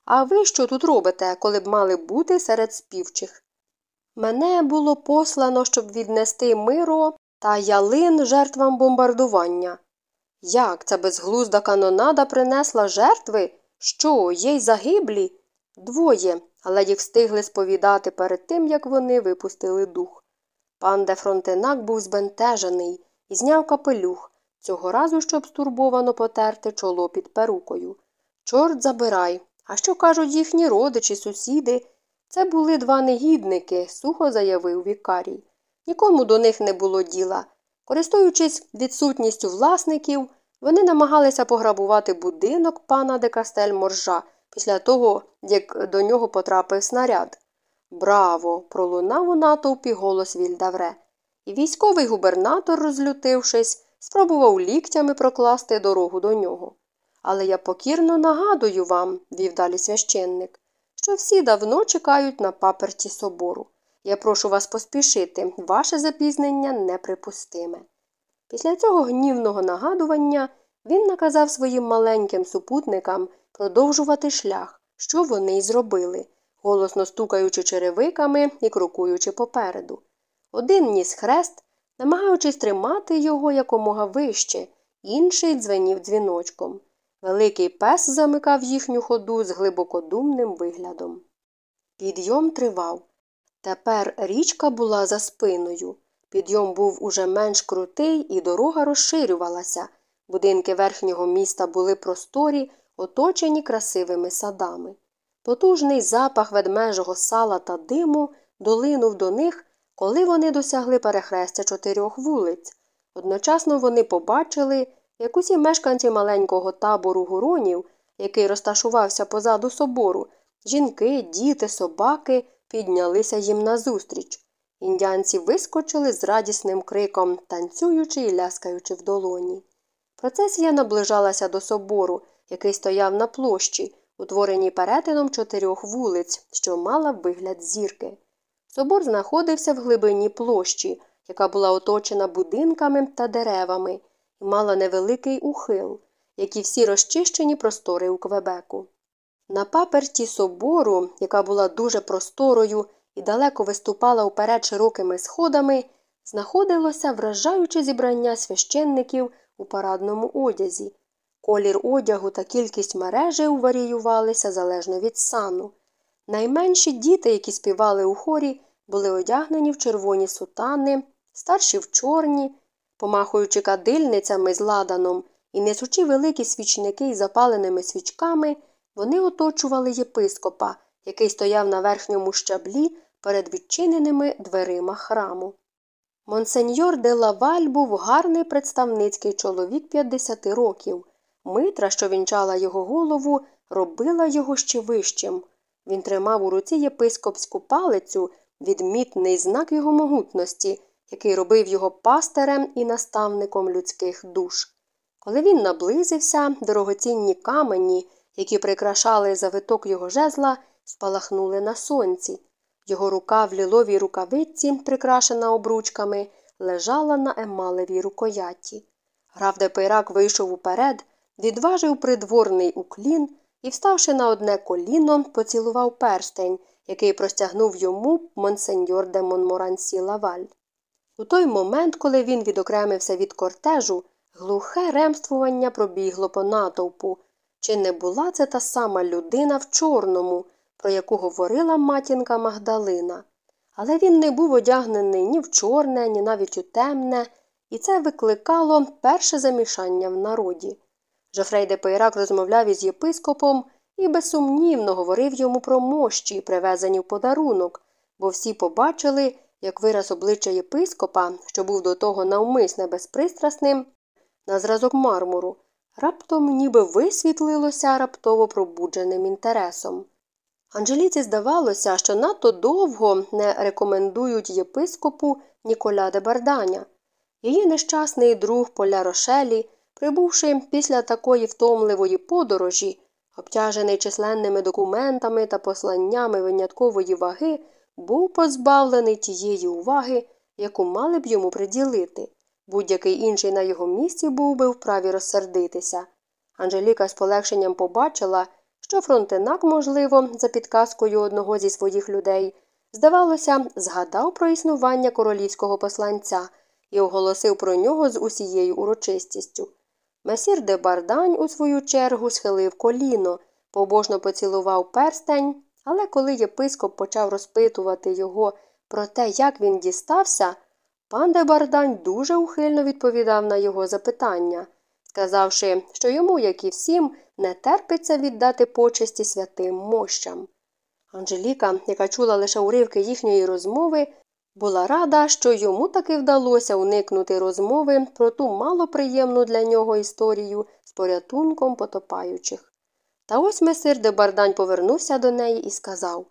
А ви що тут робите, коли б мали бути серед співчих? Мене було послано, щоб віднести миро та ялин жертвам бомбардування. Як ця безглузда канонада принесла жертви? Що, є й загиблі? Двоє, але їх встигли сповідати перед тим, як вони випустили дух. Пан де Фронтенак був збентежений і зняв капелюх, цього разу щоб стурбовано потерти чоло під перукою. Чорт забирай. А що кажуть їхні родичі, сусіди? Це були два негідники, сухо заявив вікарій. Нікому до них не було діла. Користуючись відсутністю власників, вони намагалися пограбувати будинок пана де Кастель Моржа після того, як до нього потрапив снаряд. Браво! пролунав у натовпі голос Вільдавре. І військовий губернатор, розлютившись, спробував ліктями прокласти дорогу до нього. Але я покірно нагадую вам, вів далі священник, що всі давно чекають на паперті собору. Я прошу вас поспішити, ваше запізнення неприпустиме. Після цього гнівного нагадування він наказав своїм маленьким супутникам продовжувати шлях, що вони й зробили, голосно стукаючи черевиками і крокуючи попереду. Один ніс хрест, намагаючись тримати його якомога вище, інший дзвенів дзвіночком. Великий пес замикав їхню ходу з глибокодумним виглядом. Підйом тривав. Тепер річка була за спиною. Підйом був уже менш крутий, і дорога розширювалася. Будинки верхнього міста були просторі, оточені красивими садами. Потужний запах ведмежого сала та диму долинув до них, коли вони досягли перехрестя чотирьох вулиць. Одночасно вони побачили, як усі мешканці маленького табору гуронів, який розташувався позаду собору, жінки, діти, собаки піднялися їм назустріч. Індіанці вискочили з радісним криком, танцюючи і ляскаючи в долоні. Процесія наближалася до собору, який стояв на площі, утвореній перетином чотирьох вулиць, що мала вигляд зірки. Собор знаходився в глибині площі, яка була оточена будинками та деревами, і мала невеликий ухил, як і всі розчищені простори у Квебеку. На паперті собору, яка була дуже просторою і далеко виступала уперед широкими сходами, знаходилося вражаюче зібрання священників у парадному одязі. Колір одягу та кількість мережів варіювалися залежно від сану. Найменші діти, які співали у хорі, були одягнені в червоні сутани, старші в чорні, помахуючи кадильницями з ладаном і несучи великі свічники із запаленими свічками, вони оточували єпископа, який стояв на верхньому щаблі перед відчиненими дверима храму. Монсеньор де Лаваль був гарний представницький чоловік 50 років. Митра, що вінчала його голову, робила його ще вищим. Він тримав у руці єпископську палицю, відмітний знак його могутності, який робив його пастирем і наставником людських душ. Коли він наблизився, дорогоцінні камені, які прикрашали завиток його жезла, спалахнули на сонці. Його рука в ліловій рукавиці, прикрашена обручками, лежала на емалевій рукояті. Граф де Пейрак вийшов уперед, відважив придворний уклін і, вставши на одне коліно, поцілував перстень, який простягнув йому монсеньор де Монморансі Лаваль. У той момент, коли він відокремився від кортежу, глухе ремствування пробігло по натовпу. Чи не була це та сама людина в чорному, про яку говорила матінка Магдалина? Але він не був одягнений ні в чорне, ні навіть у темне, і це викликало перше замішання в народі. Жофрей де Пейрак розмовляв із єпископом і безсумнівно говорив йому про мощі, привезені в подарунок, бо всі побачили, як вираз обличчя єпископа, що був до того навмисне безпристрасним, на зразок мармуру, раптом ніби висвітлилося раптово пробудженим інтересом. Анжеліці здавалося, що надто довго не рекомендують єпископу Ніколя де Барданя. Її нещасний друг Поля Рошелі, прибувши після такої втомливої подорожі, обтяжений численними документами та посланнями виняткової ваги, був позбавлений тієї уваги, яку мали б йому приділити. Будь-який інший на його місці був би вправі розсердитися. Анжеліка з полегшенням побачила, що фронтенак, можливо, за підказкою одного зі своїх людей, здавалося, згадав про існування королівського посланця і оголосив про нього з усією урочистістю. Месір де Бардань, у свою чергу, схилив коліно, побожно поцілував перстень, але коли єпископ почав розпитувати його про те, як він дістався, пан де Бардань дуже ухильно відповідав на його запитання, сказавши, що йому, як і всім, не терпиться віддати почесті святим мощам. Анжеліка, яка чула лише уривки їхньої розмови, була рада, що йому таки вдалося уникнути розмови про ту малоприємну для нього історію з порятунком потопаючих. Та ось месир де Бардань повернувся до неї і сказав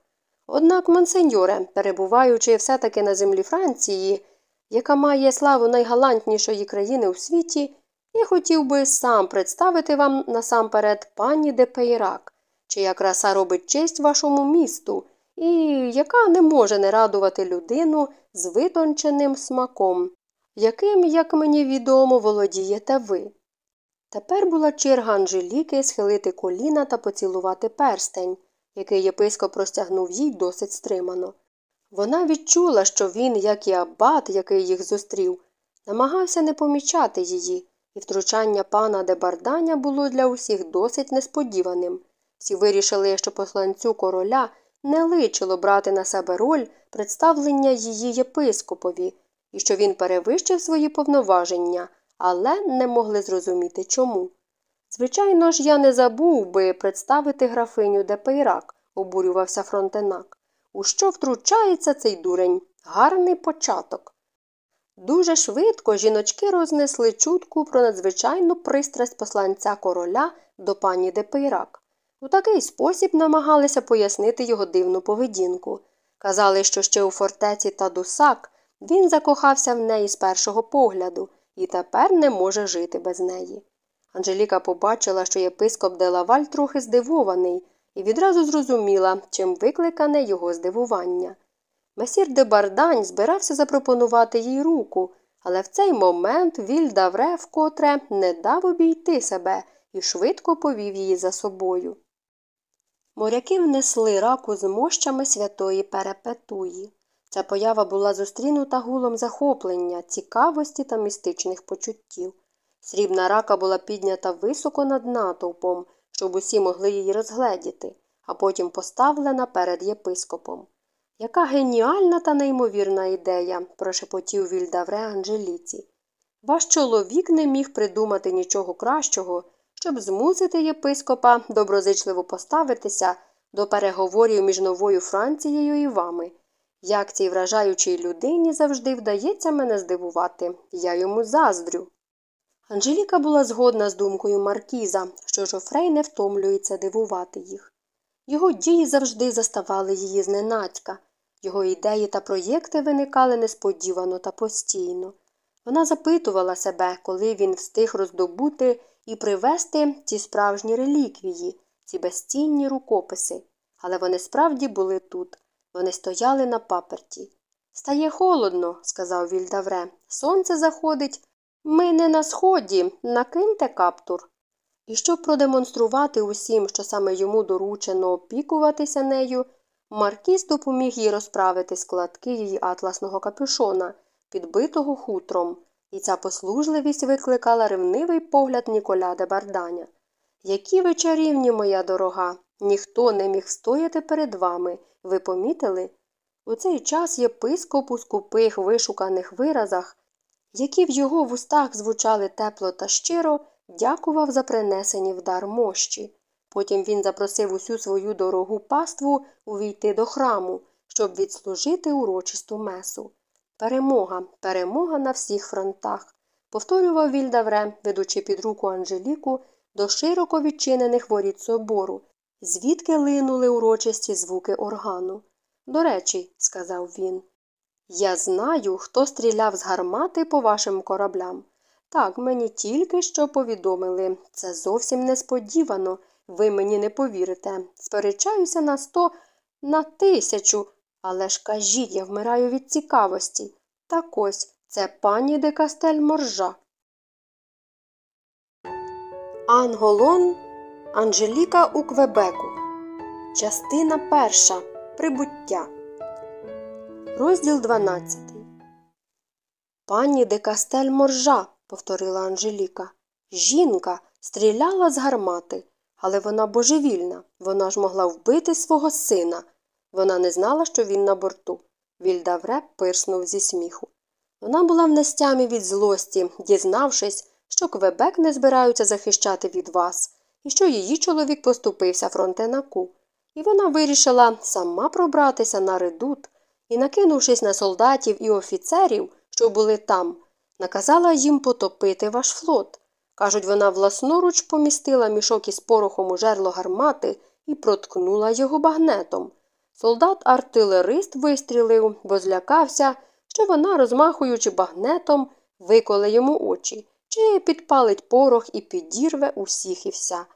Однак, монсеньоре, перебуваючи все таки на землі Франції, яка має славу найгалантнішої країни у світі, я хотів би сам представити вам насамперед пані де Пейрак, чия краса робить честь вашому місту і яка не може не радувати людину з витонченим смаком, яким, як мені відомо, володієте ви. Тепер була черга Анжеліки схилити коліна та поцілувати перстень, який єпископ простягнув їй досить стримано. Вона відчула, що він, як і аббат, який їх зустрів, намагався не помічати її, і втручання пана Дебарданя було для усіх досить несподіваним. Всі вирішили, що посланцю короля не личило брати на себе роль представлення її єпископові, і що він перевищив свої повноваження, але не могли зрозуміти чому. Звичайно ж, я не забув би представити графиню де Пейрак, обурювався фронтенак. У що втручається цей дурень? Гарний початок. Дуже швидко жіночки рознесли чутку про надзвичайну пристрасть посланця короля до пані де Пейрак. У такий спосіб намагалися пояснити його дивну поведінку. Казали, що ще у фортеці Тадусак він закохався в неї з першого погляду і тепер не може жити без неї. Анжеліка побачила, що єпископ Делаваль трохи здивований, і відразу зрозуміла, чим викликане його здивування. Месір де Бардань збирався запропонувати їй руку, але в цей момент Віль Давре вкотре не дав обійти себе і швидко повів її за собою. Моряки внесли раку з мощами святої Перепетуї. Ця поява була зустрінута гулом захоплення, цікавості та містичних почуттів. Срібна рака була піднята високо над натовпом, щоб усі могли її розгледіти, а потім поставлена перед єпископом. Яка геніальна та неймовірна ідея, прошепотів Вільдавре Анжеліці. Ваш чоловік не міг придумати нічого кращого, щоб змусити єпископа доброзичливо поставитися до переговорів між новою Францією і вами. Як цій вражаючій людині завжди вдається мене здивувати, я йому заздрю. Анжеліка була згодна з думкою Маркіза, що Жофрей не втомлюється дивувати їх. Його дії завжди заставали її зненацька, його ідеї та проєкти виникали несподівано та постійно. Вона запитувала себе, коли він встиг роздобути і привезти ці справжні реліквії, ці безцінні рукописи, але вони справді були тут. Вони стояли на паперті. Стає холодно, сказав Вільдавре. Сонце заходить. Ми не на сході, накиньте каптур. І щоб продемонструвати усім, що саме йому доручено опікуватися нею, Маркіз допоміг їй розправити складки її атласного капюшона, підбитого хутром, і ця послужливість викликала ревнивий погляд Ніколя де Барданя. Які ви чарівні, моя дорога, ніхто не міг стояти перед вами, ви помітили? У цей час єпископ у скупих вишуканих виразах, які в його вустах звучали тепло та щиро, дякував за принесені в дар мощі. Потім він запросив усю свою дорогу паству увійти до храму, щоб відслужити урочисту месу. Перемога, перемога на всіх фронтах, повторював Вільдавре, ведучи під руку Анжеліку до широко відчинених воріт собору, звідки линули урочисті звуки органу. До речі, сказав він, я знаю, хто стріляв з гармати по вашим кораблям. Так, мені тільки що повідомили. Це зовсім несподівано. Ви мені не повірите. Сперечаюся на сто, на тисячу. Але ж кажіть, я вмираю від цікавості. Так ось це пані де Кастель Моржа. Анголон Анжеліка у Квебеку. Частина перша. Прибуття. Розділ 12. Пані де Кастель Моржа, повторила Анжеліка. Жінка стріляла з гармати, але вона божевільна. Вона ж могла вбити свого сина. Вона не знала, що він на борту. Вільдавре пирснув зі сміху. Вона була в нестямі від злості, дізнавшись, що Квебек не збираються захищати від вас, і що її чоловік поступився фронтенаку. І вона вирішила сама пробратися на редут і, накинувшись на солдатів і офіцерів, що були там, наказала їм потопити ваш флот. Кажуть, вона власноруч помістила мішок із порохом у жерло гармати і проткнула його багнетом. Солдат артилерист вистрілив, бо злякався, що вона, розмахуючи багнетом, виколе йому очі, чи підпалить порох і підірве усіх і вся.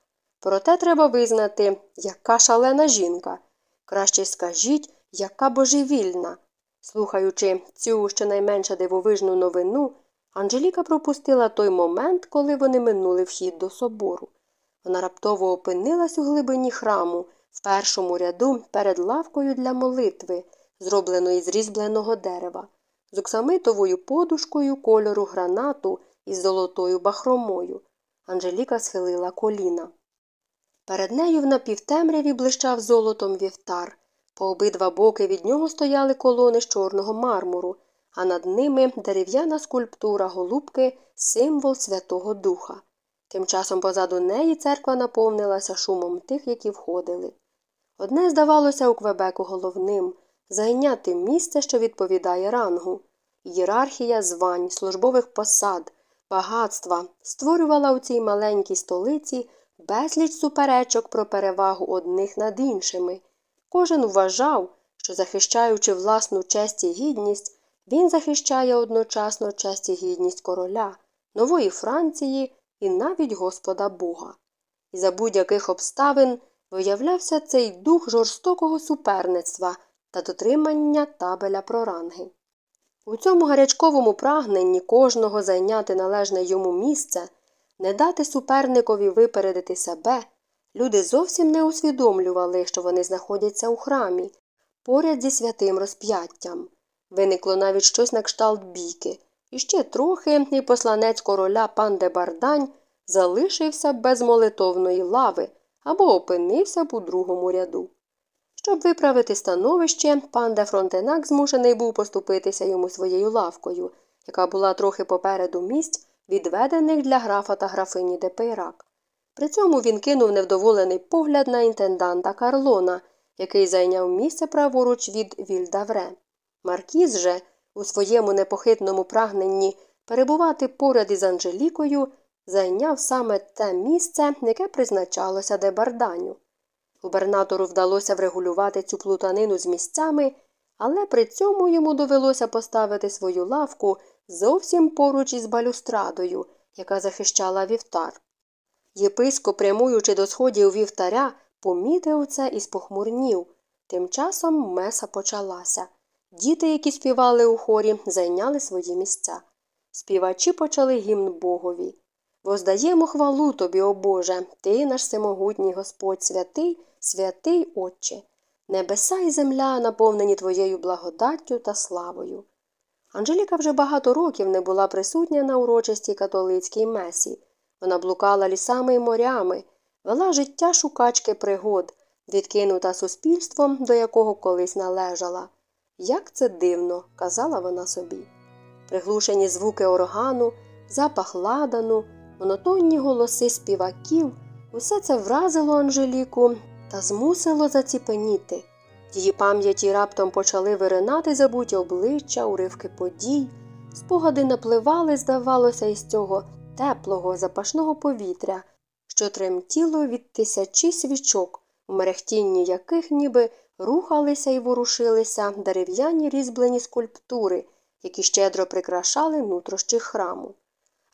Проте треба визнати, яка шалена жінка. Краще скажіть, яка божевільна. Слухаючи цю щонайменше дивовижну новину, Анжеліка пропустила той момент, коли вони минули вхід до собору. Вона раптово опинилась у глибині храму, в першому ряду перед лавкою для молитви, зробленої з різьбленого дерева, з оксамитовою подушкою кольору гранату із золотою бахромою. Анжеліка схилила коліна. Перед нею в напівтемряві блищав золотом вівтар. По обидва боки від нього стояли колони з чорного мармуру, а над ними дерев'яна скульптура голубки, символ Святого Духа. Тим часом позаду неї церква наповнилася шумом тих, які входили. Одне здавалося у Квебеку головним зайняти місце, що відповідає рангу. Ієрархія звань, службових посад, багатства створювала у цій маленькій столиці безліч суперечок про перевагу одних над іншими. Кожен вважав, що, захищаючи власну честь і гідність, він захищає одночасно честь і гідність короля, нової Франції і навіть Господа Бога. І за будь-яких обставин виявлявся цей дух жорстокого суперництва та дотримання табеля про ранги. У цьому гарячковому прагненні кожного зайняти належне йому місце, не дати суперникові випередити себе, люди зовсім не усвідомлювали, що вони знаходяться у храмі, поряд зі святим розп'яттям. Виникло навіть щось на кшталт бійки, і ще трохи і посланець короля пан де Бардань залишився без молитовної лави або опинився б у другому ряду. Щоб виправити становище, пан де Фронтенак змушений був поступитися йому своєю лавкою, яка була трохи попереду місць, відведених для графа та графині де Пейрак. При цьому він кинув невдоволений погляд на інтенданта Карлона, який зайняв місце праворуч від Вільдавре. Маркіз же, у своєму непохитному прагненні перебувати поряд із Анжелікою, зайняв саме те місце, яке призначалося дебарданю. Губернатору вдалося врегулювати цю плутанину з місцями, але при цьому йому довелося поставити свою лавку зовсім поруч із балюстрадою, яка захищала вівтар. Єпископ, прямуючи до сходів вівтаря, помітив це і спохмурнів. Тим часом меса почалася. Діти, які співали у хорі, зайняли свої місця. Співачі почали гімн Богові. Воздаємо хвалу тобі, о Боже, ти наш всемогутній Господь святий, святий Отче, небеса і земля наповнені твоєю благодаттю та славою. Анжеліка вже багато років не була присутня на урочистій католицькій месі. Вона блукала лісами і морями, вела життя шукачки пригод, відкинута суспільством, до якого колись належала. Як це дивно, казала вона собі. Приглушені звуки органу, запах ладану, монотонні голоси співаків, усе це вразило Анжеліку та змусило заціпеніти. Її пам'яті раптом почали виринати забуті обличчя, уривки подій, спогади напливали, здавалося, із цього теплого, запашного повітря, що тремтіло від тисячі свічок, у мерехтінні яких ніби рухалися і ворушилися дерев'яні різьблені скульптури, які щедро прикрашали нутрощі храму.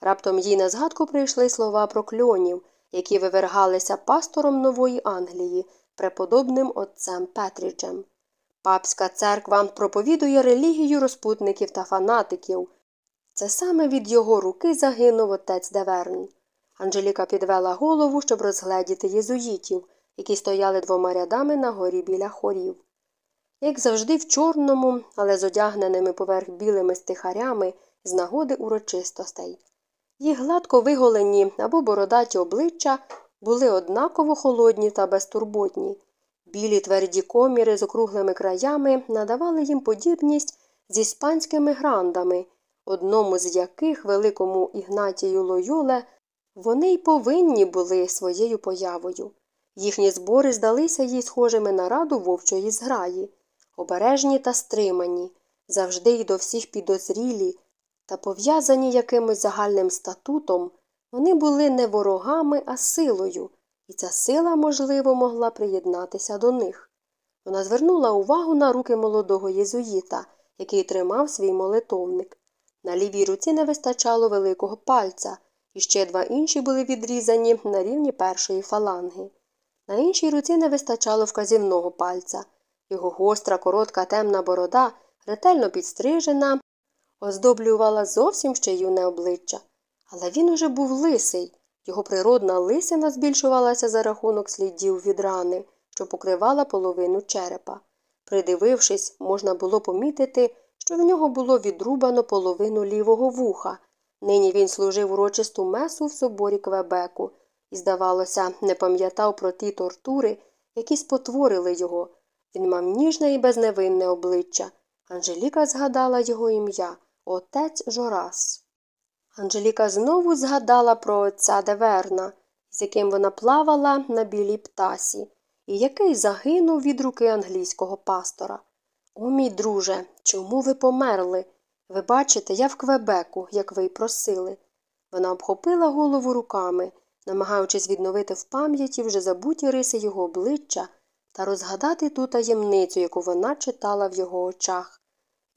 Раптом їй на згадку прийшли слова прокльонів, які вивергалися пастором Нової Англії, преподобним отцем Петріджем. Папська церква проповідує релігію розпутників та фанатиків. Це саме від його руки загинув отець Деверн. Анжеліка підвела голову, щоб розгледіти єзуїтів, які стояли двома рядами на горі біля хорів. Як завжди, в чорному, але з одягненими поверх білими стихарями з нагоди урочистостей. Їх гладко виголені або бородаті обличчя були однаково холодні та безтурботні. Білі тверді коміри з округлими краями надавали їм подібність з іспанськими грандами, одному з яких, великому Ігнатію Лойоле, вони й повинні були своєю появою. Їхні збори здалися їй схожими на раду вовчої зграї, обережні та стримані, завжди й до всіх підозрілі, та пов'язані якимось загальним статутом, вони були не ворогами, а силою, і ця сила, можливо, могла приєднатися до них. Вона звернула увагу на руки молодого єзуїта, який тримав свій молитовник. На лівій руці не вистачало великого пальця, і ще два інші були відрізані на рівні першої фаланги. На іншій руці не вистачало вказівного пальця. Його гостра, коротка, темна борода, ретельно підстрижена, оздоблювала зовсім ще юне обличчя. Але він уже був лисий. Його природна лисина збільшувалася за рахунок слідів від рани, що покривала половину черепа. Придивившись, можна було помітити, що в нього було відрубано половину лівого вуха. Нині він служив урочисту месу в соборі Квебеку і, здавалося, не пам'ятав про ті тортури, які спотворили його. Він мав ніжне і безневинне обличчя. Анжеліка згадала його ім'я отець Жорас. Анжеліка знову згадала про отця Деверна, з яким вона плавала на білій птасі, і який загинув від руки англійського пастора. О, мій друже, чому ви померли? Ви бачите, я в Квебеку, як ви й просили. Вона обхопила голову руками, намагаючись відновити в пам'яті вже забуті риси його обличчя та розгадати ту таємницю, яку вона читала в його очах.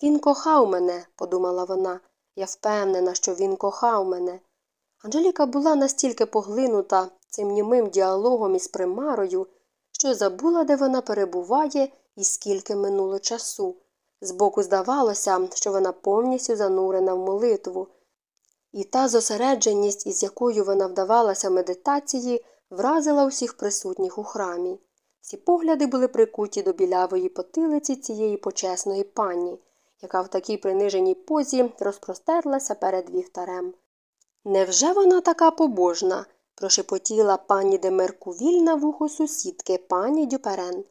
Він кохав мене, подумала вона. Я впевнена, що він кохав мене. Анжеліка була настільки поглинута цим німим діалогом із примарою, що забула, де вона перебуває і скільки минуло часу. Збоку здавалося, що вона повністю занурена в молитву, і та зосередженість, із якою вона вдавалася медитації, вразила усіх присутніх у храмі. Всі погляди були прикуті до білявої потилиці цієї почесної пані яка в такій приниженій позі розпростерлася перед вівтарем. Невже вона така побожна? прошепотіла пані Демеркувіль на вухо сусідки, пані Дюперен.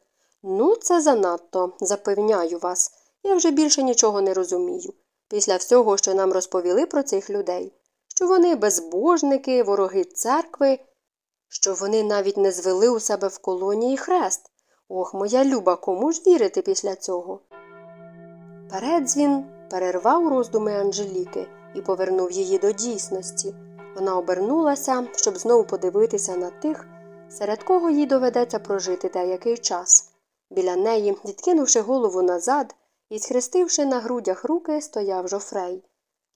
Ну, це занадто, запевняю вас. Я вже більше нічого не розумію. Після всього, що нам розповіли про цих людей, що вони безбожники, вороги церкви, що вони навіть не звели у себе в колонії хрест. Ох, моя люба, кому ж вірити після цього? Передзвін перервав роздуми Анжеліки і повернув її до дійсності. Вона обернулася, щоб знову подивитися на тих, серед кого їй доведеться прожити деякий час. Біля неї, відкинувши голову назад і схрестивши на грудях руки, стояв жофрей.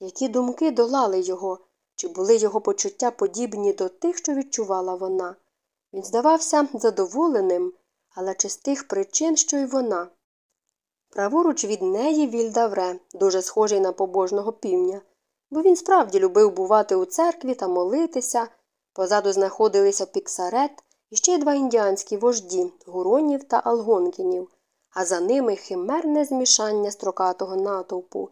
Які думки долали його, чи були його почуття подібні до тих, що відчувала вона? Він здавався задоволеним, але чи з тих причин, що й вона. Праворуч від неї Вільдавре, дуже схожий на побожного півня, бо він справді любив бувати у церкві та молитися. Позаду знаходилися піксарет і ще два індіанські вожді гуронів та алгонкінів, а за ними химерне змішання строкатого натовпу.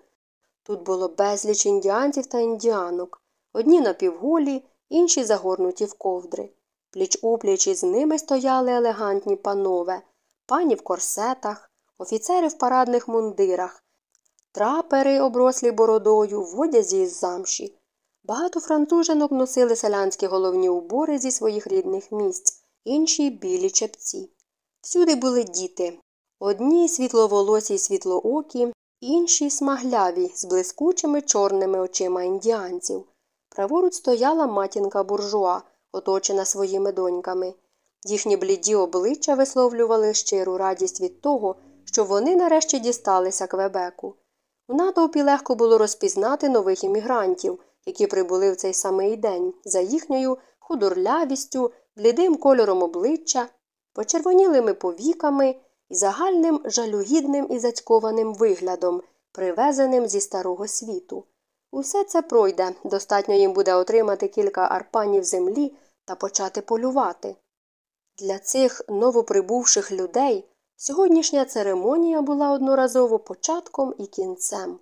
Тут було безліч індіанців та індіанок, одні напівголі, інші загорнуті в ковдри. Пліч опліч із ними стояли елегантні панове, пані в корсетах офіцери в парадних мундирах, трапери, оброслі бородою, в одязі із замші. Багато француженок носили селянські головні убори зі своїх рідних місць, інші білі чепці. Всюди були діти одні світловолосі й світлоокі, інші смагляві, з блискучими чорними очима індіанців. Праворуч стояла матінка буржуа, оточена своїми доньками. Їхні бліді обличчя висловлювали щиру радість від того, що вони нарешті дісталися Квебеку. У натовпі легко було розпізнати нових іммігрантів, які прибули в цей самий день, за їхньою худорлявістю, блідим кольором обличчя, почервонілими повіками і загальним жалюгідним і зацькованим виглядом, привезеним зі старого світу. Усе це пройде, достатньо їм буде отримати кілька арпанів землі та почати полювати. Для цих новоприбувших людей сьогоднішня церемонія була одноразово початком і кінцем.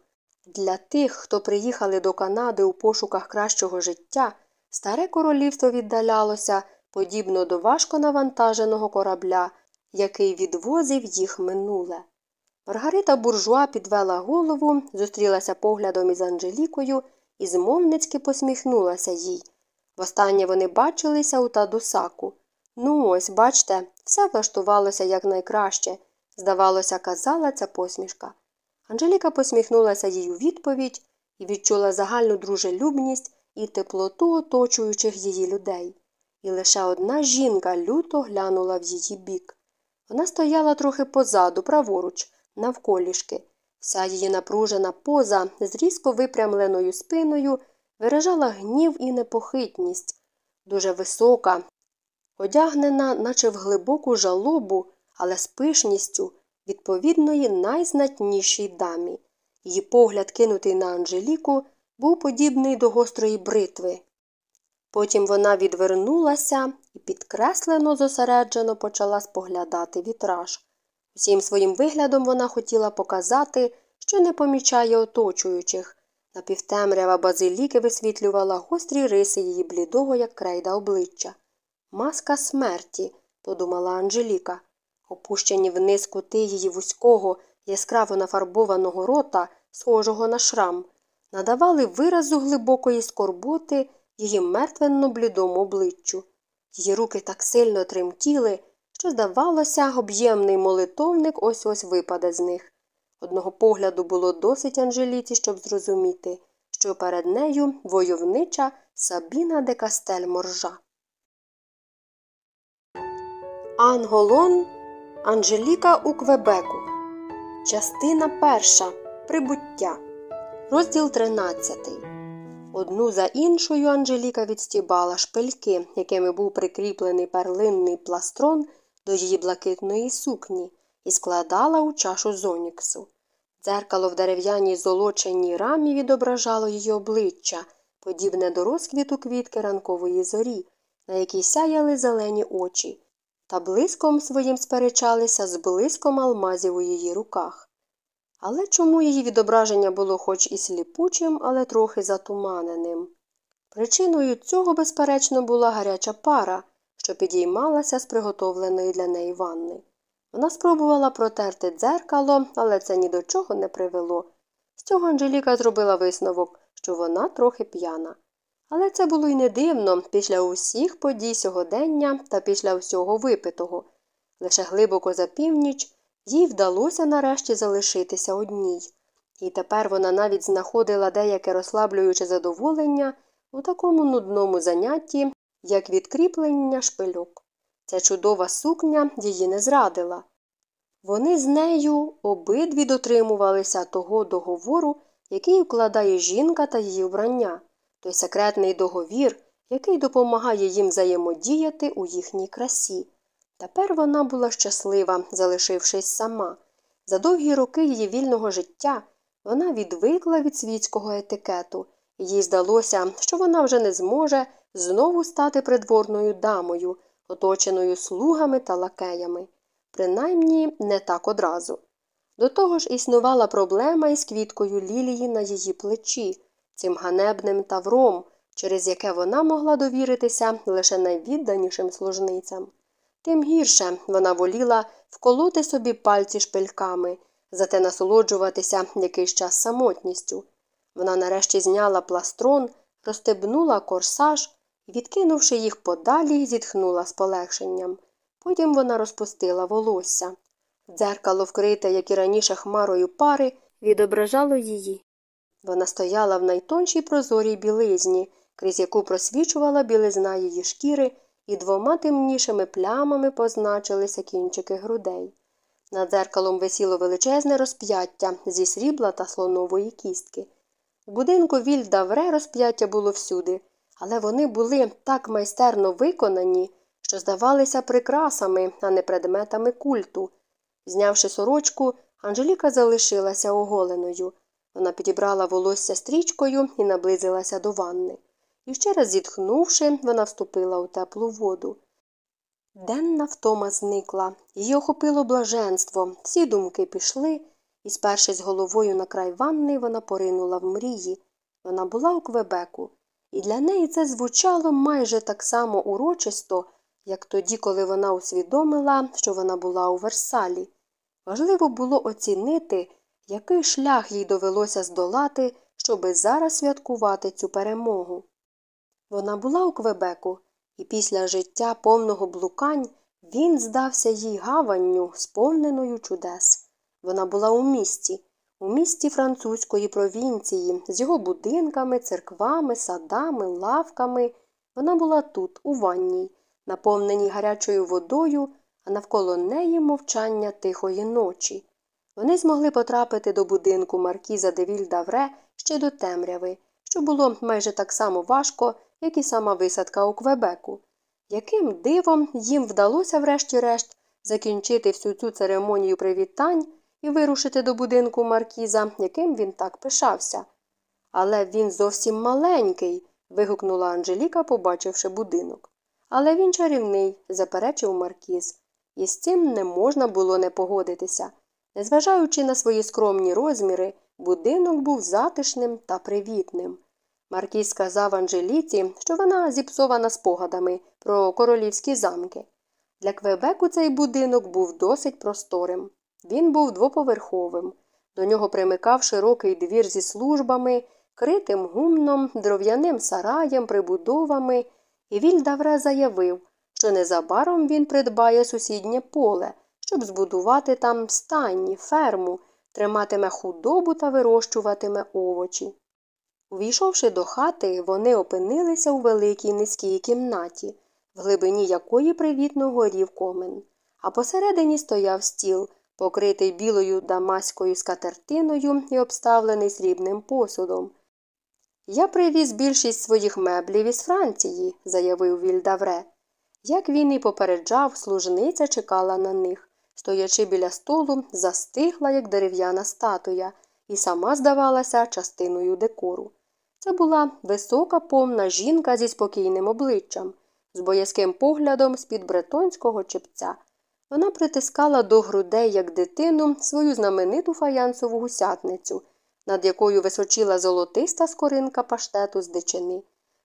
Для тих, хто приїхали до Канади у пошуках кращого життя, старе королівство віддалялося подібно до важко навантаженого корабля, який відвозив їх минуле. Маргарита буржуа підвела голову, зустрілася поглядом із Анжелікою і змовницьки посміхнулася їй. Востаннє вони бачилися у Тадусаку. Ну, ось, бачте, все влаштувалося якнайкраще, здавалося, казала ця посмішка. Анжеліка посміхнулася їй у відповідь і відчула загальну дружелюбність і теплоту оточуючих її людей. І лише одна жінка люто глянула в її бік. Вона стояла трохи позаду, праворуч, навколішки. Вся її напружена поза з різко випрямленою спиною виражала гнів і непохитність, дуже висока, одягнена, наче в глибоку жалобу, але з пишністю відповідної найзнатнішій дамі. Її погляд, кинутий на Анжеліку, був подібний до гострої бритви. Потім вона відвернулася і підкреслено зосереджено почала споглядати вітраж. Усім своїм виглядом вона хотіла показати, що не помічає оточуючих. Напівтемрява базиліки висвітлювала гострі риси її блідого, як крейда обличчя. Маска смерті, подумала Анжеліка. Опущені вниз кути її вузького, яскраво нафарбованого рота, схожого на шрам, надавали виразу глибокої скорботи її мертвенно блідому обличчю. Її руки так сильно тремтіли, що, здавалося, об'ємний молитовник ось ось випаде з них. Одного погляду було досить Анжеліці, щоб зрозуміти, що перед нею войовнича Сабіна де Кастель Моржа. Анголон Анжеліка у Квебеку. Частина перша. Прибуття. Розділ 13. Одну за іншою Анжеліка відстібала шпильки, якими був прикріплений перлинний пластрон до її блакитної сукні, і складала у чашу зоніксу. Дзеркало в дерев'яній золоченій рамі відображало її обличчя, подібне до розквіту квітки ранкової зорі, на якій сяяли зелені очі, та блиском своїм сперечалися з блиском алмазів у її руках. Але чому її відображення було хоч і сліпучим, але трохи затуманеним? Причиною цього, безперечно, була гаряча пара, що підіймалася з приготовленої для неї ванни. Вона спробувала протерти дзеркало, але це ні до чого не привело. З цього Анжеліка зробила висновок, що вона трохи п'яна. Але це було й не дивно після усіх подій сьогодення та після всього випитого. Лише глибоко за північ їй вдалося нарешті залишитися одній. І тепер вона навіть знаходила деяке розслаблююче задоволення у такому нудному занятті, як відкріплення шпильок. Ця чудова сукня її не зрадила. Вони з нею обидві дотримувалися того договору, який укладає жінка та її вбрання той секретний договір, який допомагає їм взаємодіяти у їхній красі. Тепер вона була щаслива, залишившись сама. За довгі роки її вільного життя вона відвикла від світського етикету, їй здалося, що вона вже не зможе знову стати придворною дамою, оточеною слугами та лакеями. Принаймні не так одразу. До того ж існувала проблема із квіткою лілії на її плечі, цим ганебним тавром, через яке вона могла довіритися лише найвідданішим служницям. Тим гірше вона воліла вколоти собі пальці шпильками, зате насолоджуватися якийсь час самотністю. Вона нарешті зняла пластрон, розстебнула корсаж і, відкинувши їх подалі, зітхнула з полегшенням. Потім вона розпустила волосся. Дзеркало, вкрите, як і раніше хмарою пари, відображало її. Вона стояла в найтоншій прозорій білизні, крізь яку просвічувала білизна її шкіри і двома темнішими плямами позначилися кінчики грудей. Над дзеркалом висіло величезне розп'яття зі срібла та слонової кістки. У будинку Вільдавре розп'яття було всюди, але вони були так майстерно виконані, що здавалися прикрасами, а не предметами культу. Знявши сорочку, Анжеліка залишилася оголеною. Вона підібрала волосся стрічкою і наблизилася до ванни. І ще раз зітхнувши, вона вступила у теплу воду. Денна втома зникла, її охопило блаженство, всі думки пішли, і, спершись головою на край ванни, вона поринула в мрії. Вона була у Квебеку, і для неї це звучало майже так само урочисто, як тоді, коли вона усвідомила, що вона була у Версалі. Важливо було оцінити, який шлях їй довелося здолати, щоби зараз святкувати цю перемогу. Вона була у Квебеку, і після життя повного блукань він здався їй гаванню, сповненою чудес. Вона була у місті, у місті французької провінції, з його будинками, церквами, садами, лавками. Вона була тут, у ванній, наповненій гарячою водою, а навколо неї мовчання тихої ночі. Вони змогли потрапити до будинку маркіза де Вільдавре ще до темряви, що було майже так само важко, як і сама висадка у Квебеку. Яким дивом їм вдалося, врешті-решт, закінчити всю цю церемонію привітань і вирушити до будинку маркіза, яким він так пишався. Але він зовсім маленький. вигукнула Анжеліка, побачивши будинок. Але він чарівний, заперечив маркіз, і з цим не можна було не погодитися. Незважаючи на свої скромні розміри, будинок був затишним та привітним. Маркіз сказав Анжеліці, що вона зіпсована спогадами про королівські замки. Для Квебеку цей будинок був досить просторим. Він був двоповерховим. До нього примикав широкий двір зі службами, критим гумном, дров'яним сараєм, прибудовами, і Вільдавре заявив, що незабаром він придбає сусіднє поле, щоб збудувати там стайні, ферму, триматиме худобу та вирощуватиме овочі. Увійшовши до хати, вони опинилися у великій низькій кімнаті, в глибині якої привітно горів комен, а посередині стояв стіл, покритий білою дамаською скатертиною і обставлений срібним посудом. Я привіз більшість своїх меблів із Франції, заявив Вільдавре. Як він і попереджав, служниця чекала на них, стоячи біля столу, застигла, як дерев'яна статуя, і сама здавалася частиною декору. Це була висока повна жінка зі спокійним обличчям, з боязким поглядом з під бретонського чепця. Вона притискала до грудей, як дитину, свою знамениту фаянсову гусятницю, над якою височила золотиста скоринка паштету з дичини.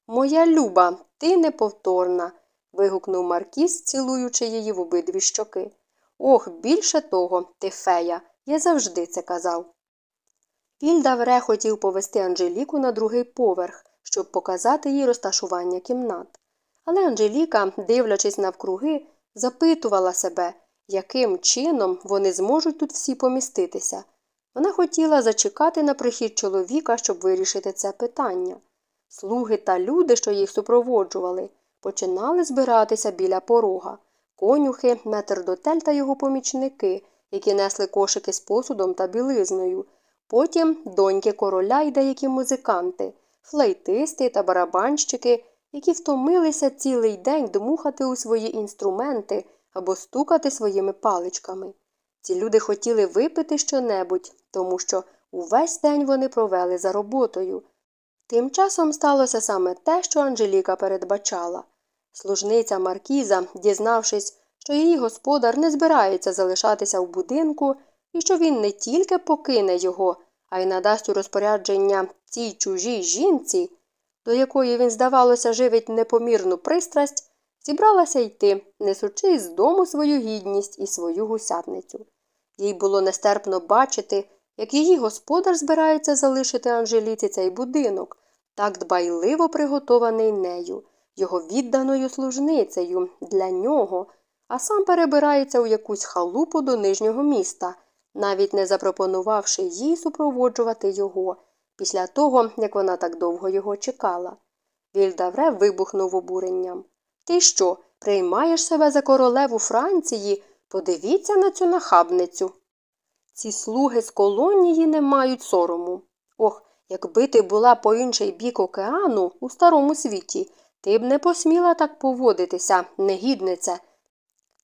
Моя люба, ти неповторна. вигукнув Маркіз, цілуючи її в обидві щоки. Ох, більше того, ти фея, я завжди це казав. Вільдавре хотів повести Анжеліку на другий поверх, щоб показати їй розташування кімнат. Але Анжеліка, дивлячись навкруги, запитувала себе, яким чином вони зможуть тут всі поміститися. Вона хотіла зачекати на прихід чоловіка, щоб вирішити це питання. Слуги та люди, що їх супроводжували, починали збиратися біля порога, конюхи, метрдотель та його помічники, які несли кошики з посудом та білизною. Потім доньки короля й деякі музиканти, флейтисти та барабанщики, які втомилися цілий день дмухати у свої інструменти або стукати своїми паличками. Ці люди хотіли випити щонебудь, тому що увесь день вони провели за роботою. Тим часом сталося саме те, що Анжеліка передбачала. Служниця Маркіза, дізнавшись, що її господар не збирається залишатися в будинку і що він не тільки покине його, а й надасть у розпорядження цій чужій жінці, до якої він, здавалося, живить непомірну пристрасть, зібралася йти, несучи з дому свою гідність і свою гусятницю. Їй було нестерпно бачити, як її господар збирається залишити Анжеліці цей будинок, так дбайливо приготований нею, його відданою служницею для нього, а сам перебирається у якусь халупу до нижнього міста, навіть не запропонувавши їй супроводжувати його після того, як вона так довго його чекала. Вільдавре вибухнув обуренням. Ти що, приймаєш себе за королеву Франції? Подивіться на цю нахабницю. Ці слуги з колонії не мають сорому. Ох, якби ти була по інший бік океану у старому світі, ти б не посміла так поводитися, негіднице.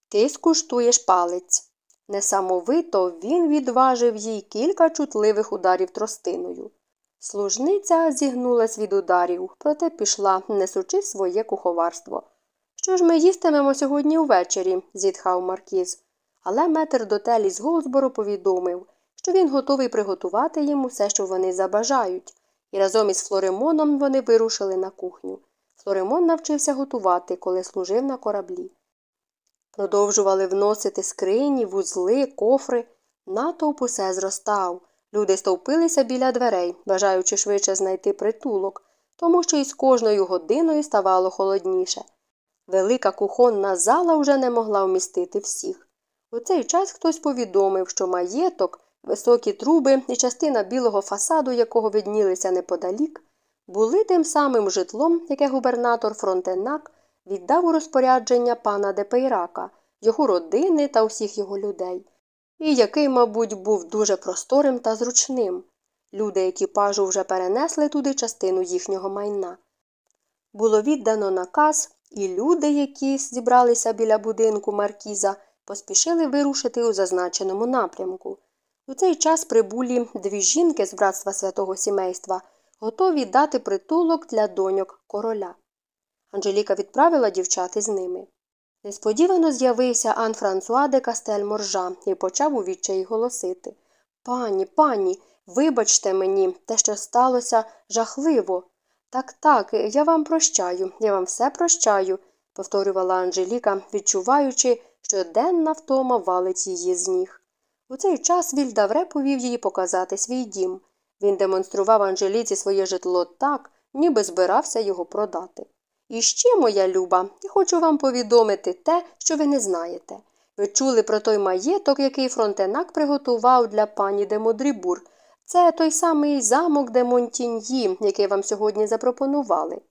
Ти скуштуєш палець. Несамовито він відважив їй кілька чутливих ударів тростиною. Служниця зігнулась від ударів, проте пішла, несучи своє куховарство. Що ж ми їстимемо сьогодні увечері? зітхав Маркіз. Але метр дотелі з Голсбору повідомив, що він готовий приготувати їм усе, що вони забажають, і разом із Флоремоном вони вирушили на кухню. Флоремон навчився готувати, коли служив на кораблі. Продовжували вносити скрині, вузли, кофри. Натовп усе зростав. Люди стовпилися біля дверей, бажаючи швидше знайти притулок, тому що із кожною годиною ставало холодніше. Велика кухонна зала вже не могла вмістити всіх. У цей час хтось повідомив, що маєток, високі труби і частина білого фасаду, якого виднілися неподалік, були тим самим житлом, яке губернатор Фронтенак віддав у розпорядження пана Депейрака, його родини та усіх його людей, і який, мабуть, був дуже просторим та зручним. Люди екіпажу вже перенесли туди частину їхнього майна. Було віддано наказ, і люди, які зібралися біля будинку Маркіза, поспішили вирушити у зазначеному напрямку. У цей час прибулі дві жінки з братства святого сімейства, готові дати притулок для доньок короля. Анжеліка відправила дівчат із ними. Несподівано з'явився Ан Франсуа де Кастель Моржа і почав у відчаї голосити Пані, пані, вибачте мені, те, що сталося, жахливо. Так, так, я вам прощаю, я вам все прощаю, повторювала Анжеліка, відчуваючи, що денна втома валить її з ніг. У цей час Вільдавре повів її показати свій дім. Він демонстрував Анжеліці своє житло так, ніби збирався його продати. І ще, моя люба, я хочу вам повідомити те, що ви не знаєте. Ви чули про той маєток, який фронтенак приготував для пані де Модрібур. Це той самий замок де Монтіньї, який вам сьогодні запропонували.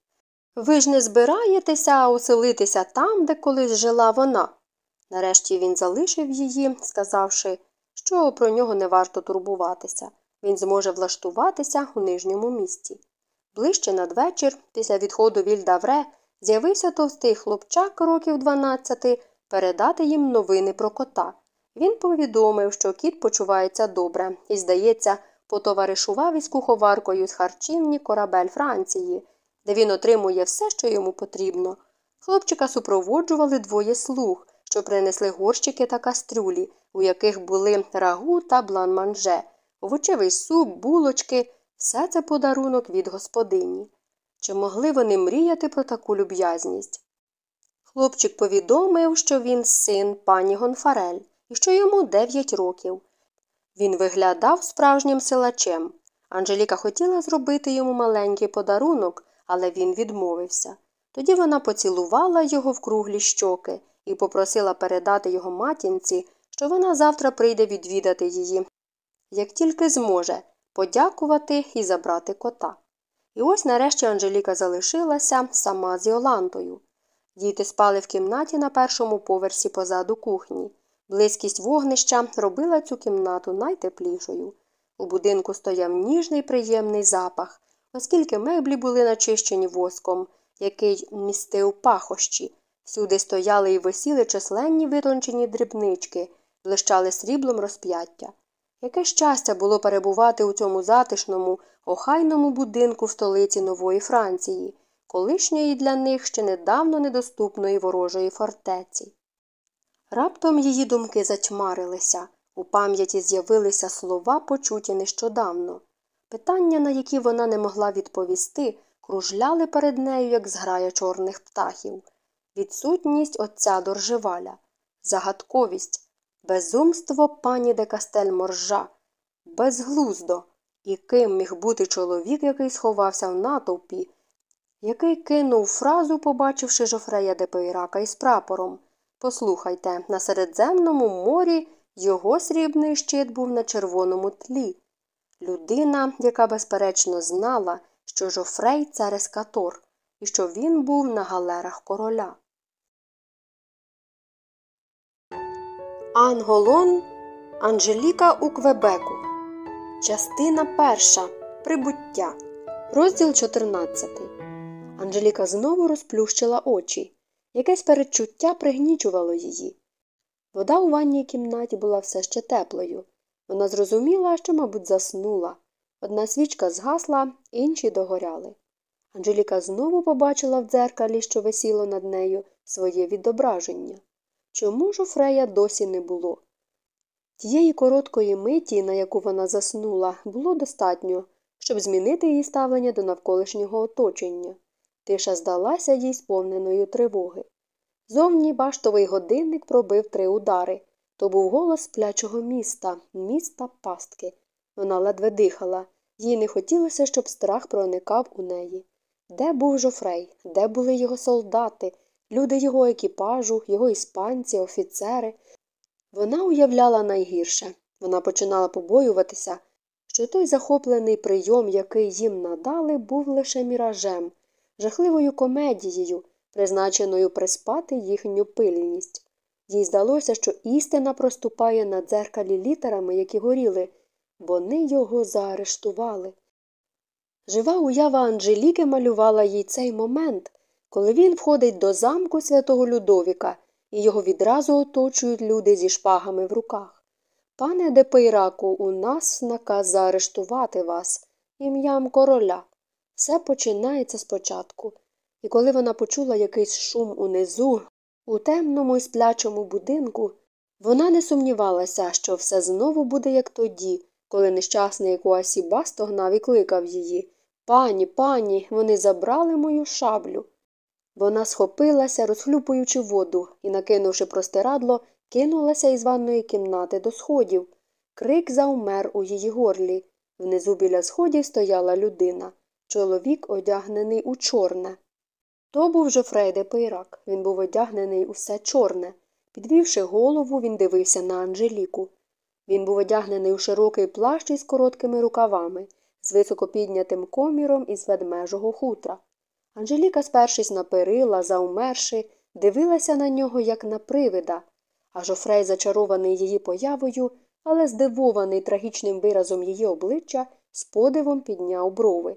Ви ж не збираєтеся оселитися там, де колись жила вона. Нарешті він залишив її, сказавши, що про нього не варто турбуватися. Він зможе влаштуватися у нижньому місті. Ближче надвечір, після відходу Вільдавре, з'явився товстий хлопчак років 12 передати їм новини про кота. Він повідомив, що кіт почувається добре і, здається, потоваришував із куховаркою з харчівні корабель Франції, де він отримує все, що йому потрібно. Хлопчика супроводжували двоє слуг, що принесли горщики та кастрюлі, у яких були рагу та блан-манже, овочевий суп, булочки. Все це подарунок від господині. Чи могли вони мріяти про таку люб'язність? Хлопчик повідомив, що він син пані Гонфарель і що йому дев'ять років. Він виглядав справжнім силачем. Анжеліка хотіла зробити йому маленький подарунок, але він відмовився. Тоді вона поцілувала його в круглі щоки і попросила передати його матінці, що вона завтра прийде відвідати її, як тільки зможе подякувати і забрати кота. І ось нарешті Анжеліка залишилася сама з Йолантою. Діти спали в кімнаті на першому поверсі позаду кухні. Близькість вогнища робила цю кімнату найтеплішою. У будинку стояв ніжний приємний запах, оскільки меблі були начищені воском, який містив пахощі. Всюди стояли і висіли численні витончені дрібнички, блищали сріблом розп'яття. Яке щастя було перебувати у цьому затишному, охайному будинку в столиці Нової Франції, колишньої для них ще недавно недоступної ворожої фортеці. Раптом її думки затьмарилися, у пам'яті з'явилися слова, почуті нещодавно. Питання, на які вона не могла відповісти, кружляли перед нею, як зграя чорних птахів, відсутність отця доржеваля, загадковість, безумство пані де Кастель Моржа, безглуздо, і ким міг бути чоловік, який сховався в натовпі, який кинув фразу, побачивши жофрея де Пейрака із прапором. Послухайте, на Середземному морі його срібний щит був на червоному тлі. Людина, яка безперечно знала, що Жофрей це рескатор, і що він був на галерах короля. Анголон Анжеліка у Квебеку. Частина перша. Прибуття. Розділ 14. Анжеліка знову розплющила очі. Якесь передчуття пригнічувало її. Вода у ванній кімнаті була все ще теплою. Вона зрозуміла, що, мабуть, заснула. Одна свічка згасла, інші догоряли. Анжеліка знову побачила в дзеркалі, що висіло над нею, своє відображення. Чому ж у Фрея досі не було? Тієї короткої миті, на яку вона заснула, було достатньо, щоб змінити її ставлення до навколишнього оточення. Тиша здалася їй сповненою тривоги. Зовні баштовий годинник пробив три удари. То був голос сплячого міста, міста пастки. Вона ледве дихала, їй не хотілося, щоб страх проникав у неї. Де був Жофрей? Де були його солдати, люди його екіпажу, його іспанці, офіцери? Вона уявляла найгірше. Вона починала побоюватися, що той захоплений прийом, який їм надали, був лише міражем, жахливою комедією, призначеною приспати їхню пильність. Їй здалося, що істина проступає на дзеркалі літерами, які горіли, вони його заарештували. Жива уява Анжеліки малювала їй цей момент, коли він входить до замку святого Людовіка, і його відразу оточують люди зі шпагами в руках. Пане Депейраку, у нас наказ заарештувати вас ім'ям короля. Все починається спочатку. І коли вона почула якийсь шум унизу, у темному і сплячому будинку, вона не сумнівалася, що все знову буде як тоді, коли нещасний Куасіба стогнав і кликав її. Пані, пані, вони забрали мою шаблю. Вона схопилася, розхлюпуючи воду, і, накинувши простирадло, кинулася із ванної кімнати до сходів. Крик заумер у її горлі. Внизу біля сходів стояла людина. Чоловік одягнений у чорне. То був Жофрей де Пейрак. Він був одягнений усе чорне. Підвівши голову, він дивився на Анжеліку. Він був одягнений у широкий плащ із короткими рукавами, з високо піднятим коміром із ведмежого хутра. Анжеліка, спершись на перила, заумерши, дивилася на нього, як на привида, а Жофрей, зачарований її появою, але здивований трагічним виразом її обличчя, з подивом підняв брови.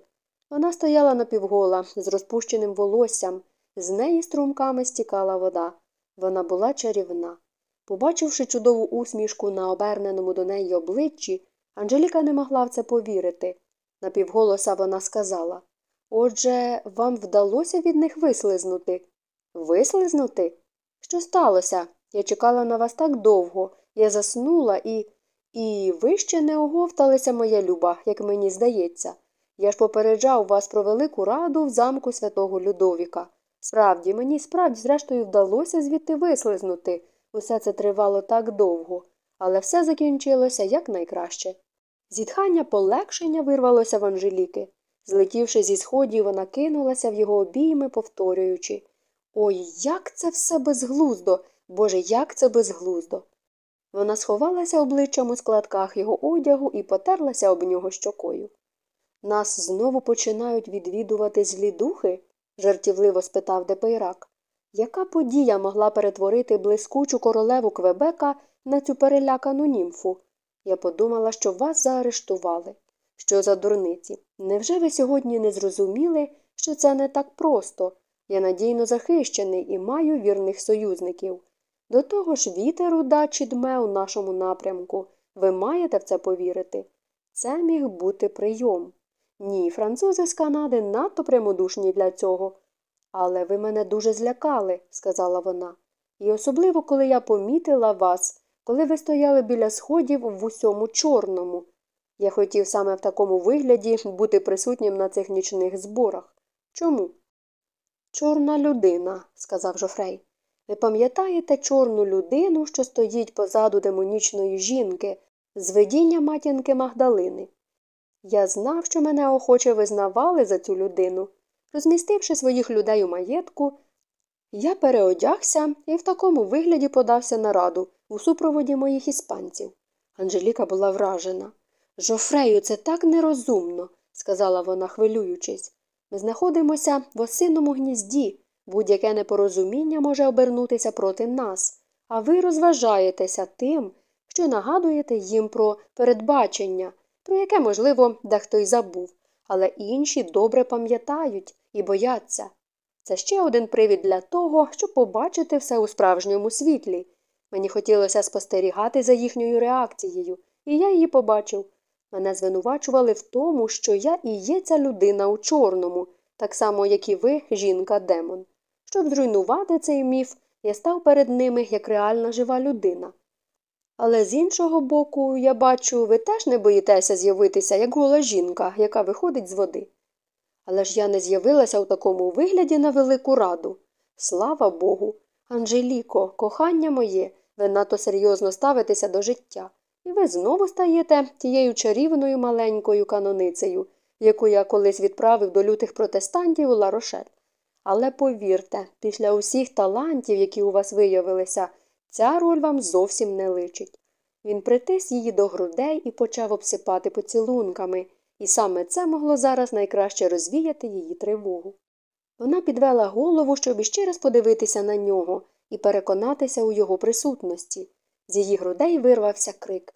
Вона стояла напівгола, з розпущеним волоссям, з неї струмками стікала вода. Вона була чарівна. Побачивши чудову усмішку на оберненому до неї обличчі, Анжеліка не могла в це повірити. Напівголоса вона сказала Отже, вам вдалося від них вислизнути? Вислизнути? Що сталося? Я чекала на вас так довго. Я заснула і. І ви ще не оговталися, моя люба, як мені здається. Я ж попереджав вас про велику раду в замку святого Людовіка. Справді, мені справді, зрештою, вдалося звідти вислизнути. Усе це тривало так довго, але все закінчилося якнайкраще. Зітхання полегшення вирвалося в Анжеліки. Злетівши зі сходів, вона кинулася в його обійми, повторюючи Ой, як це все безглуздо, Боже, як це безглуздо. Вона сховалася обличчям у складках його одягу і потерлася об нього щокою. Нас знову починають відвідувати злі духи? жартівливо спитав де Пейрак. Яка подія могла перетворити блискучу королеву Квебека на цю перелякану німфу? Я подумала, що вас заарештували. Що за дурниці? Невже ви сьогодні не зрозуміли, що це не так просто? Я надійно захищений і маю вірних союзників. До того ж вітер удачі дме у нашому напрямку. Ви маєте в це повірити? Це міг бути прийом. Ні, французи з Канади надто прямодушні для цього. Але ви мене дуже злякали, сказала вона. І особливо, коли я помітила вас, коли ви стояли біля сходів в усьому чорному. Я хотів саме в такому вигляді бути присутнім на цих нічних зборах. Чому? Чорна людина, сказав Жофрей. Ви пам'ятаєте чорну людину, що стоїть позаду демонічної жінки, з видіння матінки Магдалини? Я знав, що мене охоче визнавали за цю людину. Розмістивши своїх людей у маєтку, я переодягся і в такому вигляді подався на раду у супроводі моїх іспанців. Анжеліка була вражена. Жофрею, це так нерозумно, сказала вона, хвилюючись. Ми знаходимося в осинному гнізді. Будь-яке непорозуміння може обернутися проти нас. а ви розважаєтеся тим, що нагадуєте їм про передбачення, про яке, можливо, дехто й забув, але інші добре пам'ятають і бояться. Це ще один привід для того, щоб побачити все у справжньому світлі. Мені хотілося спостерігати за їхньою реакцією, і я її побачив. Мене звинувачували в тому, що я і є ця людина у чорному, так само, як і ви, жінка демон. Щоб зруйнувати цей міф, я став перед ними як реальна жива людина. Але з іншого боку, я бачу, ви теж не боїтеся з'явитися, як гола жінка, яка виходить з води. Але ж я не з'явилася у такому вигляді на велику раду. Слава Богу. Анжеліко, кохання моє, ви надто серйозно ставитеся до життя, і ви знову стаєте тією чарівною маленькою каноницею, яку я колись відправив до лютих протестантів у Ларошель. Але повірте, після усіх талантів, які у вас виявилися, ця роль вам зовсім не личить. Він притис її до грудей і почав обсипати поцілунками, і саме це могло зараз найкраще розвіяти її тривогу. Вона підвела голову, щоб іще раз подивитися на нього і переконатися у його присутності. З її грудей вирвався крик.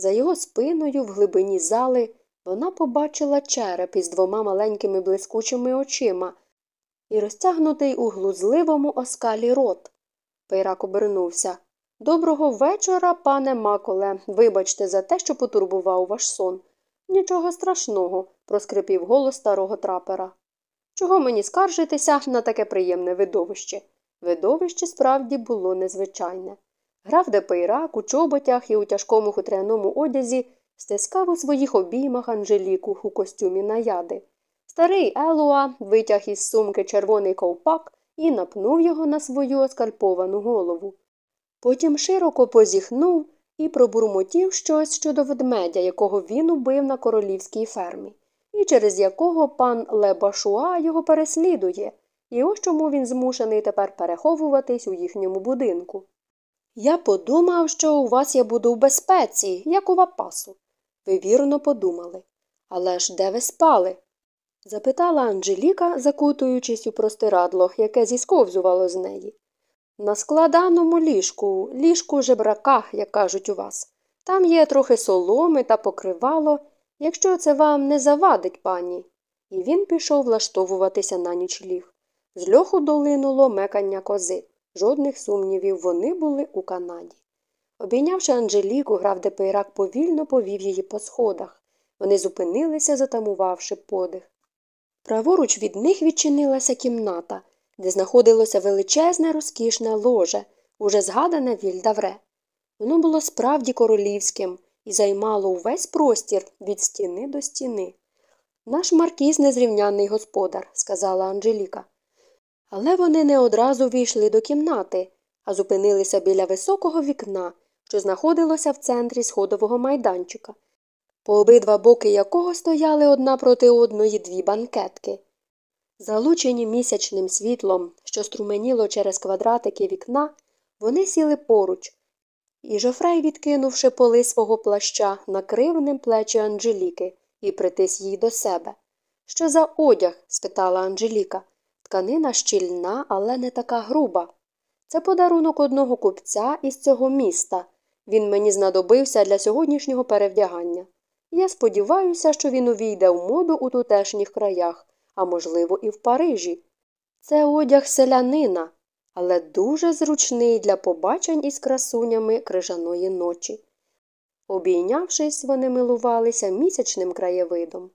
За його спиною, в глибині зали, вона побачила череп із двома маленькими блискучими очима і розтягнутий у глузливому оскалі рот. Пейрак обернувся. Доброго вечора, пане Маколе. Вибачте за те, що потурбував ваш сон. Нічого страшного, проскрипів голос старого трапера. Чого мені скаржитися на таке приємне видовище? Видовище справді було незвичайне. Граф де Пейрак у чоботях і у тяжкому хутряному одязі стискав у своїх обіймах Анжеліку у костюмі наяди. Старий Елуа витяг із сумки червоний ковпак і напнув його на свою оскальповану голову. Потім широко позіхнув і пробурмотів щось щодо ведмедя, якого він убив на королівській фермі, і через якого пан Лебашуа його переслідує, і ось чому він змушений тепер переховуватись у їхньому будинку. Я подумав, що у вас я буду в безпеці, як у вапасу. Ви вірно подумали. Але ж де ви спали? запитала Анжеліка, закутуючись у простирадло, яке зісковзувало з неї. На складаному ліжку, ліжку жебрака, як кажуть у вас. Там є трохи соломи та покривало, якщо це вам не завадить, пані. І він пішов влаштовуватися на ніч ліг. З льоху долинуло мекання кози. Жодних сумнівів вони були у Канаді. Обійнявши Анжеліку, граф де Пейрак повільно повів її по сходах. Вони зупинилися, затамувавши подих. Праворуч від них відчинилася кімната, де знаходилося величезне розкішне ложе, уже згадане Вільдавре. Воно було справді королівським і займало увесь простір від стіни до стіни. Наш маркіз незрівнянний господар, сказала Анжеліка. Але вони не одразу ввійшли до кімнати, а зупинилися біля високого вікна, що знаходилося в центрі сходового майданчика, по обидва боки якого стояли одна проти одної дві банкетки. Залучені місячним світлом, що струменіло через квадратики вікна, вони сіли поруч, і Жофрей, відкинувши поли свого плаща, накрив ним плечі Анжеліки і притис їй до себе. Що за одяг? спитала Анжеліка. Тканина щільна, але не така груба. Це подарунок одного купця із цього міста. Він мені знадобився для сьогоднішнього перевдягання. Я сподіваюся, що він увійде в моду у тутешніх краях, а можливо, і в Парижі. Це одяг селянина, але дуже зручний для побачень із красунями крижаної ночі. Обійнявшись, вони милувалися місячним краєвидом.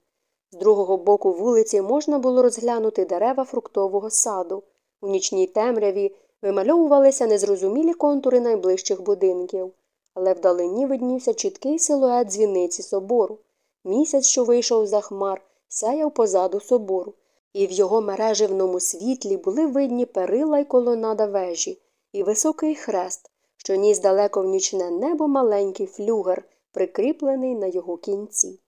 З другого боку вулиці можна було розглянути дерева фруктового саду. У нічній темряві вимальовувалися незрозумілі контури найближчих будинків, але вдалині виднівся чіткий силует дзвіниці собору. Місяць, що вийшов за хмар, сяяв позаду собору, і в його мереживному світлі були видні перила й колонада вежі, і високий хрест, що ніс далеко в нічне небо маленький флюгер, прикріплений на його кінці.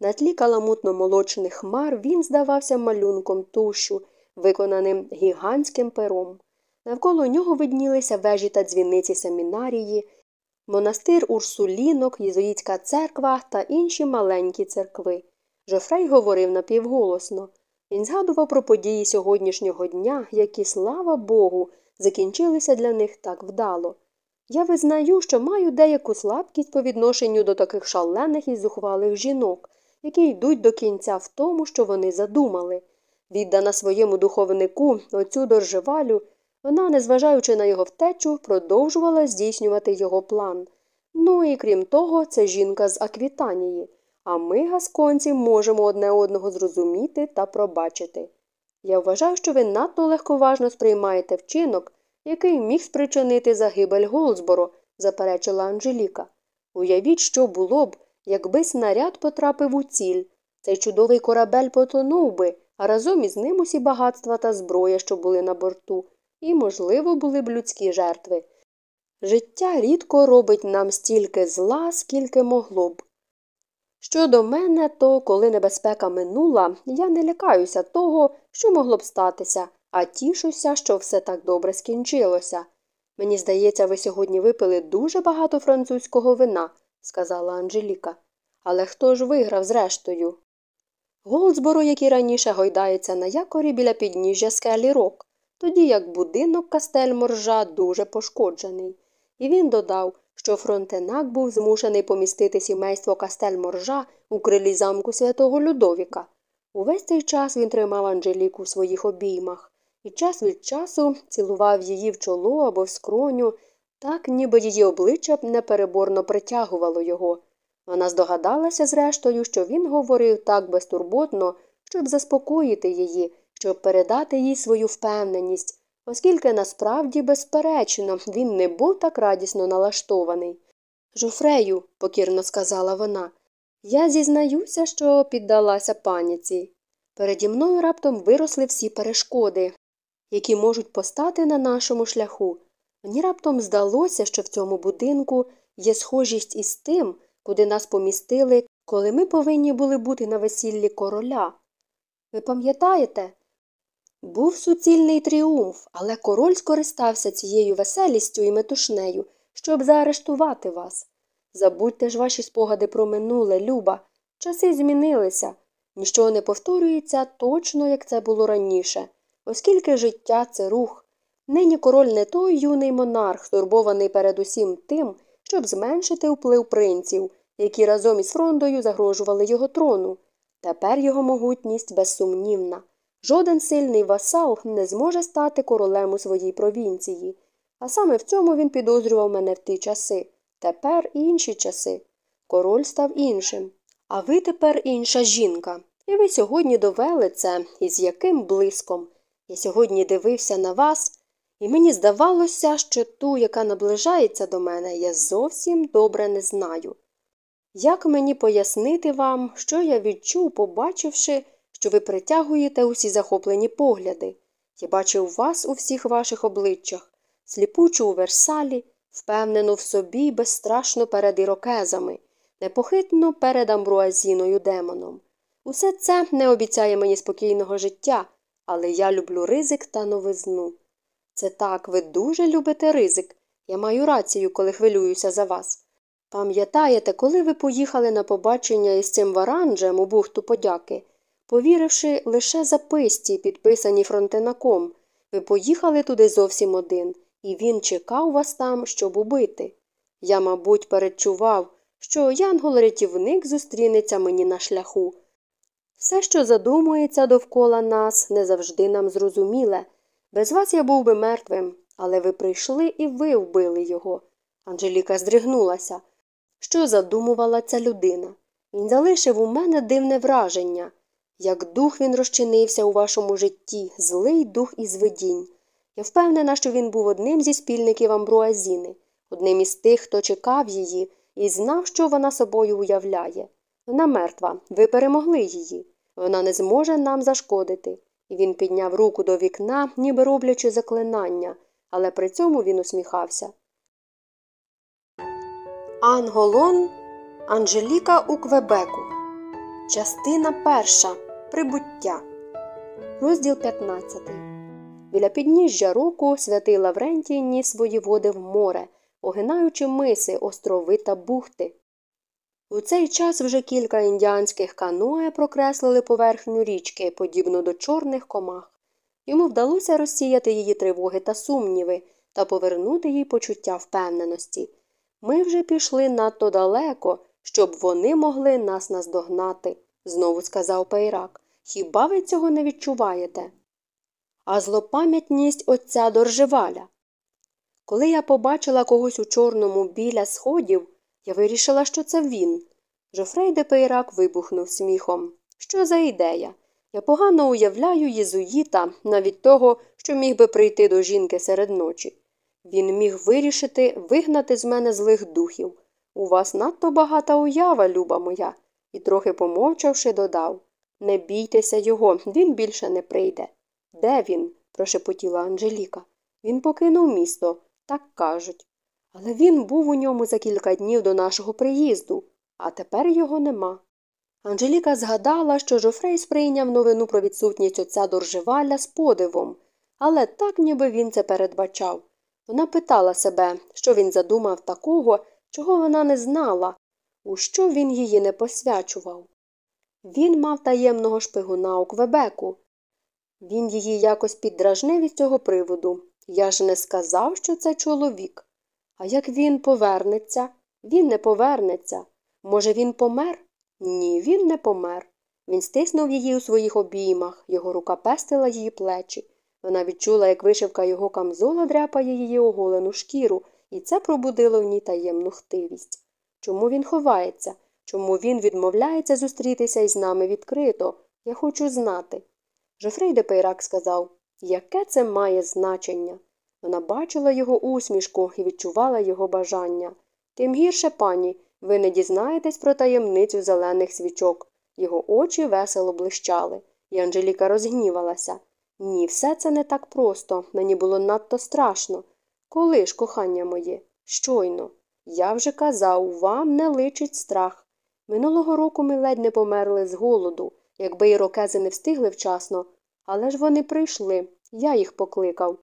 На тлі каламутно молочних хмар він здавався малюнком тушу, виконаним гігантським пером. Навколо нього виднілися вежі та дзвіниці семінарії, монастир Урсулінок, Єзуїтська церква та інші маленькі церкви. Жофрей говорив напівголосно. Він згадував про події сьогоднішнього дня, які, слава Богу, закінчилися для них так вдало. Я визнаю, що маю деяку слабкість по відношенню до таких шалених і зухвалих жінок, які йдуть до кінця в тому, що вони задумали. Віддана своєму духовнику, оцю доржевалю, вона, незважаючи на його втечу, продовжувала здійснювати його план. Ну і крім того, це жінка з Аквітанії, а ми, гасконці, можемо одне одного зрозуміти та пробачити. Я вважаю, що ви надто легковажно сприймаєте вчинок, який міг спричинити загибель Голдсборо, заперечила Анжеліка. Уявіть, що було б, якби снаряд потрапив у ціль. Цей чудовий корабель потонув би, а разом із ним усі багатства та зброя, що були на борту, і, можливо, були б людські жертви. Життя рідко робить нам стільки зла, скільки могло б. Щодо мене, то коли небезпека минула, я не лякаюся того, що могло б статися, а тішуся, що все так добре скінчилося. Мені здається, ви сьогодні випили дуже багато французького вина, сказала Анжеліка. Але хто ж виграв зрештою? Голдсборо, який раніше гойдається на якорі біля підніжжя скелі рок, тоді як будинок Кастель Моржа дуже пошкоджений. І він додав, що фронтенак був змушений помістити сімейство Кастель Моржа у крилі замку святого Людовіка. Увесь цей час він тримав Анжеліку в своїх обіймах і час від часу цілував її в чоло або в скроню, так ніби її обличчя непереборно притягувало його. Вона здогадалася, зрештою, що він говорив так безтурботно, щоб заспокоїти її, щоб передати їй свою впевненість, оскільки насправді, безперечно, він не був так радісно налаштований. Жофрею, покірно сказала вона, я зізнаюся, що піддалася паніці. Переді мною раптом виросли всі перешкоди, які можуть постати на нашому шляху. Мені раптом здалося, що в цьому будинку є схожість із тим, куди нас помістили, коли ми повинні були бути на весіллі короля. Ви пам'ятаєте? Був суцільний тріумф, але король скористався цією веселістю і метушнею, щоб заарештувати вас. Забудьте ж ваші спогади про минуле, Люба. Часи змінилися. Ніщо не повторюється точно, як це було раніше, оскільки життя це рух. Нині король не той юний монарх, стурбований передусім тим, щоб зменшити вплив принців, які разом із фрондою загрожували його трону. Тепер його могутність безсумнівна. Жоден сильний васал не зможе стати королем у своїй провінції. А саме в цьому він підозрював мене в ті часи. Тепер інші часи. Король став іншим. А ви тепер інша жінка. І ви сьогодні довели це, і з яким блиском. Я сьогодні дивився на вас, і мені здавалося, що ту, яка наближається до мене, я зовсім добре не знаю. Як мені пояснити вам, що я відчув, побачивши, що ви притягуєте усі захоплені погляди? Я бачив вас у всіх ваших обличчях, сліпучу у Версалі, впевнену в собі безстрашно перед ірокезами, непохитно перед амбруазіною демоном. Усе це не обіцяє мені спокійного життя, але я люблю ризик та новизну. Це так, ви дуже любите ризик. Я маю рацію, коли хвилююся за вас. Пам'ятаєте, коли ви поїхали на побачення із цим варанджем у бухту подяки, повіривши лише записці, підписані фронтенаком, ви поїхали туди зовсім один, і він чекав вас там, щоб убити. Я, мабуть, передчував, що янгол-рятівник зустрінеться мені на шляху. Все, що задумується довкола нас, не завжди нам зрозуміле. Без вас я був би мертвим, але ви прийшли і ви вбили його. Анжеліка здригнулася. Що задумувала ця людина? Він залишив у мене дивне враження. Як дух він розчинився у вашому житті, злий дух із видінь. Я впевнена, що він був одним зі спільників Амбруазіни, одним із тих, хто чекав її і знав, що вона собою уявляє. Вона мертва, ви перемогли її. Вона не зможе нам зашкодити. І він підняв руку до вікна, ніби роблячи заклинання, але при цьому він усміхався. Анголон Анжеліка у Квебеку. Частина перша. Прибуття. Розділ 15. Біля підніжжя року святий Лаврентій ніс свої води в море, огинаючи миси, острови та бухти. У цей час вже кілька індіанських каноe прокреслили поверхню річки, подібно до чорних комах. Йому вдалося розсіяти її тривоги та сумніви, та повернути їй почуття впевненості. Ми вже пішли надто далеко, щоб вони могли нас наздогнати, знову сказав Пейрак. Хіба ви цього не відчуваєте? А злопам'ятність отця доржеваля. Коли я побачила когось у чорному біля сходів, я вирішила, що це він. Жофрей де Пейрак вибухнув сміхом. Що за ідея? Я погано уявляю єзуїта навіть того, що міг би прийти до жінки серед ночі. Він міг вирішити вигнати з мене злих духів. У вас надто багата уява, люба моя, і, трохи помовчавши, додав Не бійтеся його, він більше не прийде. Де він? прошепотіла Анжеліка. Він покинув місто, так кажуть. Але він був у ньому за кілька днів до нашого приїзду, а тепер його нема. Анжеліка згадала, що Жофрей сприйняв новину про відсутність отця доржеваля з подивом, але так, ніби він це передбачав. Вона питала себе, що він задумав такого, чого вона не знала, у що він її не посвячував. Він мав таємного шпигуна у Квебеку. Він її якось піддражнив із цього приводу. Я ж не сказав, що це чоловік. А як він повернеться? Він не повернеться. Може, він помер? Ні, він не помер. Він стиснув її у своїх обіймах, його рука пестила її плечі. Вона відчула, як вишивка його камзола дряпає її оголену шкіру, і це пробудило в ній таємну хтивість. Чому він ховається? Чому він відмовляється зустрітися із нами відкрито? Я хочу знати. Жофрей де Пейрак сказав, яке це має значення? Вона бачила його усмішку і відчувала його бажання. Тим гірше, пані, ви не дізнаєтесь про таємницю зелених свічок. Його очі весело блищали, і Анжеліка розгнівалася. Ні, все це не так просто, мені було надто страшно. Коли ж, кохання моє, щойно. Я вже казав, вам не личить страх. Минулого року ми ледь не померли з голоду, якби ірокези не встигли вчасно, але ж вони прийшли, я їх покликав.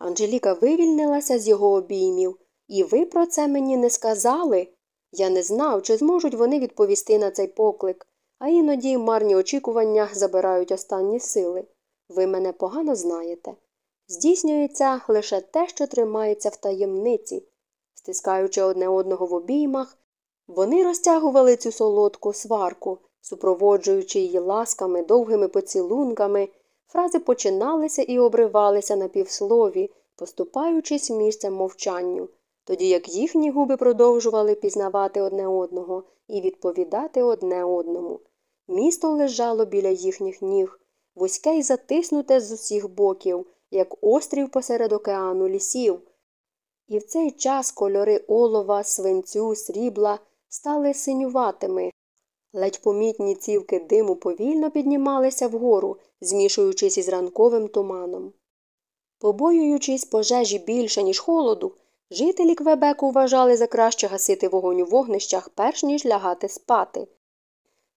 Анжеліка вивільнилася з його обіймів. І ви про це мені не сказали? Я не знав, чи зможуть вони відповісти на цей поклик, а іноді марні очікування забирають останні сили. Ви мене погано знаєте. Здійснюється лише те, що тримається в таємниці. Стискаючи одне одного в обіймах, вони розтягували цю солодку сварку, супроводжуючи її ласками, довгими поцілунками, фрази починалися і обривалися на півслові, поступаючись місцем мовчанню, тоді як їхні губи продовжували пізнавати одне одного і відповідати одне одному. Місто лежало біля їхніх ніг, вузьке й затиснуте з усіх боків, як острів посеред океану лісів. І в цей час кольори олова, свинцю, срібла стали синюватими. Ледь помітні цівки диму повільно піднімалися вгору, змішуючись із ранковим туманом. Побоюючись пожежі більше, ніж холоду, жителі Квебеку вважали за краще гасити вогонь у вогнищах, перш ніж лягати спати.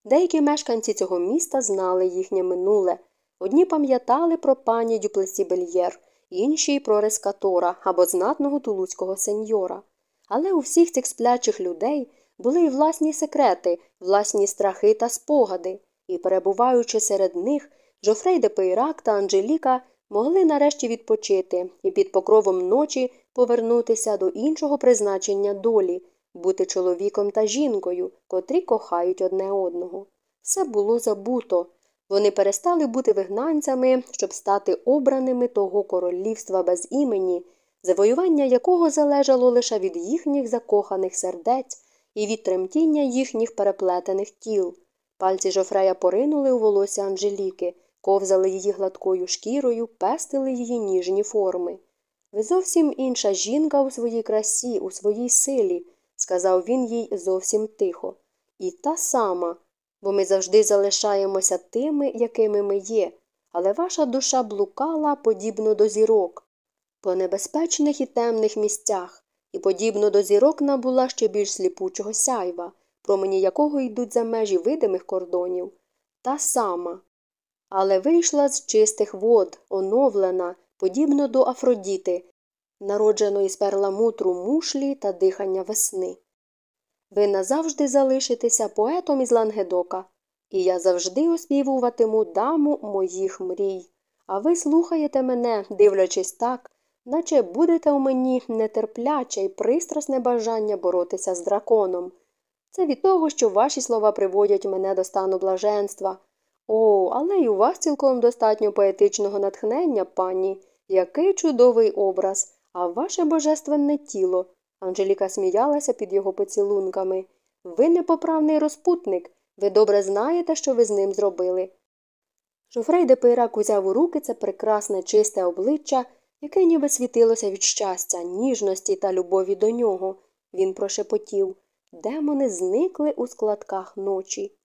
Деякі мешканці цього міста знали їхнє минуле. Одні пам'ятали про пані Дюплесі Бельєр, інші про рескатора або знатного тулуцького сеньора. Але у всіх цих сплячих людей були й власні секрети, власні страхи та спогади, і, перебуваючи серед них, Жофрей де Пейрак та Анжеліка могли нарешті відпочити і під покровом ночі повернутися до іншого призначення долі, бути чоловіком та жінкою, котрі кохають одне одного. Все було забуто. Вони перестали бути вигнанцями, щоб стати обраними того королівства без імені, завоювання якого залежало лише від їхніх закоханих сердець і від тремтіння їхніх переплетених тіл. Пальці жофрея поринули у волосся Анжеліки, ковзали її гладкою шкірою, пестили її ніжні форми. Ви зовсім інша жінка у своїй красі, у своїй силі, сказав він їй зовсім тихо. І та сама, бо ми завжди залишаємося тими, якими ми є, але ваша душа блукала подібно до зірок, по небезпечних і темних місцях, і подібно до зірок набула ще більш сліпучого сяйва, промені якого йдуть за межі видимих кордонів. Та сама. Але вийшла з чистих вод, оновлена, подібно до Афродіти, народженої з перламутру мушлі та дихання весни. Ви назавжди залишитеся поетом із Лангедока, і я завжди оспівуватиму даму моїх мрій. А ви слухаєте мене, дивлячись так, наче будете у мені нетерпляче і пристрасне бажання боротися з драконом. Це від того, що ваші слова приводять мене до стану блаженства. О, але й у вас цілком достатньо поетичного натхнення, пані. Який чудовий образ, а ваше божественне тіло. Анжеліка сміялася під його поцілунками. Ви непоправний розпутник. Ви добре знаєте, що ви з ним зробили. Жофрей де Пейрак узяв у руки це прекрасне чисте обличчя, яке ніби світилося від щастя, ніжності та любові до нього. Він прошепотів Демони зникли у складках ночі.